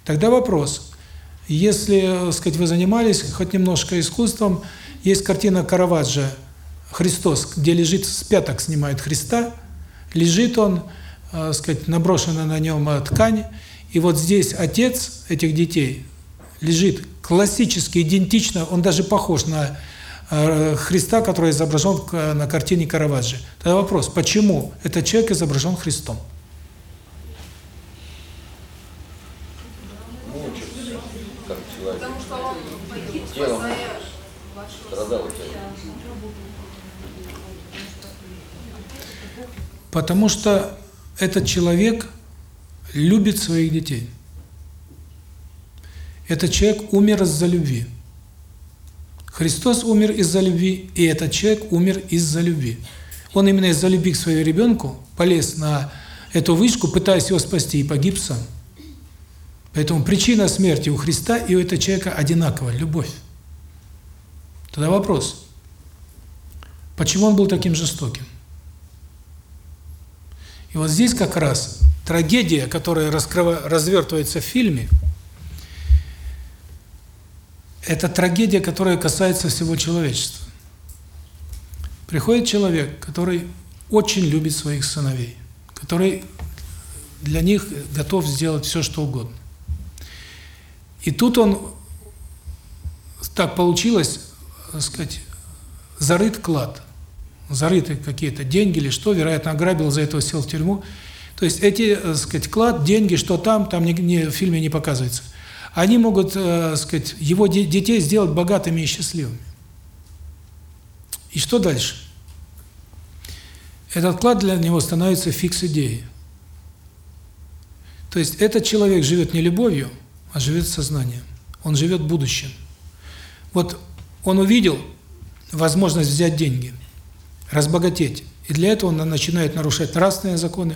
Тогда вопрос. Если, сказать, вы занимались хоть немножко искусством, есть картина Караваджо «Христос», где лежит, с пяток снимает Христа, лежит он, э, сказать, наброшена на нем ткань, и вот здесь отец этих детей лежит классически, идентично, он даже похож на э, Христа, который изображен на картине Караваджо. Тогда вопрос, почему этот человек изображен Христом? Мучился, как человек. Потому что он погиб, Телом спасая вашего страдал сына. телом. Потому что этот человек любит своих детей. Этот человек умер из-за любви. Христос умер из-за любви, и этот человек умер из-за любви. Он именно из-за любви к своему ребенку полез на эту вышку, пытаясь его спасти, и погиб сам. Поэтому причина смерти у Христа и у этого человека одинаковая – любовь. Тогда вопрос. Почему он был таким жестоким? И вот здесь как раз трагедия, которая раскрыва, развертывается в фильме, это трагедия, которая касается всего человечества. Приходит человек, который очень любит своих сыновей, который для них готов сделать все, что угодно. И тут он, так получилось, так сказать, зарыт клад, зарыты какие-то деньги или что, вероятно, ограбил, за этого сел в тюрьму. То есть эти, так сказать, клад, деньги, что там, там не, не, в фильме не показывается. Они могут, так сказать, его детей сделать богатыми и счастливыми. И что дальше? Этот клад для него становится фикс-идеей. То есть этот человек живет не любовью, а живет сознанием. Он живет будущим. Вот он увидел возможность взять деньги, разбогатеть. И для этого он начинает нарушать нравственные законы,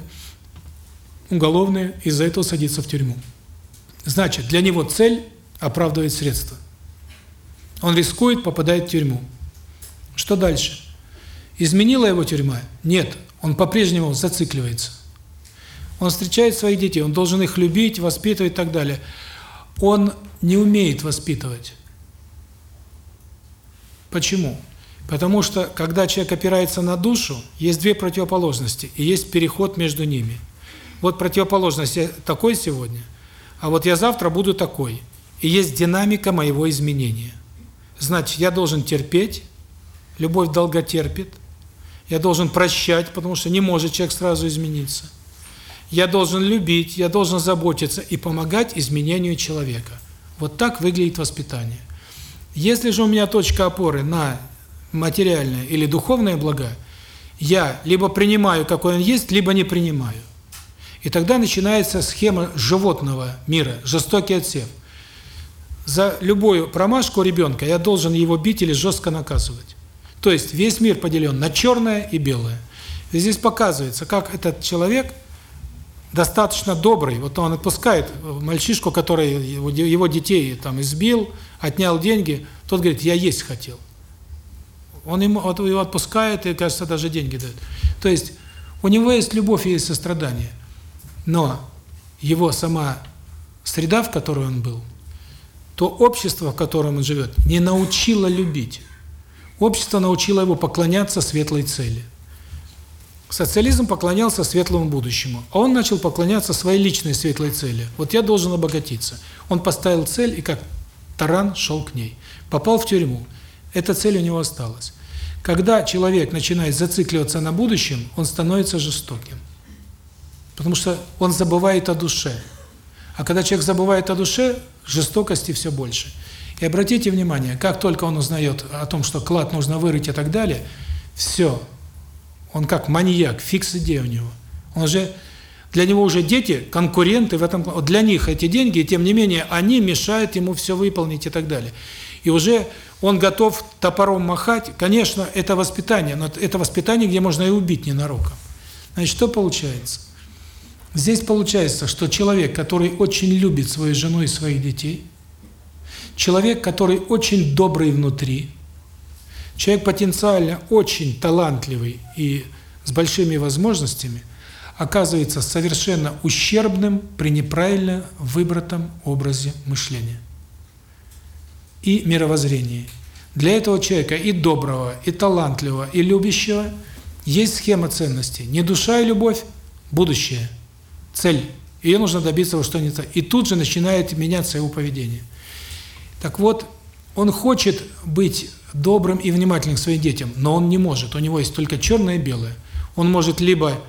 уголовные, из-за этого садится в тюрьму. Значит, для него цель оправдывает средства. Он рискует, попадает в тюрьму. Что дальше? Изменила его тюрьма? Нет. Он по-прежнему зацикливается. Он встречает своих детей, он должен их любить, воспитывать и так далее. Он не умеет воспитывать. Почему? Потому что, когда человек опирается на душу, есть две противоположности, и есть переход между ними. Вот противоположность такой сегодня, а вот я завтра буду такой. И есть динамика моего изменения. Значит, я должен терпеть, любовь долго терпит, я должен прощать, потому что не может человек сразу измениться. Я должен любить, я должен заботиться и помогать изменению человека. Вот так выглядит воспитание. Если же у меня точка опоры на материальное или духовное блага, я либо принимаю, какой он есть, либо не принимаю. И тогда начинается схема животного мира, жестокий отсев. За любую промашку ребенка я должен его бить или жестко наказывать. То есть весь мир поделен на черное и белое. И здесь показывается, как этот человек достаточно добрый. Вот он отпускает мальчишку, который его детей там избил, отнял деньги, тот говорит, я есть хотел. Он ему, вот его отпускает и, кажется, даже деньги дает. То есть у него есть любовь и есть сострадание. Но его сама среда, в которой он был, то общество, в котором он живет, не научило любить. Общество научило его поклоняться светлой цели. Социализм поклонялся светлому будущему, а он начал поклоняться своей личной светлой цели. Вот я должен обогатиться. Он поставил цель и как таран шел к ней. Попал в тюрьму. Эта цель у него осталась. Когда человек начинает зацикливаться на будущем, он становится жестоким. Потому что он забывает о душе. А когда человек забывает о душе, жестокости все больше. И обратите внимание, как только он узнает о том, что клад нужно вырыть и так далее, все, он как маньяк, фикс идея у него. Он уже для него уже дети конкуренты в этом для них эти деньги, и тем не менее они мешают ему все выполнить и так далее. И уже он готов топором махать. Конечно, это воспитание, но это воспитание, где можно и убить ненароком. Значит, что получается? Здесь получается, что человек, который очень любит свою жену и своих детей, человек, который очень добрый внутри, человек потенциально очень талантливый и с большими возможностями, оказывается совершенно ущербным при неправильно выбранном образе мышления и мировоззрении. Для этого человека и доброго, и талантливого, и любящего есть схема ценностей. Не душа и любовь, будущее, цель. Ее нужно добиться во что-нибудь. И тут же начинает меняться его поведение. Так вот, он хочет быть добрым и внимательным к своим детям, но он не может. У него есть только черное и белое. Он может либо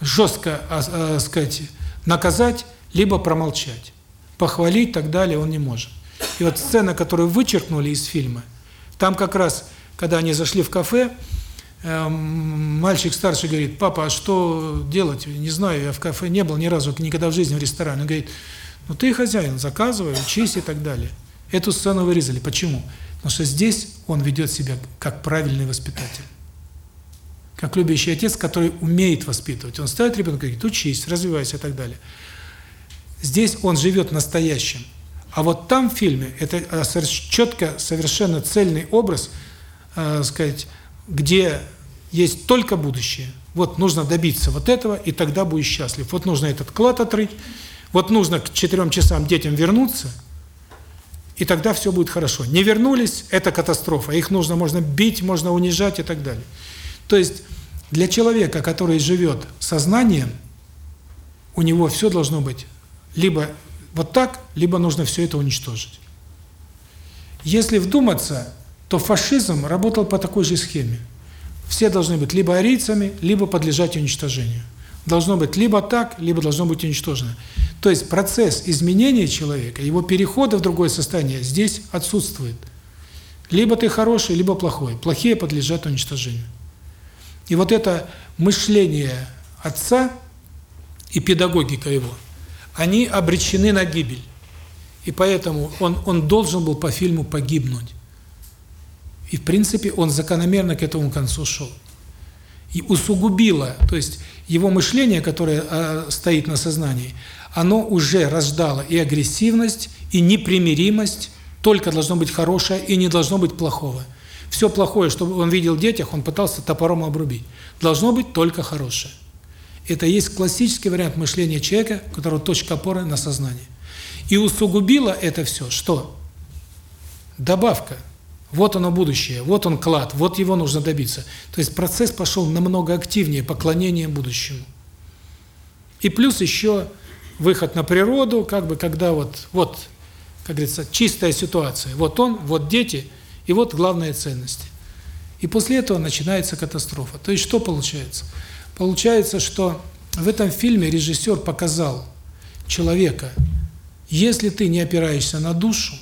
жестко, а, а, сказать, наказать, либо промолчать. Похвалить и так далее он не может. И вот сцена, которую вычеркнули из фильма, там как раз, когда они зашли в кафе, э, мальчик старший говорит, папа, а что делать? Не знаю, я в кафе не был ни разу, никогда в жизни в ресторане. Он говорит, ну ты хозяин, заказывай, учись и так далее. Эту сцену вырезали. Почему? Потому что здесь он ведет себя как правильный воспитатель. Как любящий отец, который умеет воспитывать. Он ставит ребенка говорит, учись, развивайся и так далее. Здесь он живет настоящим. А вот там в фильме это э, четко, совершенно цельный образ, э, сказать, где есть только будущее. Вот нужно добиться вот этого, и тогда будешь счастлив. Вот нужно этот клад отрыть, вот нужно к четырем часам детям вернуться, и тогда все будет хорошо. Не вернулись – это катастрофа. Их нужно, можно бить, можно унижать и так далее. То есть для человека, который живет сознанием, у него все должно быть либо вот так, либо нужно все это уничтожить. Если вдуматься, то фашизм работал по такой же схеме. Все должны быть либо арийцами, либо подлежать уничтожению. Должно быть либо так, либо должно быть уничтожено. То есть процесс изменения человека, его перехода в другое состояние здесь отсутствует. Либо ты хороший, либо плохой. Плохие подлежат уничтожению. И вот это мышление отца и педагогика его, они обречены на гибель. И поэтому он, он должен был по фильму погибнуть. И, в принципе, он закономерно к этому концу шел. И усугубило, то есть его мышление, которое э, стоит на сознании, оно уже рождало и агрессивность, и непримиримость, только должно быть хорошее и не должно быть плохого. Все плохое, что он видел в детях, он пытался топором обрубить. Должно быть только хорошее. Это есть классический вариант мышления человека, у которого точка опоры на сознание. И усугубило это все, что? Добавка. Вот оно будущее, вот он клад, вот его нужно добиться. То есть процесс пошел намного активнее, поклонение будущему. И плюс еще выход на природу, как бы когда вот, вот, как говорится, чистая ситуация. Вот он, вот дети, и вот главные ценности. И после этого начинается катастрофа. То есть что получается? Получается, что в этом фильме режиссер показал человека, если ты не опираешься на душу,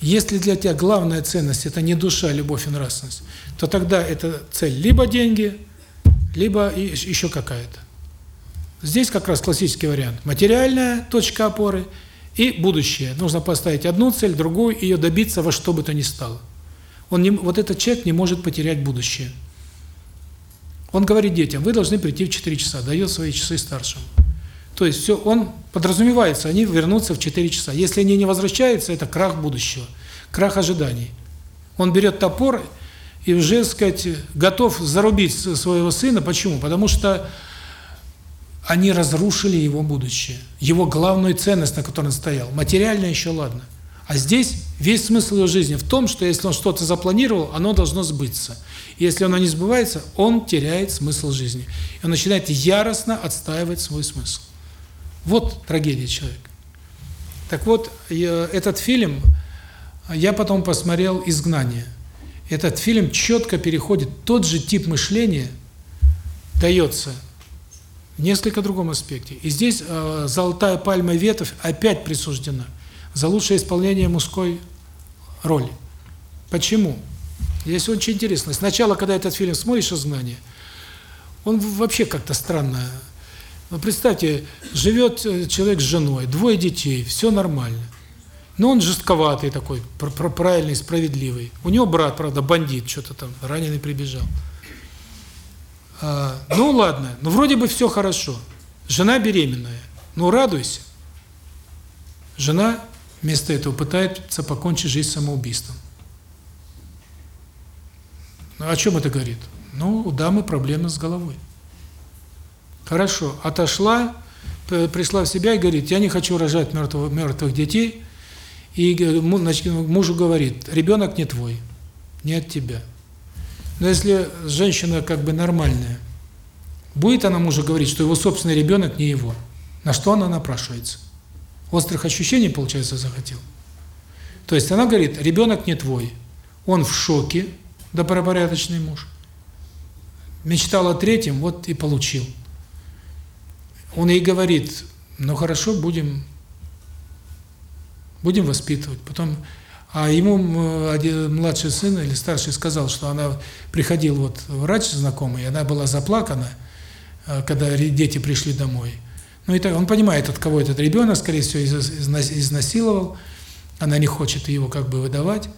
если для тебя главная ценность – это не душа, любовь и нравственность, то тогда эта цель либо деньги, либо еще какая-то. Здесь как раз классический вариант. Материальная точка опоры и будущее. Нужно поставить одну цель, другую, ее добиться во что бы то ни стало. Он не, вот этот человек не может потерять будущее. Он говорит детям, вы должны прийти в 4 часа, дает свои часы старшим. То есть все, он подразумевается, они вернутся в 4 часа. Если они не возвращаются, это крах будущего, крах ожиданий. Он берет топор и уже, сказать, готов зарубить своего сына. Почему? Потому что они разрушили его будущее, его главную ценность, на которой он стоял. Материально еще ладно. А здесь весь смысл его жизни в том, что если он что-то запланировал, оно должно сбыться. И если оно не сбывается, он теряет смысл жизни. И он начинает яростно отстаивать свой смысл. Вот трагедия человека. Так вот, этот фильм, я потом посмотрел «Изгнание». Этот фильм четко переходит, тот же тип мышления дается в несколько другом аспекте. И здесь э, «Золотая пальма ветвь» опять присуждена за лучшее исполнение мужской роли. Почему? Здесь очень интересно. Сначала, когда этот фильм смотришь «Изгнание», он вообще как-то странно ну, представьте, живет э, человек с женой, двое детей, все нормально. Но он жестковатый такой, правильный, справедливый. У него брат, правда, бандит, что-то там, раненый прибежал. А, ну ладно, ну вроде бы все хорошо. Жена беременная, ну радуйся. Жена вместо этого пытается покончить жизнь самоубийством. Ну, о чем это говорит? Ну, у дамы проблемы с головой. Хорошо, отошла, пришла в себя и говорит, я не хочу рожать мертвых, мертвых детей. И значит, мужу говорит, ребенок не твой, не от тебя. Но если женщина как бы нормальная, будет она мужу говорить, что его собственный ребенок не его, на что она напрашивается? Острых ощущений, получается, захотел. То есть она говорит, ребенок не твой, он в шоке, добропорядочный муж, мечтал о третьем, вот и получил. Он ей говорит, ну хорошо, будем будем воспитывать. Потом А ему один младший сын или старший сказал, что она приходил вот врач знакомый, она была заплакана, э, когда дети пришли домой. Ну и так он понимает, от кого этот ребенок, скорее всего, из- изна- изнасиловал, она не хочет его как бы выдавать.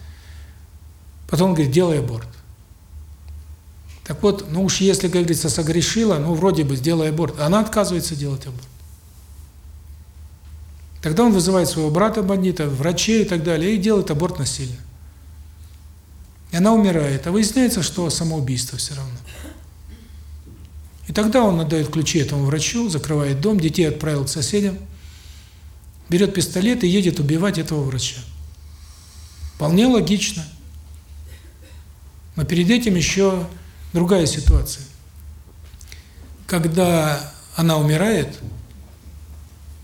Потом он говорит, делай аборт. Так вот, ну уж если, как говорится, согрешила, ну вроде бы сделай аборт. Она отказывается делать аборт. Тогда он вызывает своего брата-бандита, врачей и так далее, и делает аборт насильно. И она умирает. А выясняется, что самоубийство все равно. И тогда он отдает ключи этому врачу, закрывает дом, детей отправил к соседям, берет пистолет и едет убивать этого врача. Вполне логично. Но перед этим еще другая ситуация. Когда она умирает,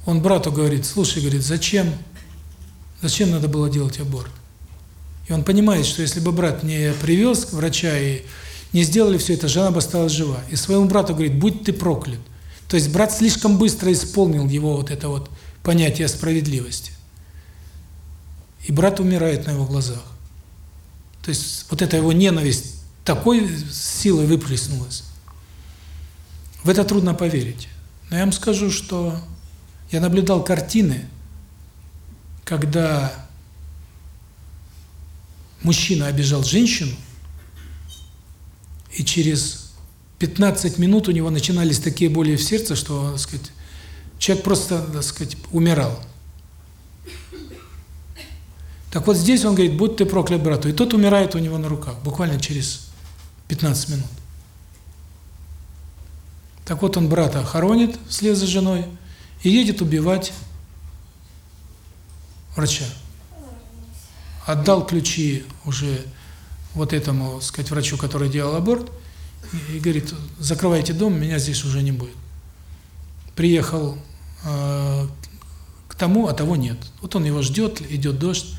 он брату говорит, слушай, говорит, зачем, зачем надо было делать аборт? И он понимает, что если бы брат не привез врача и не сделали все это, жена бы осталась жива. И своему брату говорит, будь ты проклят. То есть брат слишком быстро исполнил его вот это вот понятие справедливости. И брат умирает на его глазах. То есть вот эта его ненависть такой силой выплеснулась. В это трудно поверить. Но я вам скажу, что я наблюдал картины, когда мужчина обижал женщину, и через 15 минут у него начинались такие боли в сердце, что, так сказать, человек просто, так сказать, умирал. Так вот здесь он говорит, будь ты проклят брату. И тот умирает у него на руках, буквально через 15 минут. Так вот он брата хоронит вслед за женой и едет убивать врача. Отдал ключи уже вот этому, сказать, врачу, который делал аборт, и говорит, закрывайте дом, меня здесь уже не будет. Приехал э, к тому, а того нет. Вот он его ждет, идет дождь,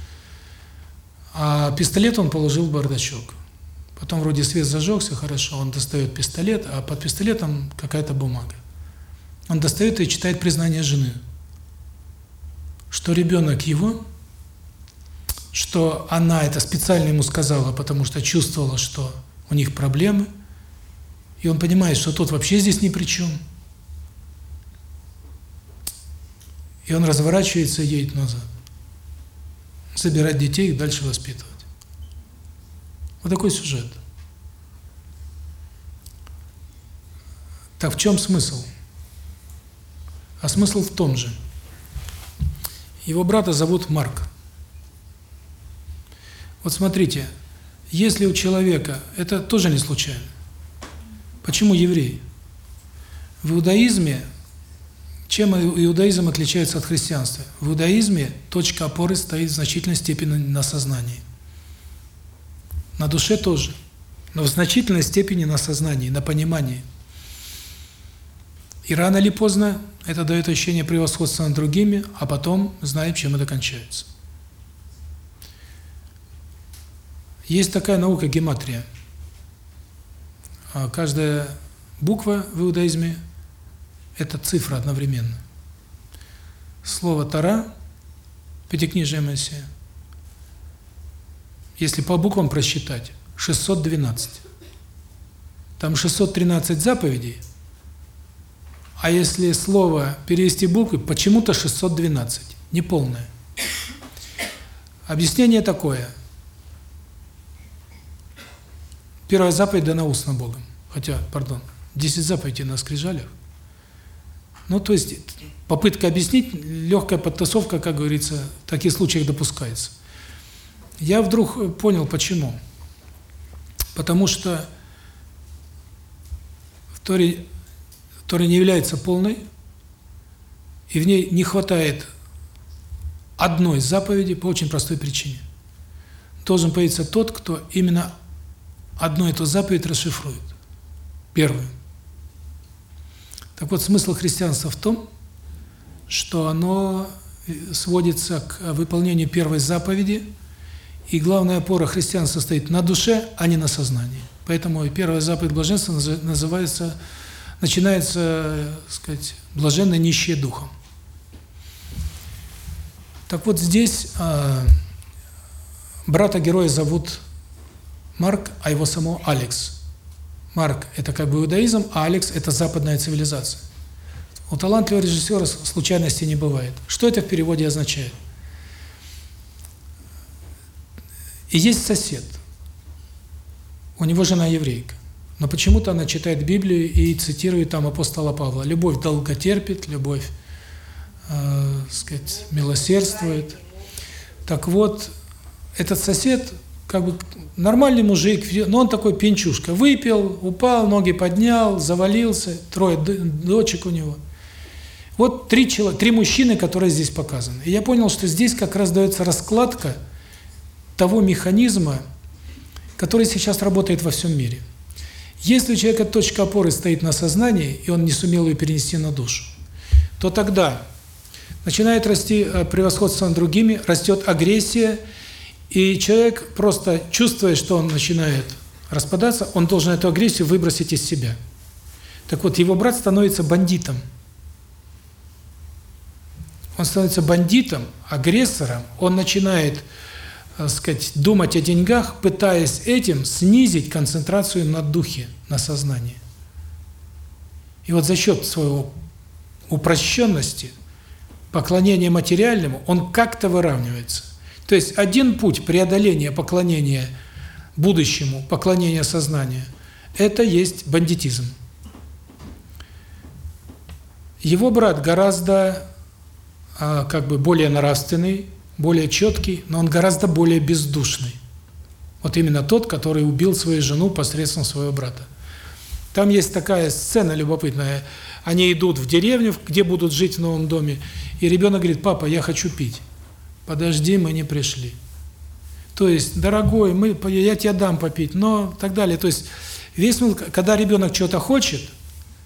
а пистолет он положил в бардачок. Потом вроде свет зажегся, хорошо, он достает пистолет, а под пистолетом какая-то бумага. Он достает и читает признание жены, что ребенок его, что она это специально ему сказала, потому что чувствовала, что у них проблемы, и он понимает, что тот вообще здесь ни при чем. И он разворачивается и едет назад. Собирать детей и дальше воспитывать. Вот такой сюжет. Так в чем смысл? А смысл в том же. Его брата зовут Марк. Вот смотрите, если у человека, это тоже не случайно. Почему еврей? В иудаизме, чем иудаизм отличается от христианства? В иудаизме точка опоры стоит в значительной степени на сознании. На душе тоже, но в значительной степени на сознании, на понимании. И рано или поздно это дает ощущение превосходства над другими, а потом знаем, чем это кончается. Есть такая наука гематрия. Каждая буква в иудаизме – это цифра одновременно. Слово «тара» – пятикнижие Моисея. Если по буквам просчитать, 612. Там 613 заповедей, а если слово перевести буквы, почему-то 612, неполное. Объяснение такое. Первая заповедь дана устно Богом. Хотя, пардон, 10 заповедей на скрижалях. Ну, то есть, попытка объяснить, легкая подтасовка, как говорится, в таких случаях допускается. Я вдруг понял, почему. Потому что в Торе, Торе не является полной, и в ней не хватает одной заповеди по очень простой причине. Должен появиться тот, кто именно одну эту заповедь расшифрует. Первую. Так вот, смысл христианства в том, что оно сводится к выполнению первой заповеди, и главная опора христианства стоит на душе, а не на сознании. Поэтому первая заповедь блаженства называется, начинается, так сказать, блаженно нищие духом. Так вот здесь брата-героя зовут Марк, а его самого Алекс. Марк – это как бы иудаизм, а Алекс – это западная цивилизация. У талантливого режиссера случайностей не бывает. Что это в переводе означает? И есть сосед. У него жена еврейка. Но почему-то она читает Библию и цитирует там апостола Павла. Любовь долго терпит, любовь, э, сказать, милосердствует. Так вот, этот сосед, как бы нормальный мужик, но он такой пенчушка. Выпил, упал, ноги поднял, завалился, трое дочек у него. Вот три, человека, три мужчины, которые здесь показаны. И я понял, что здесь как раз дается раскладка того механизма, который сейчас работает во всем мире. Если у человека точка опоры стоит на сознании, и он не сумел ее перенести на душу, то тогда начинает расти э, превосходство над другими, растет агрессия, и человек просто чувствует, что он начинает распадаться, он должен эту агрессию выбросить из себя. Так вот, его брат становится бандитом. Он становится бандитом, агрессором, он начинает так э, сказать, думать о деньгах, пытаясь этим снизить концентрацию на духе, на сознании. И вот за счет своего упрощенности, поклонения материальному, он как-то выравнивается. То есть один путь преодоления поклонения будущему, поклонения сознанию – это есть бандитизм. Его брат гораздо а, как бы более нравственный, более четкий, но он гораздо более бездушный. Вот именно тот, который убил свою жену посредством своего брата. Там есть такая сцена любопытная. Они идут в деревню, где будут жить в новом доме, и ребенок говорит, папа, я хочу пить. Подожди, мы не пришли. То есть, дорогой, мы, я тебе дам попить, но так далее. То есть, весь, когда ребенок чего-то хочет,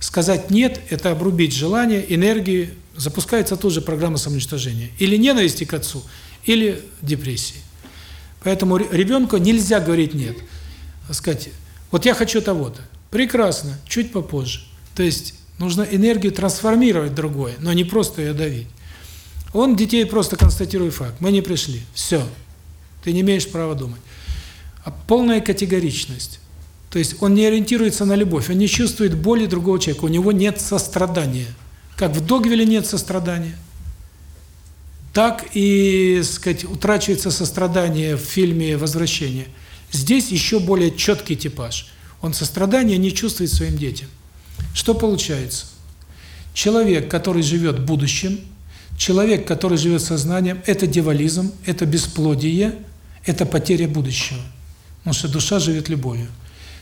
сказать «нет» – это обрубить желание, энергию, запускается тут же программа самоуничтожения. Или ненависти к отцу, или депрессии. Поэтому ребенку нельзя говорить «нет». Сказать «вот я хочу того-то». Прекрасно, чуть попозже. То есть нужно энергию трансформировать в другое, но не просто ее давить. Он детей просто констатирует факт. Мы не пришли. Все. Ты не имеешь права думать. А полная категоричность. То есть он не ориентируется на любовь, он не чувствует боли другого человека, у него нет сострадания. Как в Догвиле нет сострадания, так и, сказать, утрачивается сострадание в фильме «Возвращение». Здесь еще более четкий типаж. Он сострадания не чувствует своим детям. Что получается? Человек, который живет будущим, человек, который живет сознанием, это девализм, это бесплодие, это потеря будущего. Потому что душа живет любовью.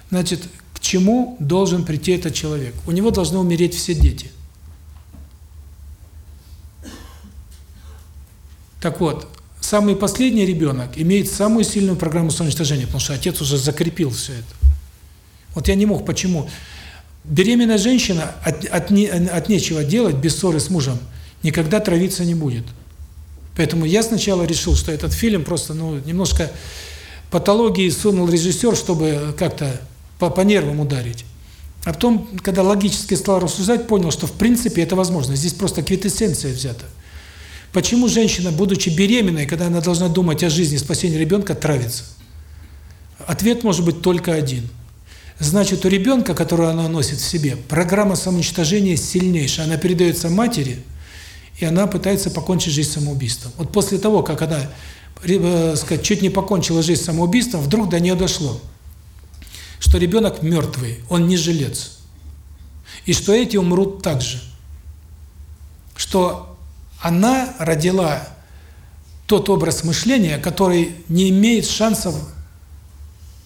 Значит, к чему должен прийти этот человек? У него должны умереть все дети – Так вот, самый последний ребенок имеет самую сильную программу самоуничтожения, потому что отец уже закрепил все это. Вот я не мог, почему? Беременная женщина от, от, от нечего делать, без ссоры с мужем, никогда травиться не будет. Поэтому я сначала решил, что этот фильм просто, ну, немножко патологии сунул режиссер, чтобы как-то по, по нервам ударить. А потом, когда логически стал рассуждать, понял, что в принципе это возможно. Здесь просто квитэссенция взята. Почему женщина, будучи беременной, когда она должна думать о жизни, спасении ребенка, травится? Ответ может быть только один. Значит, у ребенка, которого она носит в себе, программа самоуничтожения сильнейшая. Она передается матери, и она пытается покончить жизнь самоубийством. Вот после того, как она э, сказать, чуть не покончила жизнь самоубийством, вдруг до нее дошло, что ребенок мертвый, он не жилец. И что эти умрут также. Что она родила тот образ мышления, который не имеет шансов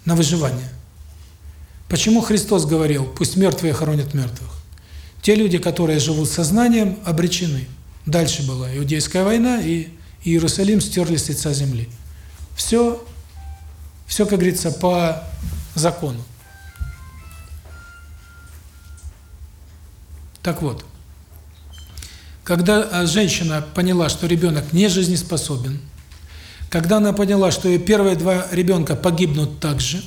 на выживание. Почему Христос говорил, пусть мертвые хоронят мертвых? Те люди, которые живут сознанием, обречены. Дальше была Иудейская война, и Иерусалим стерли с лица земли. Все, все, как говорится, по закону. Так вот, когда а, женщина поняла, что ребенок не жизнеспособен, когда она поняла, что ее первые два ребенка погибнут также,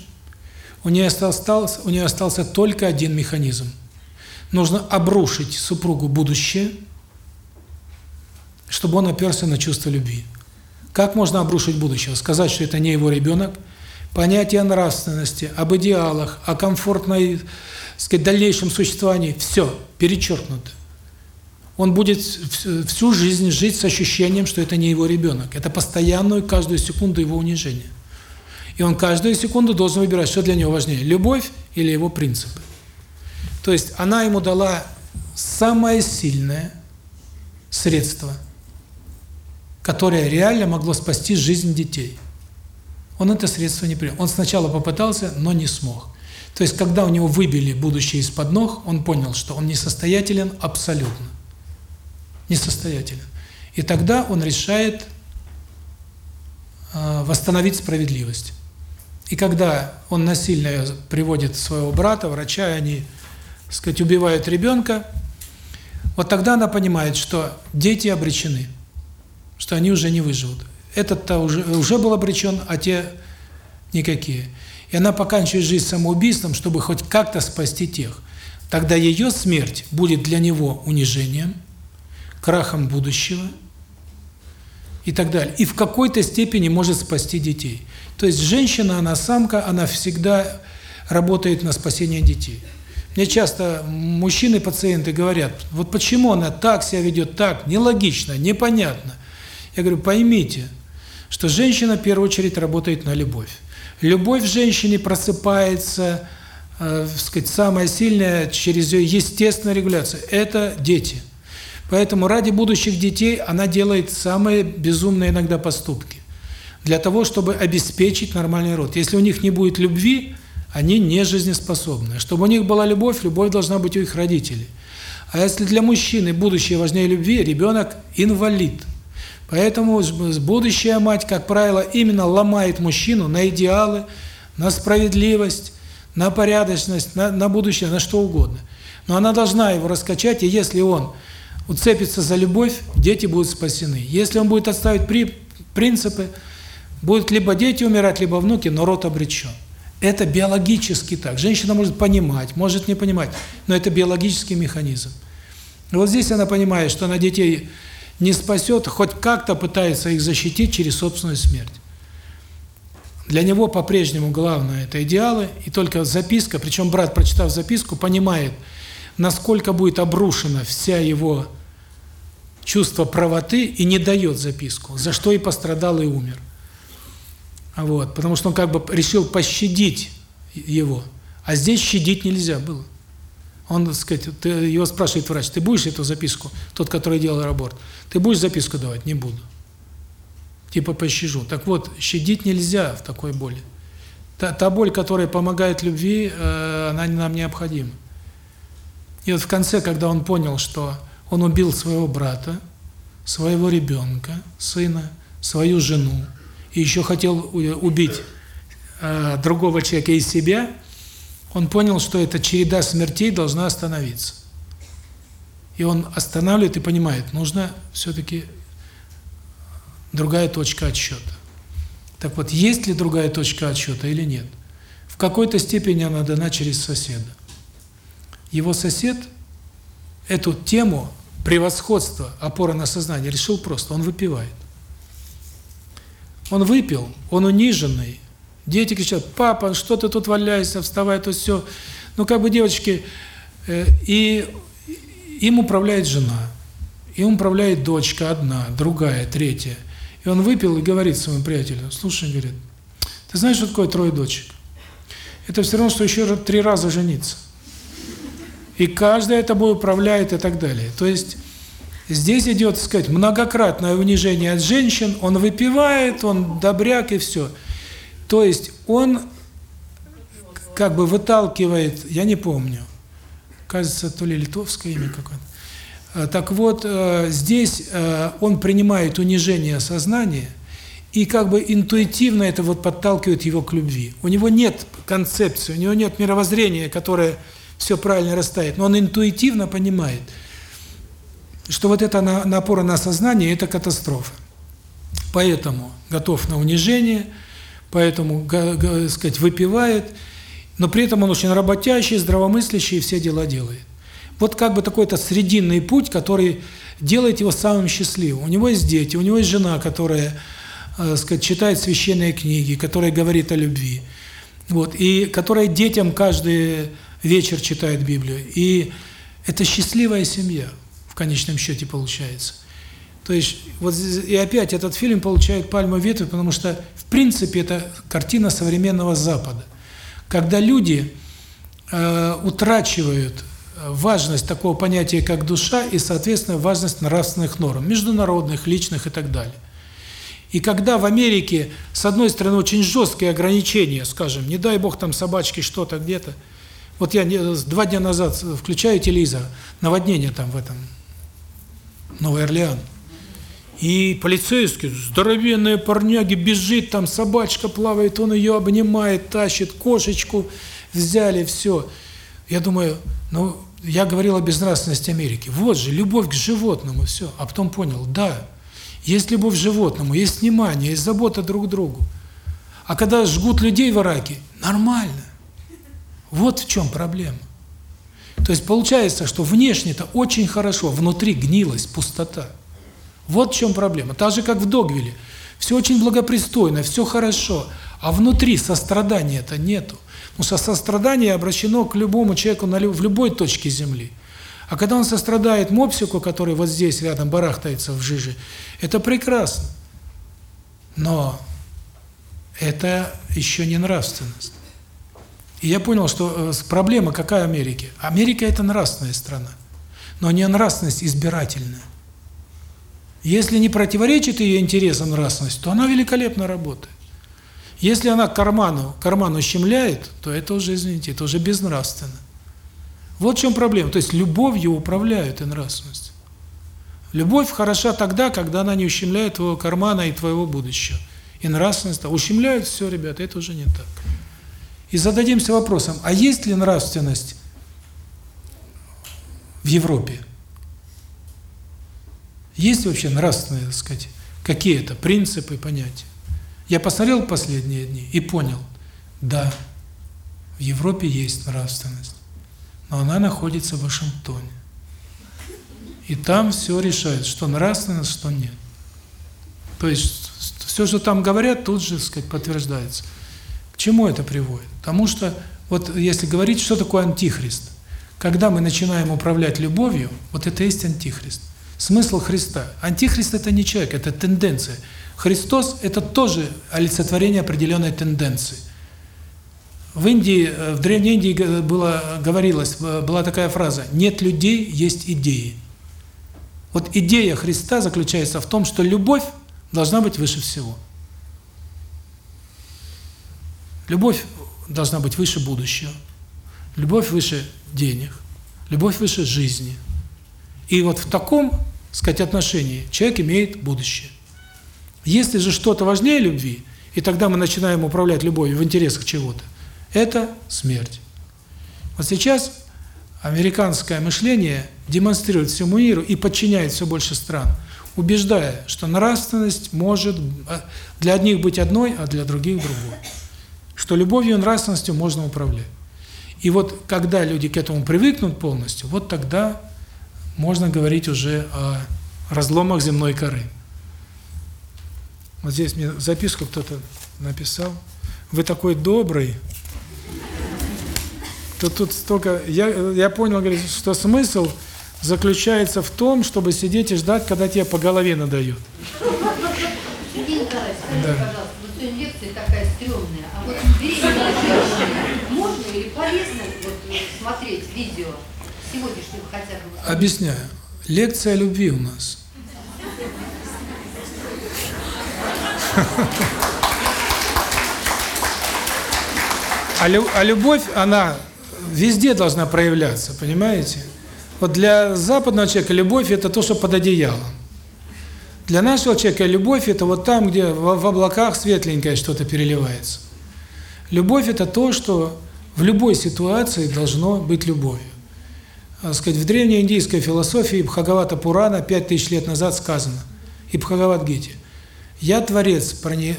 у нее остался, у нее остался только один механизм. Нужно обрушить супругу будущее, чтобы он оперся на чувство любви. Как можно обрушить будущего? Сказать, что это не его ребенок, понятие нравственности, об идеалах, о комфортной, сказать, дальнейшем существовании, все перечеркнуто. Он будет всю жизнь жить с ощущением, что это не его ребенок. Это постоянную, каждую секунду его унижение. И он каждую секунду должен выбирать, что для него важнее, любовь или его принципы. То есть она ему дала самое сильное средство, которое реально могло спасти жизнь детей. Он это средство не принял. Он сначала попытался, но не смог. То есть, когда у него выбили будущее из-под ног, он понял, что он несостоятелен абсолютно. Несостоятелен. И тогда он решает э, восстановить справедливость. И когда он насильно приводит своего брата, врача, они, так сказать, убивают ребенка, вот тогда она понимает, что дети обречены, что они уже не выживут. Этот-то уже, уже был обречен, а те никакие. И она поканчивает жизнь самоубийством, чтобы хоть как-то спасти тех. Тогда ее смерть будет для него унижением, крахом будущего и так далее. И в какой-то степени может спасти детей. То есть женщина, она самка, она всегда работает на спасение детей. Мне часто мужчины-пациенты говорят, вот почему она так себя ведет, так, нелогично, непонятно. Я говорю, поймите, что женщина в первую очередь работает на любовь. Любовь в женщине просыпается, э, сказать, самая сильная через ее естественную регуляцию. Это дети. Поэтому ради будущих детей она делает самые безумные иногда поступки. Для того, чтобы обеспечить нормальный род. Если у них не будет любви, они не жизнеспособны. Чтобы у них была любовь, любовь должна быть у их родителей. А если для мужчины будущее важнее любви, ребенок инвалид. Поэтому будущая мать, как правило, именно ломает мужчину на идеалы, на справедливость, на порядочность, на, на будущее, на что угодно. Но она должна его раскачать, и если он уцепится за любовь, дети будут спасены. Если он будет отставить при, принципы, будут либо дети умирать, либо внуки, но род обречен. Это биологически так. Женщина может понимать, может не понимать, но это биологический механизм. И вот здесь она понимает, что она детей не спасет, хоть как-то пытается их защитить через собственную смерть. Для него по-прежнему главное – это идеалы, и только записка, причем брат, прочитав записку, понимает, насколько будет обрушена вся его чувство правоты и не дает записку, за что и пострадал и умер. Вот, потому что он как бы решил пощадить его. А здесь щадить нельзя было. Он, так сказать, его спрашивает врач, ты будешь эту записку, тот, который делал аборт, ты будешь записку давать? Не буду. Типа пощажу. Так вот, щадить нельзя в такой боли. Та, та боль, которая помогает любви, э, она нам необходима. И вот в конце, когда он понял, что он убил своего брата, своего ребенка, сына, свою жену, и еще хотел убить э, другого человека из себя, он понял, что эта череда смертей должна остановиться. И он останавливает и понимает, нужно все-таки другая точка отсчета. Так вот, есть ли другая точка отсчета или нет? В какой-то степени она дана через соседа. Его сосед эту тему превосходства, опора на сознание решил просто, он выпивает. Он выпил, он униженный. Дети кричат, папа, что ты тут валяешься, вставай, то все. Ну, как бы девочки, э, и им управляет жена, им управляет дочка одна, другая, третья. И он выпил и говорит своему приятелю, слушай, говорит, ты знаешь, что такое трое дочек? Это все равно, что еще три раза жениться. И каждая тобой управляет и так далее. То есть Здесь идет, так сказать, многократное унижение от женщин, он выпивает, он добряк и все. То есть он как бы выталкивает, я не помню, кажется, то ли литовское имя какое-то. А, так вот, э, здесь э, он принимает унижение сознания и как бы интуитивно это вот подталкивает его к любви. У него нет концепции, у него нет мировоззрения, которое все правильно расставит, но он интуитивно понимает – что вот это напора на сознание – это катастрофа. Поэтому готов на унижение, поэтому, сказать, выпивает, но при этом он очень работящий, здравомыслящий и все дела делает. Вот как бы такой-то срединный путь, который делает его самым счастливым. У него есть дети, у него есть жена, которая э, сказать, читает священные книги, которая говорит о любви. Вот, и которая детям каждый вечер читает Библию. И это счастливая семья в конечном счете получается. То есть, вот и опять этот фильм получает пальму ветвь, потому что, в принципе, это картина современного Запада. Когда люди э, утрачивают важность такого понятия, как душа, и, соответственно, важность нравственных норм, международных, личных и так далее. И когда в Америке, с одной стороны, очень жесткие ограничения, скажем, не дай бог там собачки что-то где-то, вот я два дня назад включаю телевизор, наводнение там в этом, Новый Орлеан, и полицейский, здоровенные парняги, бежит, там собачка плавает, он ее обнимает, тащит, кошечку взяли, все. Я думаю, ну, я говорил о безнравственности Америки. Вот же, любовь к животному, все. А потом понял, да, есть любовь к животному, есть внимание, есть забота друг к другу. А когда жгут людей в Ираке, нормально. Вот в чем проблема. То есть получается, что внешне-то очень хорошо, внутри гнилость, пустота. Вот в чем проблема. Так же, как в Догвиле. Все очень благопристойно, все хорошо, а внутри сострадания-то нету. Потому что сострадание обращено к любому человеку на, в любой точке Земли. А когда он сострадает мопсику, который вот здесь рядом барахтается в жиже, это прекрасно. Но это еще не нравственность. И я понял, что проблема какая Америки? Америка – это нравственная страна, но не нравственность избирательная. Если не противоречит ее интересам нравственность, то она великолепно работает. Если она карману, карману щемляет, то это уже, извините, это уже безнравственно. Вот в чем проблема. То есть любовью управляют и нравственность. Любовь хороша тогда, когда она не ущемляет твоего кармана и твоего будущего. И нравственность. Ущемляют все, ребята, это уже не так. И зададимся вопросом, а есть ли нравственность в Европе? Есть вообще нравственные, так сказать, какие-то принципы, понятия? Я посмотрел последние дни и понял, да, в Европе есть нравственность, но она находится в Вашингтоне. И там все решает, что нравственность, что нет. То есть все, что там говорят, тут же, так сказать, подтверждается. К чему это приводит? Потому что, вот если говорить, что такое антихрист, когда мы начинаем управлять любовью, вот это есть антихрист. Смысл Христа. Антихрист – это не человек, это тенденция. Христос – это тоже олицетворение определенной тенденции. В Индии, в Древней Индии было, говорилось, была такая фраза «нет людей, есть идеи». Вот идея Христа заключается в том, что любовь должна быть выше всего. Любовь должна быть выше будущего. Любовь выше денег. Любовь выше жизни. И вот в таком, сказать, отношении человек имеет будущее. Если же что-то важнее любви, и тогда мы начинаем управлять любовью в интересах чего-то, это смерть. Вот сейчас американское мышление демонстрирует всему миру и подчиняет все больше стран, убеждая, что нравственность может для одних быть одной, а для других другой. Что любовью и нравственностью можно управлять. И вот когда люди к этому привыкнут полностью, вот тогда можно говорить уже о разломах земной коры. Вот здесь мне записку кто-то написал. Вы такой добрый. То тут столько... Я, я понял, говорит, что смысл заключается в том, чтобы сидеть и ждать, когда тебе по голове надают. Сергей Николаевич, скажите, да. пожалуйста, вот лекция такая стрёмная, а вот беременная женщина, <laughs> можно или полезно вот, смотреть видео сегодняшнего хотя бы? Объясняю. Лекция любви у нас. А, лю, а любовь, она везде должна проявляться, понимаете? Вот для западного человека любовь – это то, что под одеялом. Для нашего человека любовь – это вот там, где в, в облаках светленькое что-то переливается. Любовь – это то, что в любой ситуации должно быть любовью. Так сказать, в древней индийской философии Бхагавата Пурана 5000 лет назад сказано, и Бхагават-гите, «Я, Творец, проник,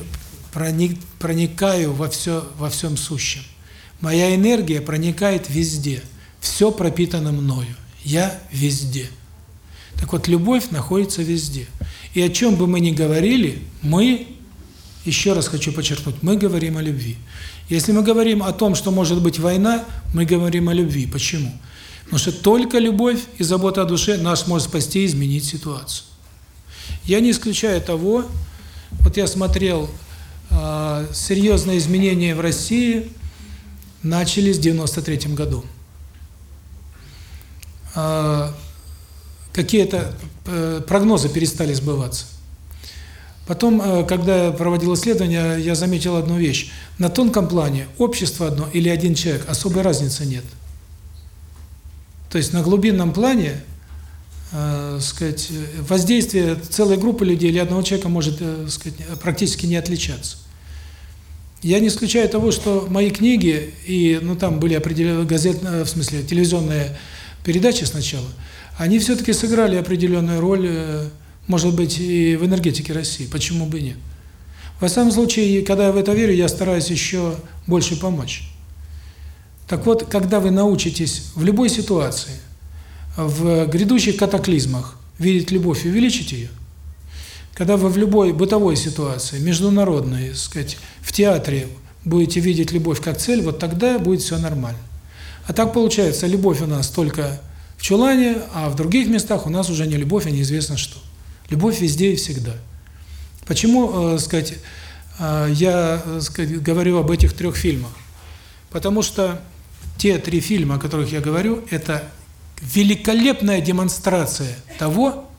проник, проникаю во, все, во всем сущем. Моя энергия проникает везде, все пропитано мною. Я везде». Так вот, любовь находится везде. И о чем бы мы ни говорили, мы еще раз хочу подчеркнуть, мы говорим о любви. Если мы говорим о том, что может быть война, мы говорим о любви. Почему? Потому что только любовь и забота о душе нас может спасти и изменить ситуацию. Я не исключаю того, вот я смотрел, э, серьезные изменения в России начались в 93 году. Э, Какие-то э, прогнозы перестали сбываться. Потом, э, когда я проводил исследования, я заметил одну вещь. На тонком плане общество одно или один человек, особой разницы нет. То есть на глубинном плане, э, сказать, воздействие целой группы людей или одного человека может, э, сказать, практически не отличаться. Я не исключаю того, что мои книги и, ну, там были определенные газет, э, в смысле, телевизионные передачи сначала, они все-таки сыграли определенную роль, э, может быть, и в энергетике России. Почему бы нет? Во всяком случае, когда я в это верю, я стараюсь еще больше помочь. Так вот, когда вы научитесь в любой ситуации, в грядущих катаклизмах видеть любовь и увеличить ее, когда вы в любой бытовой ситуации, международной, сказать, в театре будете видеть любовь как цель, вот тогда будет все нормально. А так получается, любовь у нас только в чулане, а в других местах у нас уже не любовь, а неизвестно что. Любовь везде и всегда. Почему, э, сказать, э, я э, сказать, говорю об этих трех фильмах? Потому что те три фильма, о которых я говорю, это великолепная демонстрация того,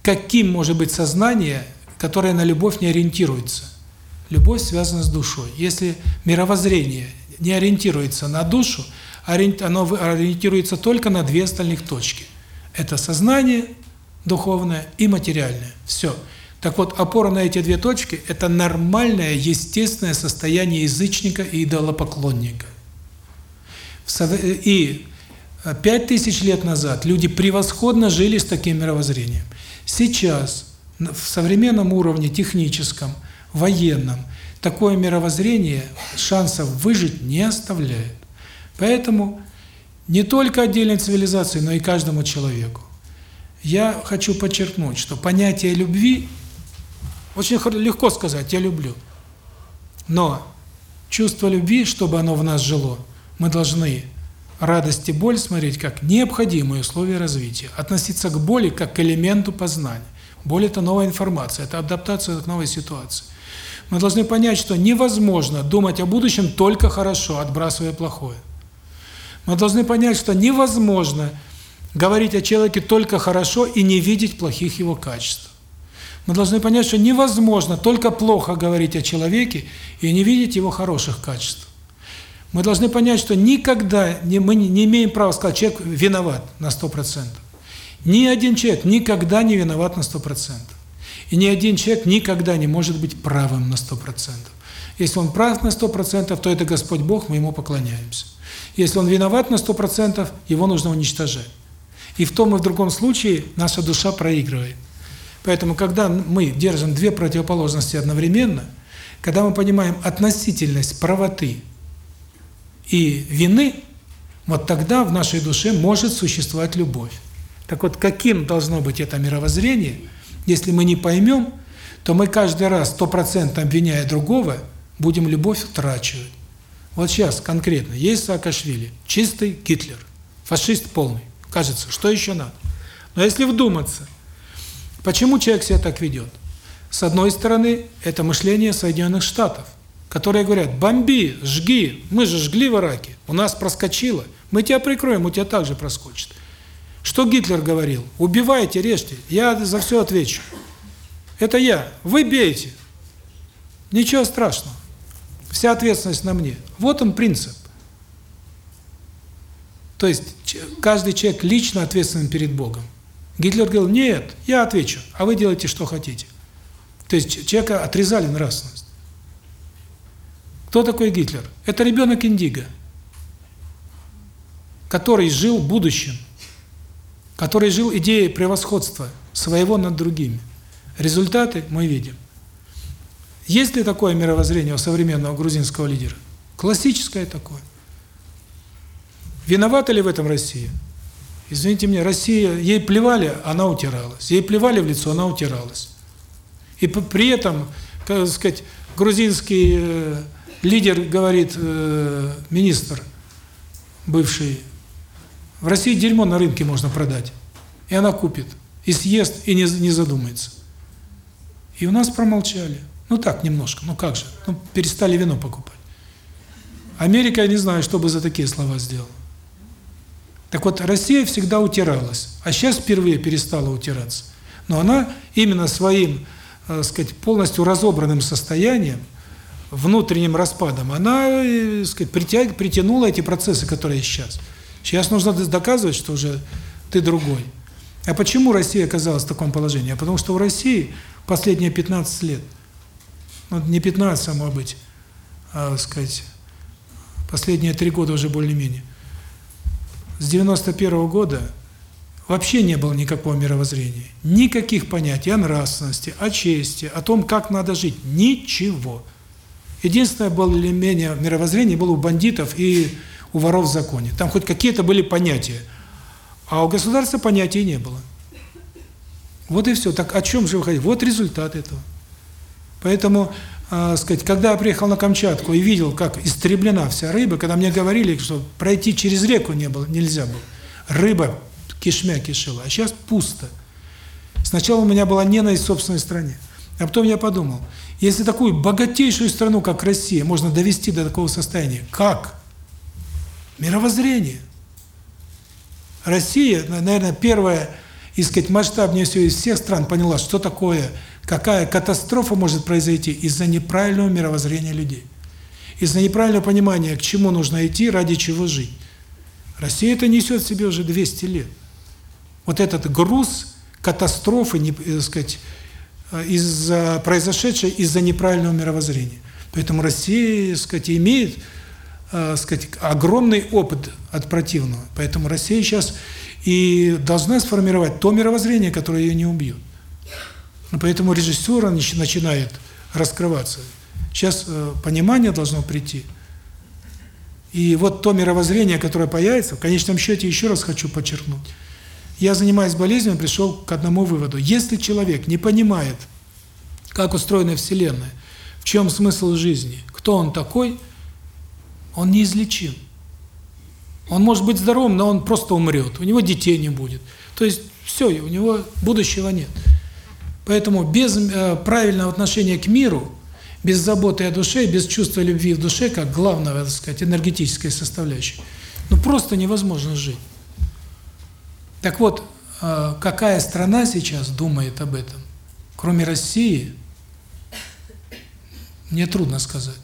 каким может быть сознание, которое на любовь не ориентируется. Любовь связана с душой. Если мировоззрение не ориентируется на душу, оно ориентируется только на две остальных точки. Это сознание духовное и материальное. Все. Так вот, опора на эти две точки – это нормальное, естественное состояние язычника и идолопоклонника. И пять тысяч лет назад люди превосходно жили с таким мировоззрением. Сейчас, в современном уровне, техническом, военном, такое мировоззрение шансов выжить не оставляет. Поэтому не только отдельной цивилизации, но и каждому человеку. Я хочу подчеркнуть, что понятие любви очень легко сказать «я люблю». Но чувство любви, чтобы оно в нас жило, мы должны радость и боль смотреть как необходимые условия развития, относиться к боли как к элементу познания. Боль – это новая информация, это адаптация к новой ситуации. Мы должны понять, что невозможно думать о будущем только хорошо, отбрасывая плохое. Мы должны понять, что невозможно говорить о человеке только хорошо и не видеть плохих его качеств. Мы должны понять, что невозможно только плохо говорить о человеке и не видеть его хороших качеств. Мы должны понять, что никогда не, мы не имеем права сказать, человек виноват на 100%. Ни один человек никогда не виноват на 100%. И ни один человек никогда не может быть правым на 100%. Если он прав на 100%, то это Господь Бог, мы Ему поклоняемся. Если он виноват на 100%, его нужно уничтожать. И в том и в другом случае наша душа проигрывает. Поэтому, когда мы держим две противоположности одновременно, когда мы понимаем относительность правоты и вины, вот тогда в нашей душе может существовать любовь. Так вот, каким должно быть это мировоззрение, если мы не поймем, то мы каждый раз стопроцентно обвиняя другого, будем любовь утрачивать. Вот сейчас конкретно есть Саакашвили, чистый Гитлер, фашист полный. Кажется, что еще надо? Но если вдуматься, почему человек себя так ведет? С одной стороны, это мышление Соединенных Штатов, которые говорят, бомби, жги, мы же жгли в Ираке, у нас проскочило, мы тебя прикроем, у тебя также проскочит. Что Гитлер говорил? Убивайте, режьте, я за все отвечу. Это я, вы бейте. Ничего страшного. Вся ответственность на мне. Вот он принцип. То есть каждый человек лично ответственен перед Богом. Гитлер говорил, нет, я отвечу, а вы делайте, что хотите. То есть человека отрезали нравственность. Кто такой Гитлер? Это ребенок Индиго, который жил будущим, который жил идеей превосходства своего над другими. Результаты мы видим. Есть ли такое мировоззрение у современного грузинского лидера? Классическое такое. Виновата ли в этом Россия? Извините меня, Россия, ей плевали, она утиралась. Ей плевали в лицо, она утиралась. И при этом как сказать, грузинский э, лидер говорит, э, министр бывший, в России дерьмо на рынке можно продать. И она купит, и съест, и не, не задумается. И у нас промолчали. Ну так, немножко, ну как же, ну перестали вино покупать. Америка, я не знаю, что бы за такие слова сделала. Так вот, Россия всегда утиралась, а сейчас впервые перестала утираться. Но она именно своим, так сказать, полностью разобранным состоянием, внутренним распадом, она, так сказать, притяг, притянула эти процессы, которые сейчас. Сейчас нужно доказывать, что уже ты другой. А почему Россия оказалась в таком положении? А потому что в России последние 15 лет, ну не 15, а может быть, а, сказать, последние три года уже более-менее, с 91 -го года вообще не было никакого мировоззрения, никаких понятий о нравственности, о чести, о том, как надо жить, ничего. Единственное более-менее мировоззрение было у бандитов и у воров в законе. Там хоть какие-то были понятия, а у государства понятий не было. Вот и все. Так о чем же вы хотите? Вот результат этого. Поэтому, э, сказать, когда я приехал на Камчатку и видел, как истреблена вся рыба, когда мне говорили, что пройти через реку не было, нельзя было. Рыба кишмя кишела, а сейчас пусто. Сначала у меня была ненависть в собственной стране. А потом я подумал, если такую богатейшую страну, как Россия, можно довести до такого состояния, как? Мировоззрение. Россия, наверное, первая, и сказать, масштабнее всего из всех стран поняла, что такое, какая катастрофа может произойти из-за неправильного мировоззрения людей. Из-за неправильного понимания, к чему нужно идти, ради чего жить. Россия это несет в себе уже 200 лет. Вот этот груз катастрофы, не, э, сказать, э, из-за произошедшей из-за неправильного мировоззрения. Поэтому Россия, сказать, имеет э, сказать, огромный опыт от противного. Поэтому Россия сейчас и должна сформировать то мировоззрение, которое ее не убьет. Поэтому режиссер начинает раскрываться. Сейчас э, понимание должно прийти. И вот то мировоззрение, которое появится, в конечном счете, еще раз хочу подчеркнуть, я, занимаясь болезнями, пришел к одному выводу. Если человек не понимает, как устроена Вселенная, в чем смысл жизни, кто он такой – он неизлечим. Он может быть здоровым, но он просто умрет, у него детей не будет. То есть все, у него будущего нет. Поэтому без э, правильного отношения к миру, без заботы о душе, без чувства любви в душе, как главного, так сказать, энергетической составляющей, ну просто невозможно жить. Так вот, э, какая страна сейчас думает об этом? Кроме России, мне трудно сказать.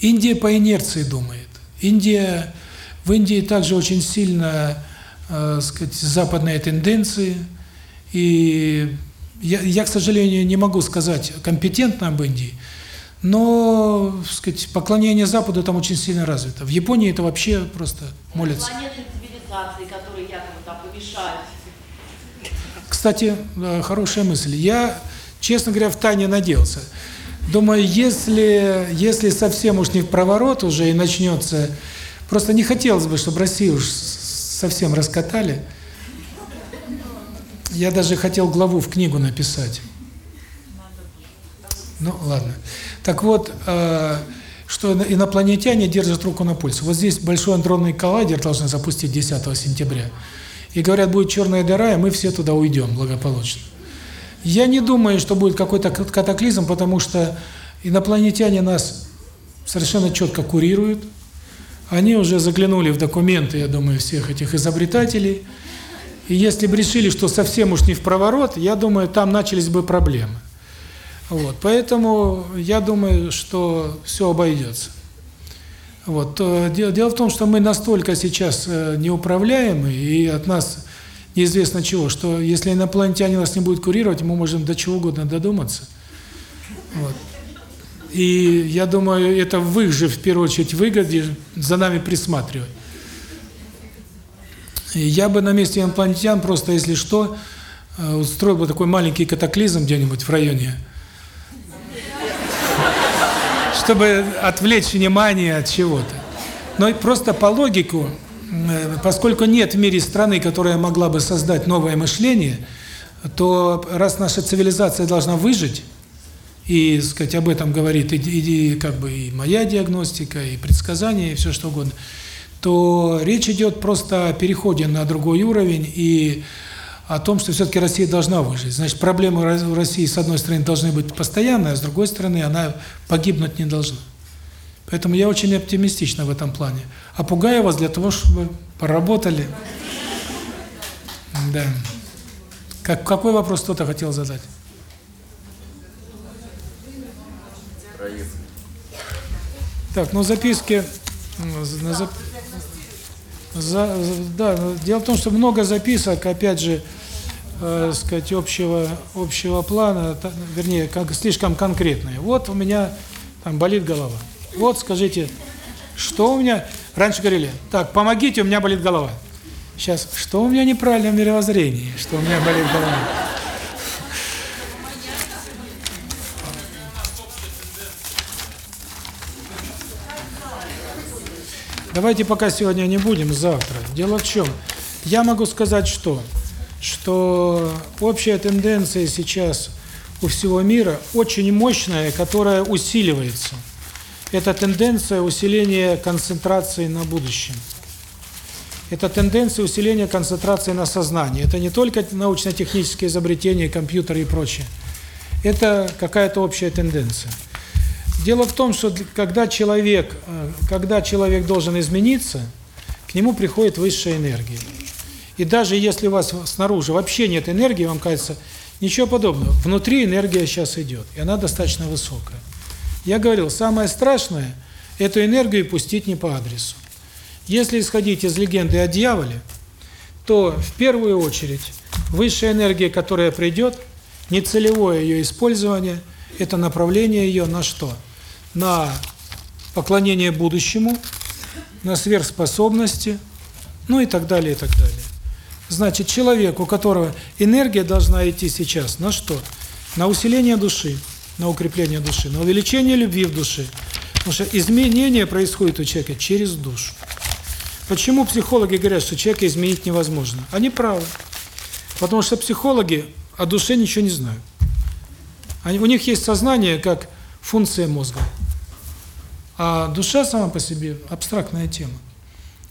Индия по инерции думает. Индия в Индии также очень сильно, э, сказать, западные тенденции. И я, я, к сожалению, не могу сказать компетентно об Индии, но, сказать, поклонение Западу там очень сильно развито. В Японии это вообще просто молятся. Планетные цивилизации, которые якобы там помешают. Кстати, э, хорошая мысль. Я, честно говоря, в тайне надеялся. Думаю, если если совсем уж не в проворот уже и начнется, просто не хотелось бы, чтобы Россию уж совсем раскатали. Я даже хотел главу в книгу написать. Ну, ладно. Так вот, э, что инопланетяне держат руку на пульсе. Вот здесь большой андронный коллайдер должны запустить 10 сентября. И говорят, будет черная дыра, и мы все туда уйдем благополучно. Я не думаю, что будет какой-то катаклизм, потому что инопланетяне нас совершенно четко курируют. Они уже заглянули в документы, я думаю, всех этих изобретателей. И если бы решили, что совсем уж не в проворот, я думаю, там начались бы проблемы. Вот, поэтому я думаю, что все обойдется. Вот, дело, дело в том, что мы настолько сейчас э, неуправляемы, и от нас неизвестно чего, что если инопланетяне нас не будут курировать, мы можем до чего угодно додуматься. Вот. И я думаю, это в их же, в первую очередь, выгоде за нами присматривать. Я бы на месте инопланетян просто, если что, э, устроил бы такой маленький катаклизм где-нибудь в районе, чтобы отвлечь внимание от чего-то. Но просто по логику, Э, поскольку нет в мире страны, которая могла бы создать новое мышление, то раз наша цивилизация должна выжить, и, сказать, об этом говорит и, и как бы и моя диагностика, и предсказания, и все что угодно, то речь идет просто о переходе на другой уровень и о том, что все-таки Россия должна выжить. Значит, проблемы в России, с одной стороны, должны быть постоянные, а с другой стороны, она погибнуть не должна. Поэтому я очень оптимистична в этом плане. А пугаю вас для того, чтобы поработали. Да. Как, какой вопрос кто-то хотел задать? Так, ну записки... На зап... За, да, дело в том, что много записок, опять же, э, сказать, общего, общего плана, вернее, как, слишком конкретные. Вот у меня там болит голова. Вот скажите, что у меня... Раньше говорили, так, помогите, у меня болит голова. Сейчас, что у меня неправильно в мировоззрении, что у меня болит голова? Давайте пока сегодня не будем, завтра. Дело в чем? Я могу сказать что? Что общая тенденция сейчас у всего мира очень мощная, которая усиливается. Это тенденция усиления концентрации на будущем. Это тенденция усиления концентрации на сознании. Это не только научно-технические изобретения, компьютеры и прочее. Это какая-то общая тенденция. Дело в том, что когда человек, э, когда человек должен измениться, к нему приходит высшая энергия. И даже если у вас снаружи вообще нет энергии, вам кажется, ничего подобного. Внутри энергия сейчас идет, и она достаточно высокая. Я говорил, самое страшное – эту энергию пустить не по адресу. Если исходить из легенды о дьяволе, то в первую очередь высшая энергия, которая придет, нецелевое ее использование – это направление ее на что? На поклонение будущему, на сверхспособности, ну и так далее, и так далее. Значит, человек, у которого энергия должна идти сейчас на что? На усиление души на укрепление души, на увеличение любви в душе. Потому что изменение происходит у человека через душу. Почему психологи говорят, что человека изменить невозможно? Они правы. Потому что психологи о душе ничего не знают. Они, у них есть сознание как функция мозга. А душа сама по себе абстрактная тема.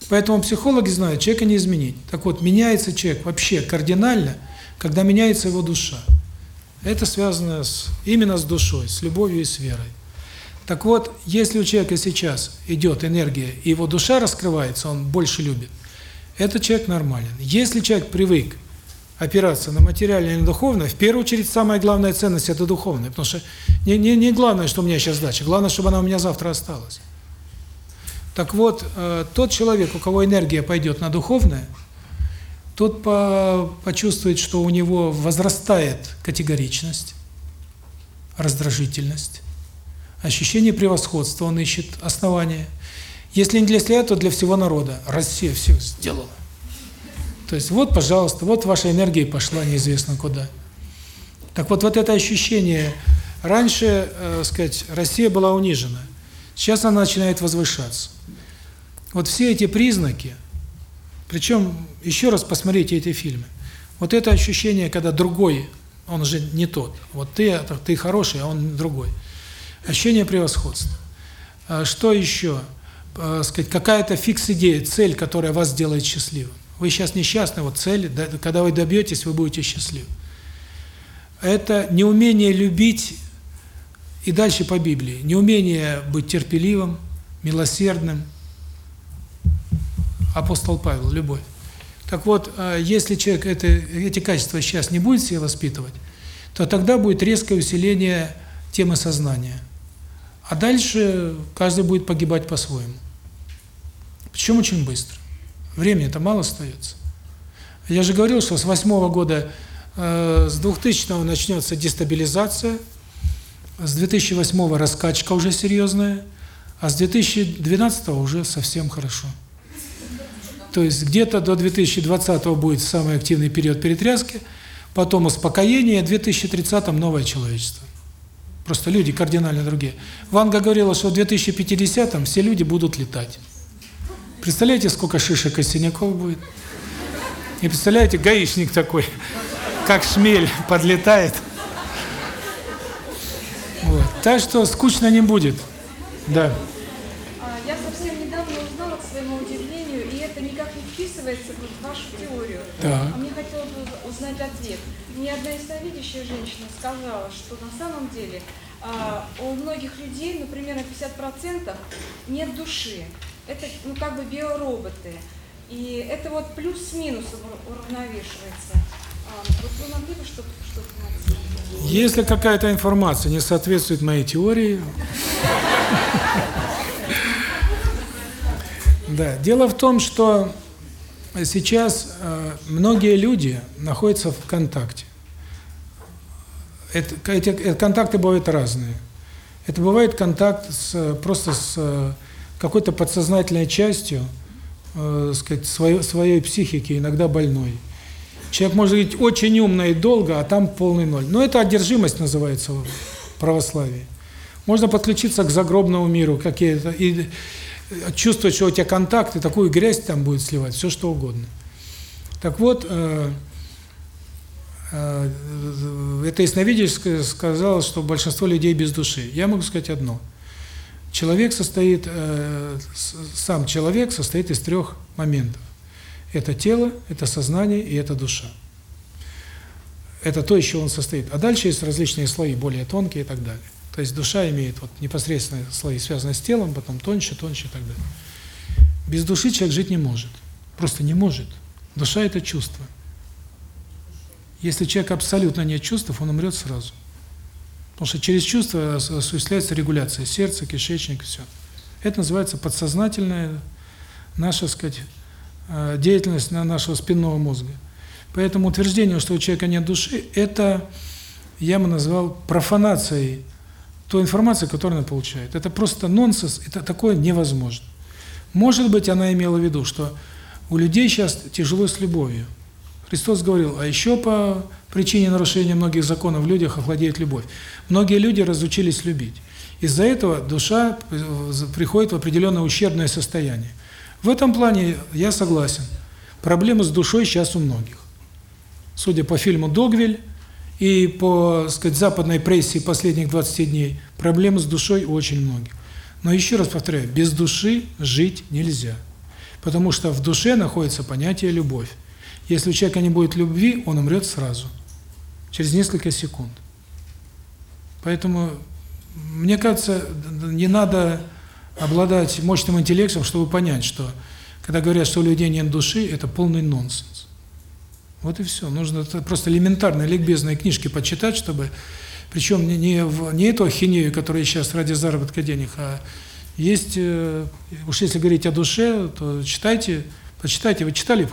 Поэтому психологи знают, человека не изменить. Так вот, меняется человек вообще кардинально, когда меняется его душа. Это связано с, именно с душой, с любовью и с верой. Так вот, если у человека сейчас идет энергия, и его душа раскрывается, он больше любит, этот человек нормален. Если человек привык опираться на материальное и на духовное, в первую очередь самая главная ценность – это духовное, потому что не, не, не главное, что у меня сейчас дача, главное, чтобы она у меня завтра осталась. Так вот, э, тот человек, у кого энергия пойдет на духовное – тот по почувствует, что у него возрастает категоричность, раздражительность, ощущение превосходства, он ищет основания. Если не для себя, то для всего народа. Россия все сделала. То есть вот, пожалуйста, вот ваша энергия пошла неизвестно куда. Так вот, вот это ощущение, раньше, э, сказать, Россия была унижена, сейчас она начинает возвышаться. Вот все эти признаки – причем, еще раз посмотрите эти фильмы. Вот это ощущение, когда другой, он уже не тот. Вот ты, ты хороший, а он другой. Ощущение превосходства. А что еще? А, сказать, какая-то фикс-идея, цель, которая вас сделает счастливым. Вы сейчас несчастны, вот цель, когда вы добьетесь, вы будете счастливы. Это неумение любить, и дальше по Библии, неумение быть терпеливым, милосердным, апостол Павел, любовь. Так вот, а, если человек это, эти качества сейчас не будет себе воспитывать, то тогда будет резкое усиление темы сознания. А дальше каждый будет погибать по-своему. Причем очень быстро. Времени-то мало остается. Я же говорил, что с восьмого года, э, с 2000 начнется дестабилизация, с 2008 раскачка уже серьезная, а с 2012 уже совсем хорошо. То есть где-то до 2020 будет самый активный период перетряски, потом успокоение, в 2030 новое человечество. Просто люди кардинально другие. Ванга говорила, что в 2050 все люди будут летать. Представляете, сколько шишек и синяков будет? И представляете, гаишник такой, как шмель, подлетает. Так что скучно не будет. Да. А, Я совсем недавно узнала, к своему удивлению, и это никак не вписывается вот в вашу теорию. Так. А мне хотелось бы узнать ответ. Мне одна ясновидящая женщина сказала, что на самом деле а, у многих людей, ну, примерно 50% нет души. Это, ну, как бы биороботы. И это вот плюс-минус ур- уравновешивается. А? Если какая-то информация не соответствует моей теории... Да, дело в том, что сейчас э, многие люди находятся в контакте. Это, эти э, контакты бывают разные. Это бывает контакт с, просто с э, какой-то подсознательной частью, э, сказать, своей, своей психики, иногда больной. Человек может быть очень умный и долго, а там полный ноль. Но это одержимость называется в православии. Можно подключиться к загробному миру, какие-то и чувствовать, что у тебя контакт, и такую грязь там будет сливать, все что угодно. Так вот, э, э, это ясновидящее сказала, что большинство людей без души. Я могу сказать одно. Человек состоит, э, сам человек состоит из трех моментов. Это тело, это сознание и это душа. Это то, из чего он состоит. А дальше есть различные слои, более тонкие и так далее. То есть душа имеет вот непосредственные слои, связанные с телом, потом тоньше, тоньше и так далее. Без души человек жить не может. Просто не может. Душа – это чувство. Если человек абсолютно нет чувств, он умрет сразу. Потому что через чувства осуществляется регуляция сердца, кишечника, все. Это называется подсознательная наша, сказать, деятельность на нашего спинного мозга. Поэтому утверждение, что у человека нет души, это я бы назвал профанацией той информации, которую она получает. Это просто нонсенс, это такое невозможно. Может быть, она имела в виду, что у людей сейчас тяжело с любовью. Христос говорил, а еще по причине нарушения многих законов в людях охладеет любовь. Многие люди разучились любить. Из-за этого душа приходит в определенное ущербное состояние. В этом плане я согласен. Проблемы с душой сейчас у многих. Судя по фильму «Догвиль», и по, сказать, западной прессе последних 20 дней проблемы с душой у очень многих. Но еще раз повторяю, без души жить нельзя. Потому что в душе находится понятие любовь. Если у человека не будет любви, он умрет сразу, через несколько секунд. Поэтому, мне кажется, не надо обладать мощным интеллектом, чтобы понять, что когда говорят, что у людей нет души, это полный нонсенс. Вот и все. Нужно просто элементарные ликбезные книжки почитать, чтобы... Причем не, не, в, не эту ахинею, которая сейчас ради заработка денег, а есть... Э, уж если говорить о душе, то читайте, почитайте. Вы читали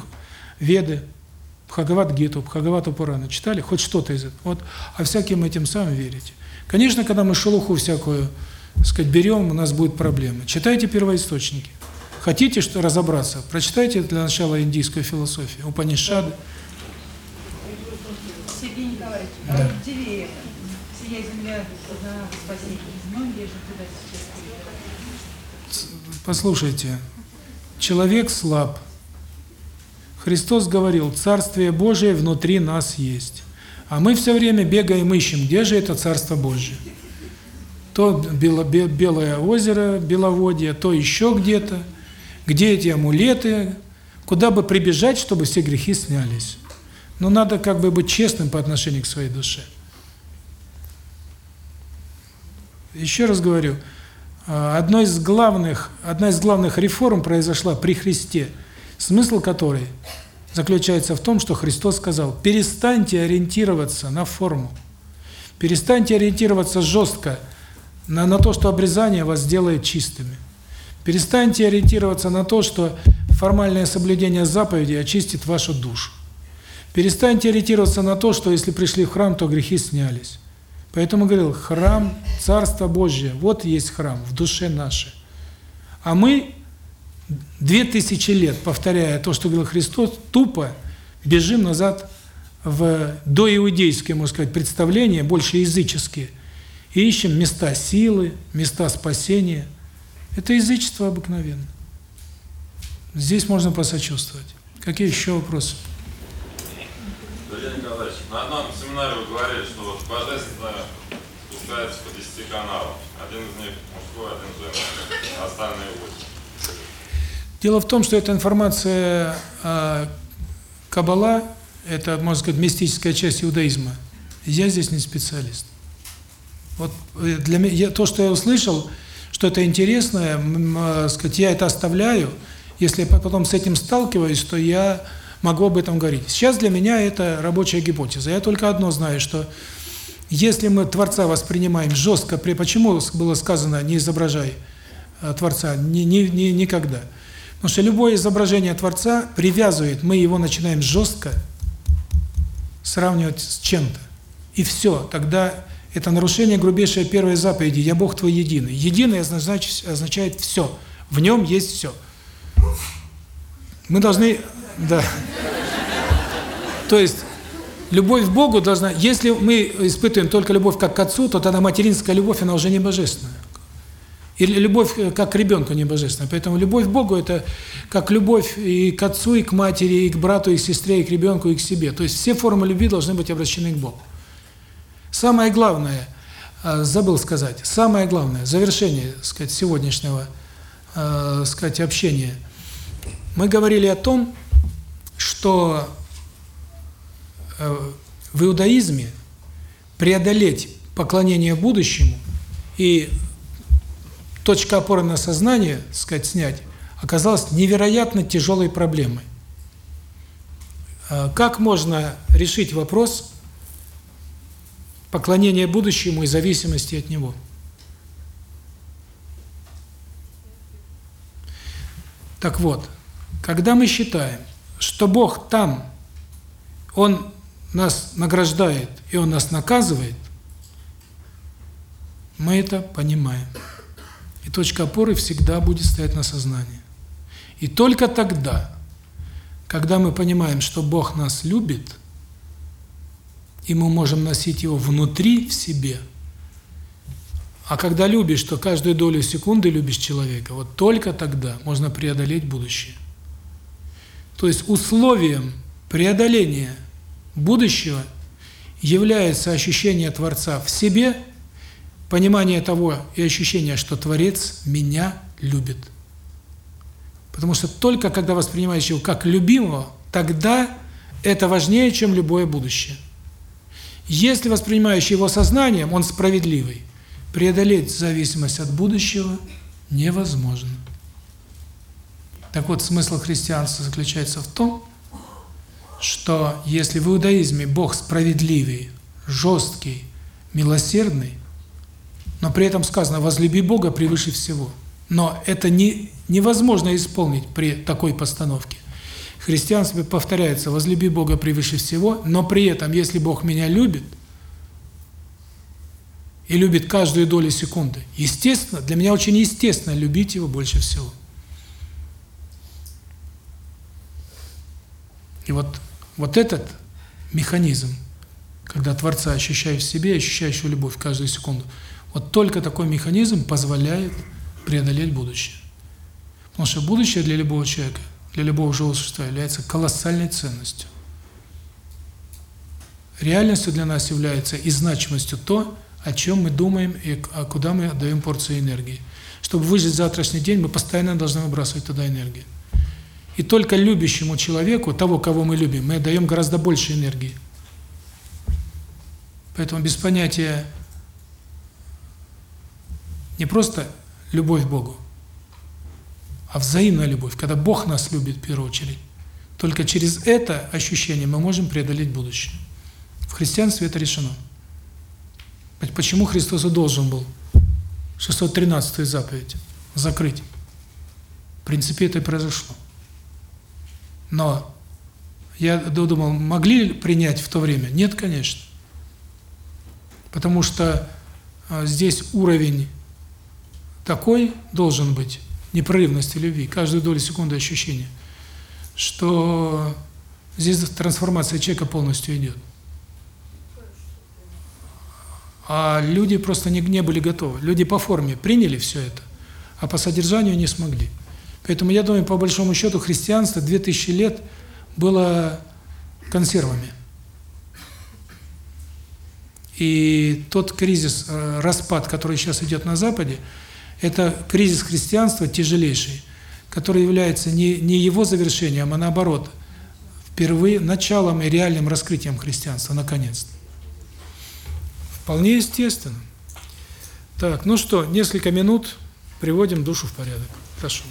Веды, Бхагават-гиту, Бхагавату Пурана? Читали? Хоть что-то из этого. Вот, а всяким этим самым верите. Конечно, когда мы шелуху всякую, так сказать, берем, у нас будут проблемы. Читайте первоисточники. Хотите что разобраться? Прочитайте для начала индийскую философию, Упанишады. Сергей Николаевич, да. а вот Дивеев, «Сия земля создана спасение». Многие же туда сейчас Послушайте, человек слаб. Христос говорил, Царствие Божие внутри нас есть. А мы все время бегаем, ищем, где же это Царство Божие. То бело, Белое озеро, Беловодье, то еще где-то. Где эти амулеты, куда бы прибежать, чтобы все грехи снялись. Но надо как бы быть честным по отношению к своей душе. Еще раз говорю, одной из главных, одна из главных реформ произошла при Христе, смысл которой заключается в том, что Христос сказал, перестаньте ориентироваться на форму, перестаньте ориентироваться жестко на, на то, что обрезание вас сделает чистыми. Перестаньте ориентироваться на то, что формальное соблюдение заповедей очистит вашу душу. Перестаньте ориентироваться на то, что если пришли в храм, то грехи снялись. Поэтому говорил, храм Царства Божье, вот есть храм в душе нашей. А мы две тысячи лет, повторяя то, что говорил Христос, тупо бежим назад в доиудейские, можно сказать, представления, больше языческие, и ищем места силы, места спасения – это язычество обыкновенно. Здесь можно посочувствовать. Какие еще вопросы? Илья Николаевич, на одном семинаре вы говорили, что вот божественное спускается по десяти каналов. Один из них мужской, один женский. а Остальные восемь. Дело в том, что эта информация э, Каббала, это, можно сказать, мистическая часть иудаизма. Я здесь не специалист. Вот э, для меня я, то, что я услышал, что это интересное, э, сказать, я это оставляю. Если я потом с этим сталкиваюсь, то я могу об этом говорить. Сейчас для меня это рабочая гипотеза. Я только одно знаю, что если мы Творца воспринимаем жестко, при почему было сказано «не изображай э, Творца» ни, ни, ни, никогда? Потому что любое изображение Творца привязывает, мы его начинаем жестко сравнивать с чем-то. И все, тогда это нарушение грубейшей первой заповеди «Я Бог твой единый». Единый означает, означает все, в нем есть все. Мы должны, да. То есть любовь к Богу должна, если мы испытываем только любовь как к Отцу, то тогда материнская любовь, она уже не божественная. Или любовь э, как к ребенку не. Поэтому любовь к Богу – это как любовь и к отцу, и к матери, и к брату, и к сестре, и к ребенку, и к себе. То есть все формы любви должны быть обращены к Богу. Самое главное, э, забыл сказать, самое главное, завершение, сказать, сегодняшнего, э, сказать, общения. Мы говорили о том, что в иудаизме преодолеть поклонение будущему и точка опоры на сознание, так сказать, снять, оказалась невероятно тяжелой проблемой. Э, Как можно решить вопрос поклонения будущему и зависимости от него? Так вот, когда мы считаем, что Бог там, Он нас награждает и Он нас наказывает, мы это понимаем. И точка опоры всегда будет стоять на сознании. И только тогда, когда мы понимаем, что Бог нас любит, и мы можем носить Его внутри в себе, а когда любишь, то каждую долю секунды любишь человека, вот только тогда можно преодолеть будущее. То есть условием преодоления будущего является ощущение Творца в себе, понимание того и ощущение, что Творец меня любит. Потому что только когда воспринимаешь его как любимого, тогда это важнее, чем любое будущее. Если воспринимаешь его сознанием, он справедливый, преодолеть зависимость от будущего невозможно. Так вот, смысл христианства заключается в том, что если в иудаизме Бог справедливый, жесткий, милосердный, но при этом сказано «возлюби Бога превыше всего», но это не, невозможно исполнить при такой постановке. В христианстве повторяется «возлюби Бога превыше всего», но при этом, если Бог меня любит, и любит каждую долю секунды, естественно, для меня очень естественно любить Его больше всего. И вот, вот этот механизм, когда Творца ощущаешь в себе, ощущаешь любовь каждую секунду, вот только такой механизм позволяет преодолеть будущее. Потому что будущее для любого человека, для любого живого существа является колоссальной ценностью. Реальностью для нас является и значимостью то, о чем мы думаем и куда мы даем порцию энергии. Чтобы выжить завтрашний день, мы постоянно должны выбрасывать туда энергию. И только любящему человеку, того, кого мы любим, мы даем гораздо больше энергии. Поэтому без понятия не просто любовь к Богу, а взаимная любовь, когда Бог нас любит в первую очередь. Только через это ощущение мы можем преодолеть будущее. В христианстве это решено. Почему Христос должен был 613 заповедь закрыть? В принципе, это и произошло. Но я думал, могли ли принять в то время? Нет, конечно. Потому что здесь уровень такой должен быть, непрерывности любви, каждую долю секунды ощущения, что здесь трансформация человека полностью идет. А люди просто не, не были готовы. Люди по форме приняли все это, а по содержанию не смогли. Поэтому я думаю, по большому счету, христианство 2000 лет было консервами. И тот кризис, э, распад, который сейчас идет на Западе, это кризис христианства тяжелейший, который является не, не его завершением, а наоборот, впервые началом и реальным раскрытием христианства, наконец-то. Вполне естественно. Так, ну что, несколько минут, приводим душу в порядок. Прошу.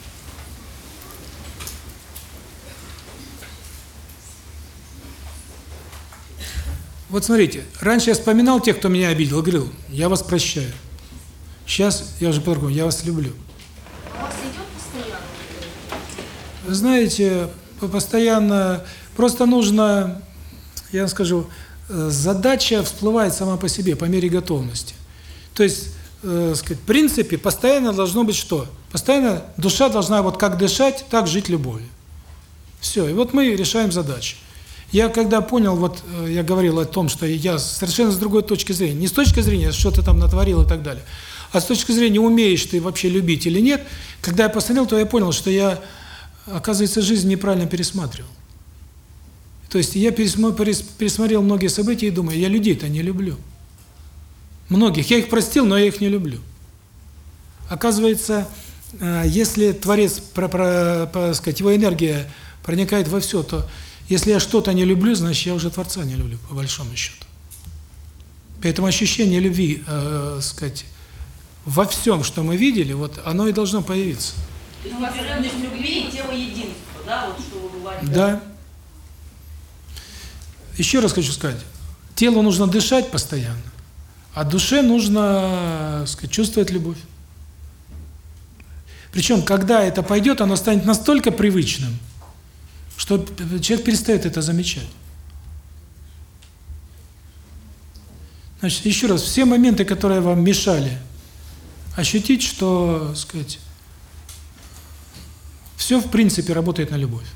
Вот смотрите, раньше я вспоминал тех, кто меня обидел, говорил, я вас прощаю. Сейчас я уже по-другому, я вас люблю. У вас идет постоянно? Знаете, постоянно, просто нужно, я вам скажу, э, задача всплывает сама по себе, по мере готовности. То есть, э, сказать, в принципе, постоянно должно быть что? Постоянно душа должна вот как дышать, так жить любовью. Все, и вот мы решаем задачи. Я когда понял, вот э, я говорил о том, что я совершенно с другой точки зрения, не с точки зрения, что ты там натворил и так далее, а с точки зрения, умеешь ты вообще любить или нет, когда я посмотрел, то я понял, что я, оказывается, жизнь неправильно пересматривал. То есть я пересмотрел многие события и думаю, я людей-то не люблю. Многих. Я их простил, но я их не люблю. Оказывается, э, если Творец, про, про, про, сказать, его энергия проникает во все, то если я что-то не люблю, значит, я уже Творца не люблю, по большому счету. Поэтому ощущение любви, э, сказать, во всем, что мы видели, вот оно и должно появиться. То есть непрерывность любви и тема единства, да, вот что вы говорите. Да. Еще раз хочу сказать, телу нужно дышать постоянно, а душе нужно, сказать, чувствовать любовь. Причем, когда это пойдет, оно станет настолько привычным, что человек перестает это замечать. Значит, еще раз, все моменты, которые вам мешали ощутить, что, сказать, все в принципе работает на любовь.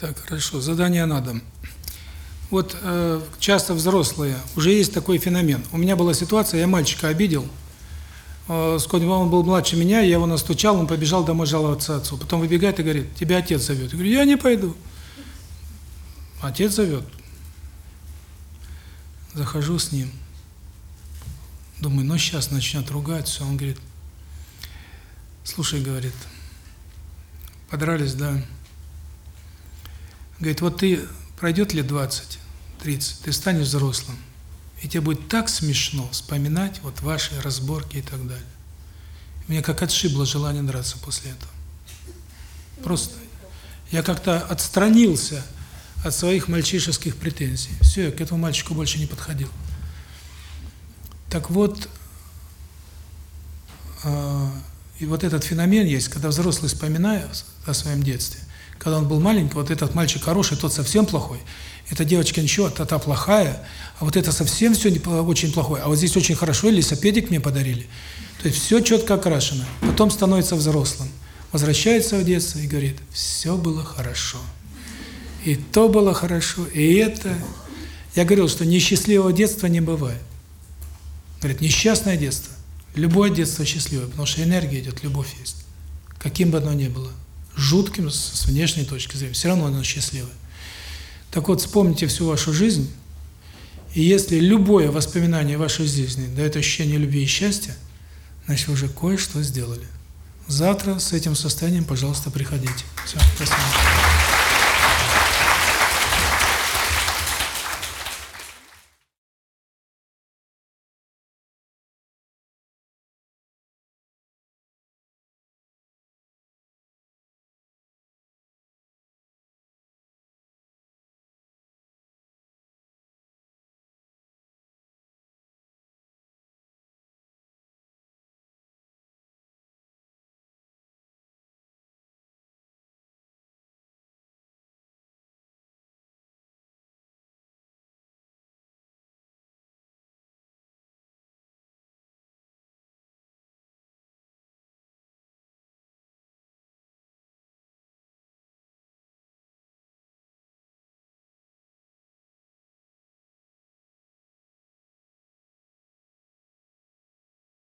Так, хорошо. Задание на дом. Вот э, часто взрослые, уже есть такой феномен. У меня была ситуация, я мальчика обидел, э, сколько он был младше меня, я его настучал, он побежал домой жаловаться отцу. Потом выбегает и говорит, тебя отец зовет. Я говорю, я не пойду. Отец зовет. Захожу с ним. Думаю, ну сейчас начнет ругать, все. Он говорит, слушай, говорит, подрались, да. Говорит, вот ты, пройдет лет 20, 30, ты станешь взрослым, и тебе будет так смешно вспоминать вот ваши разборки и так далее. Мне как отшибло желание драться после этого. Просто. Я как-то отстранился от своих мальчишеских претензий. Все, я к этому мальчику больше не подходил. Так вот, э, и вот этот феномен есть, когда взрослый вспоминает о своем детстве, когда он был маленький, вот этот мальчик хороший, тот совсем плохой, эта девочка ничего, та, та плохая, а вот это совсем все очень плохое, а вот здесь очень хорошо, или лисопедик мне подарили. То есть все четко окрашено. Потом становится взрослым, возвращается в детство и говорит, все было хорошо. И то было хорошо, и это. Я говорил, что несчастливого детства не бывает. Говорит, несчастное детство. Любое детство счастливое, потому что энергия идет, любовь есть. Каким бы оно ни было. Жутким с внешней точки зрения. Все равно оно счастливое. Так вот, вспомните всю вашу жизнь, и если любое воспоминание вашей жизни дает ощущение любви и счастья, значит, вы уже кое-что сделали. Завтра с этим состоянием, пожалуйста, приходите. Все, спасибо.